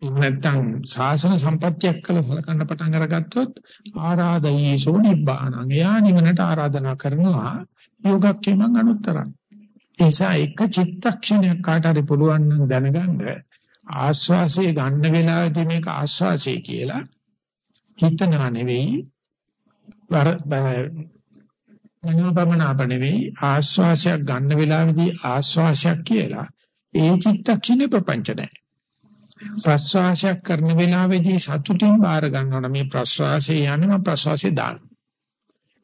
S1: එහෙම නැත්නම් සාසන සම්පත්තියක් කළ සලකන්න පටන් අරගත්තොත් ආරාධයීසෝ නිබ්බාණං. එයා නිවනට ආරාධනා කරනවා යෝගක්කේමං අනුත්තරං. ඒ නිසා එක චිත්තක්ෂණයක් කාට හරි පුළුවන් නම් දැනගන්න ආස්වාසිය ගන්න වෙලාවේදී මේක ආස්වාසිය කියලා හිතනවා නෙවෙයි. වර මනෝපමනාප නෙවෙයි. ආස්වාසයක් ගන්න වෙලාවේදී ආස්වාසයක් කියලා ඒ චිත්තක්ෂණේ ප්‍රපංච නැහැ. ප්‍රශ්වාසයක් කරන වෙලාවේදී සතුටින් බාර ගන්නවට මේ ප්‍රශ්වාසය යන්නේ මම ප්‍රශ්වාසය දාන.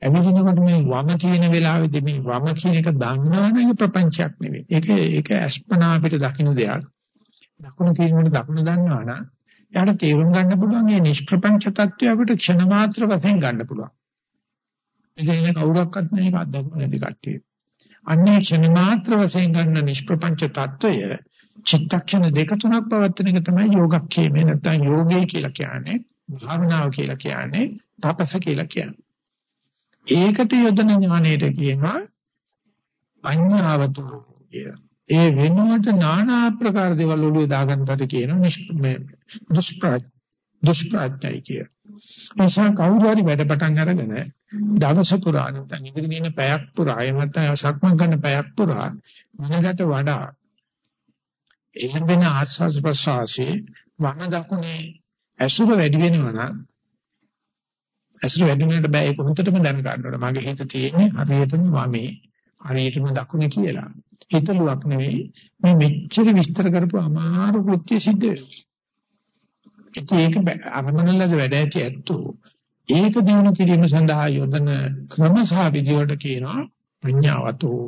S1: එමෙන්නකොට මේ වම තියෙන වෙලාවේදී මේ වම කියන එක දන්නවනේ ප්‍රපංචයක් නෙවෙයි. ඒක ඒක අස්පනා අපිට දකින්න දෙයක්. දකුණු කියනකොට දකුණ දන්නවා නම් යාට තේරුම් ගන්න පුළුවන් මේ නිෂ්ප්‍රපංච తত্ত্বය අපිට ක්ෂණ මාත්‍ර වශයෙන් ගන්න පුළුවන්. ඉතින් කවුරක්වත් මේක අත්දැකලා නැති කට්ටිය. අන්නේ ක්ෂණ මාත්‍ර වශයෙන් ගන්න නිෂ්ප්‍රපංච తত্ত্বය චිත්තක්ෂණ දෙක තුනක් පවත්වන එක තමයි යෝගක්ෂේමේ නැත්නම් යෝගය කියලා කියන්නේ. භාවනාව කියලා කියන්නේ තපස කියලා කියන්නේ. ඒකට යොදන ඥානයට කියනවා අඤ්ඤාවතු කියලා. ඒ වෙනුවට নানা ආකාර දේවල් ඔළුවේ දාගන්නට කියනවා මේ දුෂ්ප්‍රාජ් දුෂ්ප්‍රාජ්‍යයි කිය. එසා කවුරු හරි වැඩ පටන් අරගෙන දවස පුරා නැත්නම් ඉඳගෙන ඉන්න පැයක් පුරා එහෙම නැත්නම් සක්මන් කරන පැයක් පුරා මනකට වඩා එළඹෙන ආස්වාද ප්‍රසවාසී වම දකුණේ ඇසුර වැඩි වෙනවා නම් ඇසුර වැඩි වෙනට බෑ ඒක හොඳටම දැන ගන්න ඕනේ. මගේ හිත තියෙන්නේ හරියටම වමේ හරියටම දකුණේ කියලා. හිතලුවක් නෙවෙයි මේ මෙච්චර විස්තර කරපු අමාරු කෘත්‍ය සිද්ධ වෙනවා. ඒක අරමුණලද වැඩ ඇති ඇත්තෝ ඒක දිනු කිරීම සඳහා යොදන ක්‍රම සහ විදියට කියනවා ප්‍රඥාවතෝ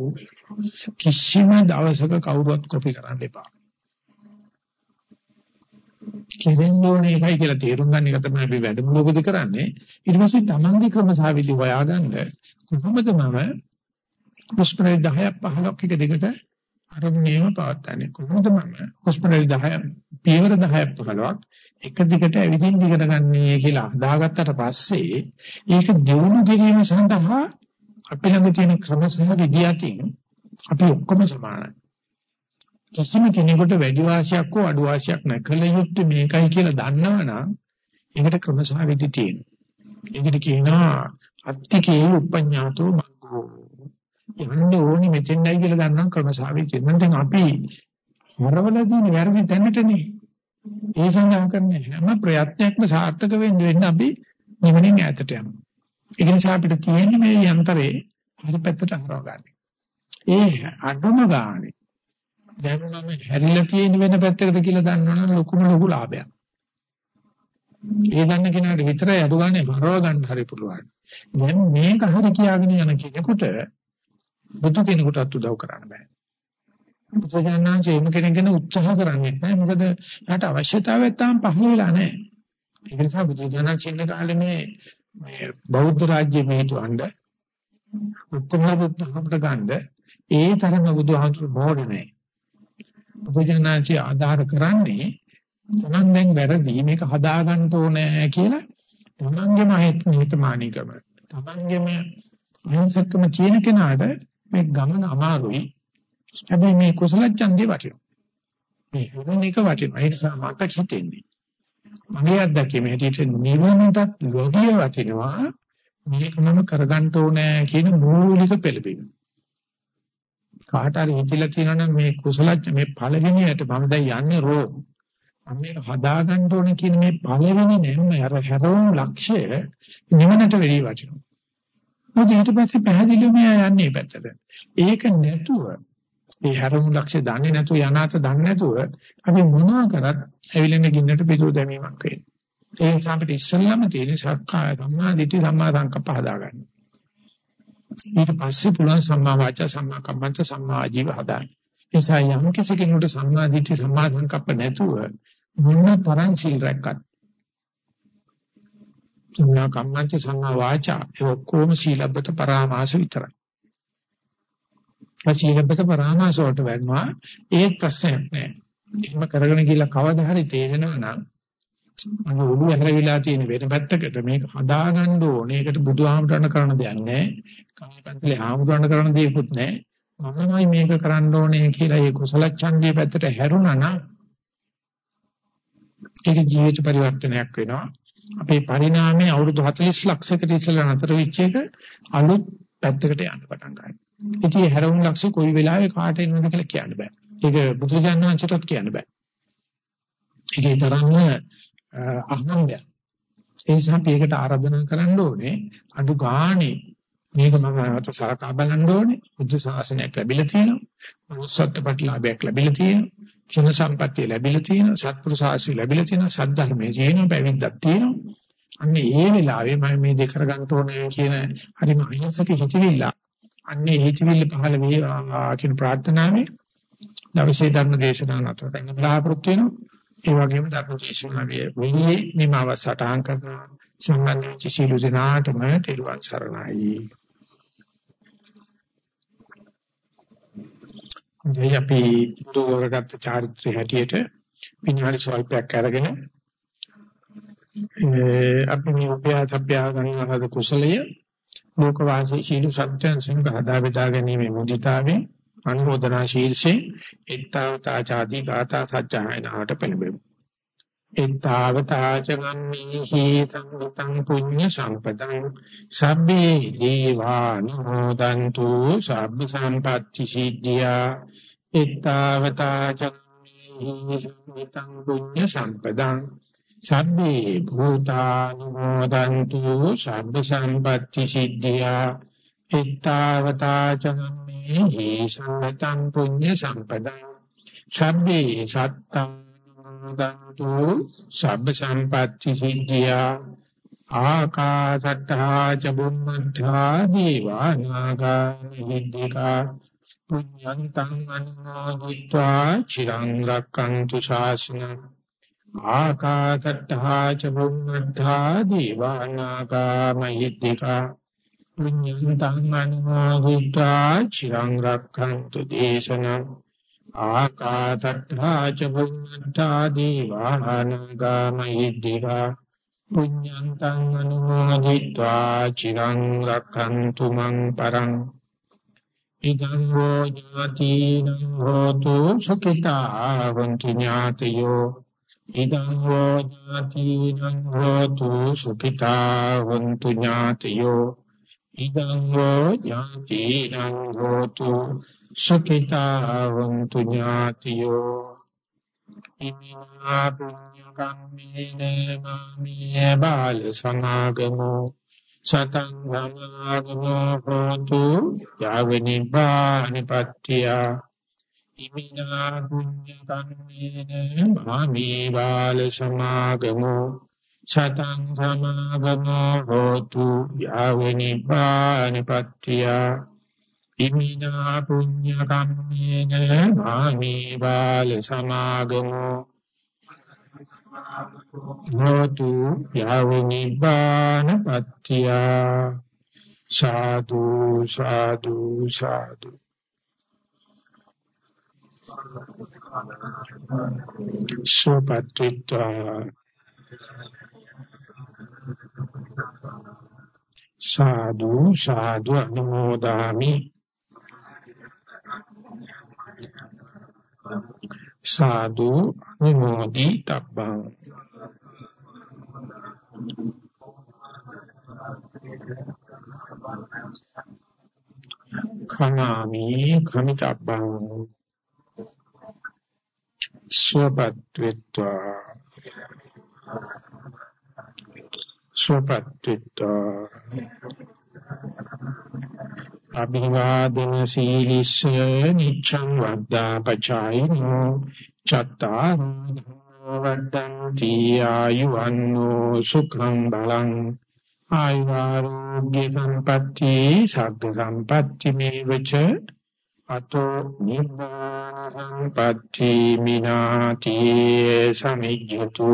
S1: කිසිම දවසක කවුරුවත් කොපි කරන්න එපා. කෙරෙන්න ඕනේ එකයි කියලා තේරුම් ගන්න එක තමයි අපි වැඩමුළුවකදී කරන්නේ. ඊට පස්සේ තමන්ගේ ක්‍රම සහ විදි හොයාගන්න කොහොමද මම හොස්පිටල් 10ක් 15ක් එක දිගට අරමුණේම පවත්න්නේ. කොහොමද මම හොස්පිටල් 10 පියවර 10ක් 15ක් එක දිගට ඇවිදින්න ඉගෙන ගන්නee කියලා හදාගත්තට පස්සේ ඒක දියුණු කිරීම සඳහා අපි ළඟ තියෙන ක්‍රම සහ විදි අතින් අපි ඔක්කොම සමානයි. කිසිම කෙනෙකුට වැඩි වාසියක් හෝ අඩු වාසියක් නැකල යුත්තේ මේකයි කියලා දන්නවනම් ඒකට ක්‍රමසහ විදි තියෙනවා. ඒකට කියනවා අත්තිකේ උපඤ්ඤාතෝ මග්ගෝ. යන්න ඕනි මෙතෙන්යි කියලා දන්නම් ක්‍රමසහ විදි. දැන් අපි හරවලා තියෙන වැරදි තැනටනේ. ඒ සඳහා කරන හැම ප්‍රයත්නයක්ම සාර්ථක වෙන්න වෙන්න අපි නිවනින් ඈතට යනවා. ඒ නිසා අපිට තියෙන්නේ මේ යන්ත්‍රේ හරි පැත්තට හරව ගන්න. ඒ අඩුම ගානේ දැන් මම හැරිලා තියෙන වෙන පැත්තකට කියලා දන්නවනම් ලොකුම ලොකු ලාභයක්. ඒ දන්න කෙනාට විතරයි අඩු ගන්න හරව ගන්න හරි පුළුවන්. දැන් මේක හරි කියාගෙන යන කෙනෙකුට බුදු කෙනෙකුටත් උදව් කරන්න බෑ. බුදුජානනාංශේ එම කෙනෙක් ගැන උත්සාහ කරන්නේ නැහැ. මොකද යාට අවශ්‍යතාවයක් තාම පහළ වෙලා නැහැ. ඒ නිසා බුදුජානනාංශ ඉන්න කාලේ මේ මේ බෞද්ධ රාජ්‍ය මේතුවඬ උත්තම බුද්ධ අපිට ගන්න ඒ තරම බුදුහාමුදුරු මොහොනේ නැහැ. බුදුජානනාංශي ආධාර කරන්නේ තමන් දැන් වැරදි මේක හදාගන්න ඕනේ කියලා තමන්ගේම හිතමානීකම තමන්ගේම අහිංසකම කියන කෙනාට මේ ගමන අමාරුයි. හැබැයි මේ කුසල ඡන්දේ වටිනවා. මේ හොරණ එක වටිනවා. ඒ නිසා මට හිතෙන්නේ මගේ අත්දැකීම හැටියට නිවනටත් ලෝභිය වටිනවා. මේක මම කරගන්න ඕනේ කියන මූලික පෙළඹීම. කාට හරි හිතිලා තියෙනවනම් මේ කුසල මේ පළවෙනියට මම දැන් යන්නේ රෝ මම මේක හදාගන්න ඕනේ කියන මේ පළවෙනි නෙමෙයි අර හැරවුම් ලක්ෂ්‍ය නිවනට වෙලී වටිනවා. මොකද ඊට පස්සේ පැහැදිලිවම යන්නේ පැත්තට. ඒක නැතුව මේ හැරවුම් ලක්ෂ්‍ය දන්නේ නැතුව යනාත දන්නේ නැතුව අපි මොනවා කරත් ඇවිලෙන ගින්නට පිටු දැමීමක් වෙනවා. ඒ නිසා අපිට ඉස්සෙල්ලාම තියෙන සක්කාය සම්මා දිට්ඨි සම්මා සංකප්ප හදාගන්න. ඊට පස්සේ පුළුවන් සම්මා වාචා සම්මා කම්මන්ත සම්මා ආජීව හදාගන්න. ඒ නිසා යම් කිසි කෙනෙකුට සම්මා දිට්ඨි සම්මා සංකප්ප නැතුව මොන තරම් සීල් රැක්කත් සම්මා කම්මන්ත සම්මා වාචා ඒ ඔක්කොම සීලබ්බත පරාමාස විතරයි. සීලබ්බත පරාමාස වලට වෙනවා ඒ ප්‍රශ්නයක් නෑ. එහෙම කරගෙන ගිහලා කවදා හරි තේරෙනවා නම් මම ඔළුව හැරවිලා තියෙන වෙන පැත්තකට මේක හදාගන්න ඕනේ. ඒකට බුදුහාමුදුරණ කරන දෙයක් නෑ. කාමපන්තලේ හාමුදුරණ කරන දෙයක්වත් නෑ. මමමයි මේක කරන්න ඕනේ කියලා ඒ කුසල ඡන්දයේ පැත්තට හැරුණා නම් ඒක ජීවිත පරිවර්තනයක් වෙනවා. අපේ පරිණාමයේ අවුරුදු 40 ලක්ෂයකට ඉස්සෙල්ලා නතර වෙච්ච එක අලුත් පැත්තකට යන්න පටන් ගන්නවා. ඉතින් හැරවුම් ලක්ෂ කොයි වෙලාවෙ කාට එනවද කියලා කියන්න බෑ. ඒක බුදුරජාණන් වහන්සේටත් කියන්න බෑ. ඒකේ තරම්ම අහම්බය. ඒ නිසා අපි ඒකට ආරාධනා කරන්න ඕනේ අඩු ගානේ මේක මම නැවත සලකා බලන්න ඕනේ. බුද්ධ ශාසනයක් ලැබිලා තියෙනවා. මනුස්සත්ව ප්‍රතිලාභයක් ලැබිලා තියෙනවා. චින සම්පත්තිය ලැබිලා තියෙනවා. සත්පුරුෂ ආශිර්වාද ලැබිලා තියෙනවා. සද්ධර්මයේ තියෙනවා. පැවිද්දක් තියෙනවා. අන්නේ ඒ වෙලාවේ මම මේ දෙක කරගන්න ඕනේ කියන හරිම අහිංසක හිතවිල්ල. අන්නේ හිතවිල්ල පහළ වේවා කියන ප්‍රාර්ථනාවෙන් දවසේ ධර්ම දේශනාව නතර කරන්න බලාපොරොත්තු වෙනවා. ඒ වගේම ධර්ම දේශනාවේ වෙන්නේ නිමව සටහන් කරන සම්බන්ධ සියලු දෙනාටම තෙරුවන් සරණයි. මේ අපි දුරගත චාරිත්‍රය හැටියට විනාඩි ස්වල්පයක් අරගෙන අපි මේ උපයාත අභ්‍යා ගන්න ලද කුසලය ලෝක වාසී සීල සත්‍යයන් සංඝ හදා බෙදා ගැනීම මුදිතාවේ අනුමೋದනා ශීර්ෂේ එත්තාවතා ചാදී ගාථා සත්‍යයනාවට පෙළඹෙමු. එත්තාවතා චගම්මේහි සංගතං පුඤ්ඤ සම්පතං සබ්බේ දීවානුමෝදන්තු සබ්බ සම්පatti සිද්ධියා එත්තාවතා චගම්මේහි සංගතං පුඤ්ඤ සම්පතං සබ්බේ භූතානුමෝදන්තු සබ්බ සම්පatti සිද්ධියා එත්තාවතා චගම්මේ ඒසතං පුඤ්ඤ සම්පදා සබ්බේ සත්තං දන්තු සබ්බ සම්පatti සිද්ධියා ආකාසට්ඨා ච බුම්මඨා දීවානාගා පුඤ්ඤං තං අනුමෝදිत्वा චිරං රක්칸තු ශාසනං ආකාසට්ඨා ච බුම්මඨා දීවානාගා මහිද්దికා විඤ්ඤාණං චිරං රක්ඛන්තු දේශනං ආකාශත්තා ච බුම්මත්තා දීවානගාමයි දිවා පුඤ්ඤන්තං අනුමෝදිत्वा චිරං රක්ඛන්තු මං පරං ඉදං හෝ ඥාතිනං හෝතු සුඛිතා වന്തു ඥාතයෝ ඉදං හෝ ඥාතිනං හෝතු සුඛිතා වന്തു ඥාතයෝ ඉදං හෝ ඥාතිනං හෝතු සුඛිතා වന്തു ඥාතියෝ ඉමිනා පුඤ්ඤ කම්මේන මාමිය බාල සමාගමෝ සතං සමාගමෝ හෝතු යාව නිපානිපත්තිය ඉමිනා පුඤ්ඤ කම්මේන මාමිය බාල සමාගමෝ සතං සමාගමෝ හෝතු යාව නිපානපත්තිය ඉමිනා පුඤ්ඤ කම්මේන මාමි බාල සමාගමෝ හෝතු යාව නිපානපත්තිය සාදු සාදු සාදු සෝපත්‍ත්‍වා සාදු සාදු අනුමෝදාමි. සාදු අනුමෝදි තබ්බං. කනාමි කමිතබ්බං ස්වපත්විත්වා සුවපත්ත්වා අභිවාදන සීලිස්ස නිච්ඡං වද්දා පචායිනෝ චත්තාරෝ වද්දන්ති ආයුවන්නෝ සුඛං බලං ආයුරෝග්‍ය සම්පatti සග්ග සම්පatti මේවච අතෝ නිබ්බාන සම්පatti මිනාති සමිජ්ජතු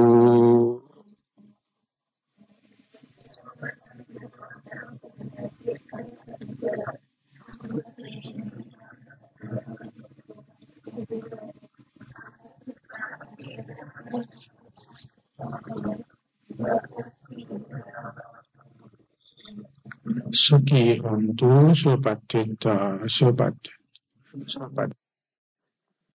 S1: සුඛී හොන්තු සුපත්ත්‍ත සුපත් සුපත්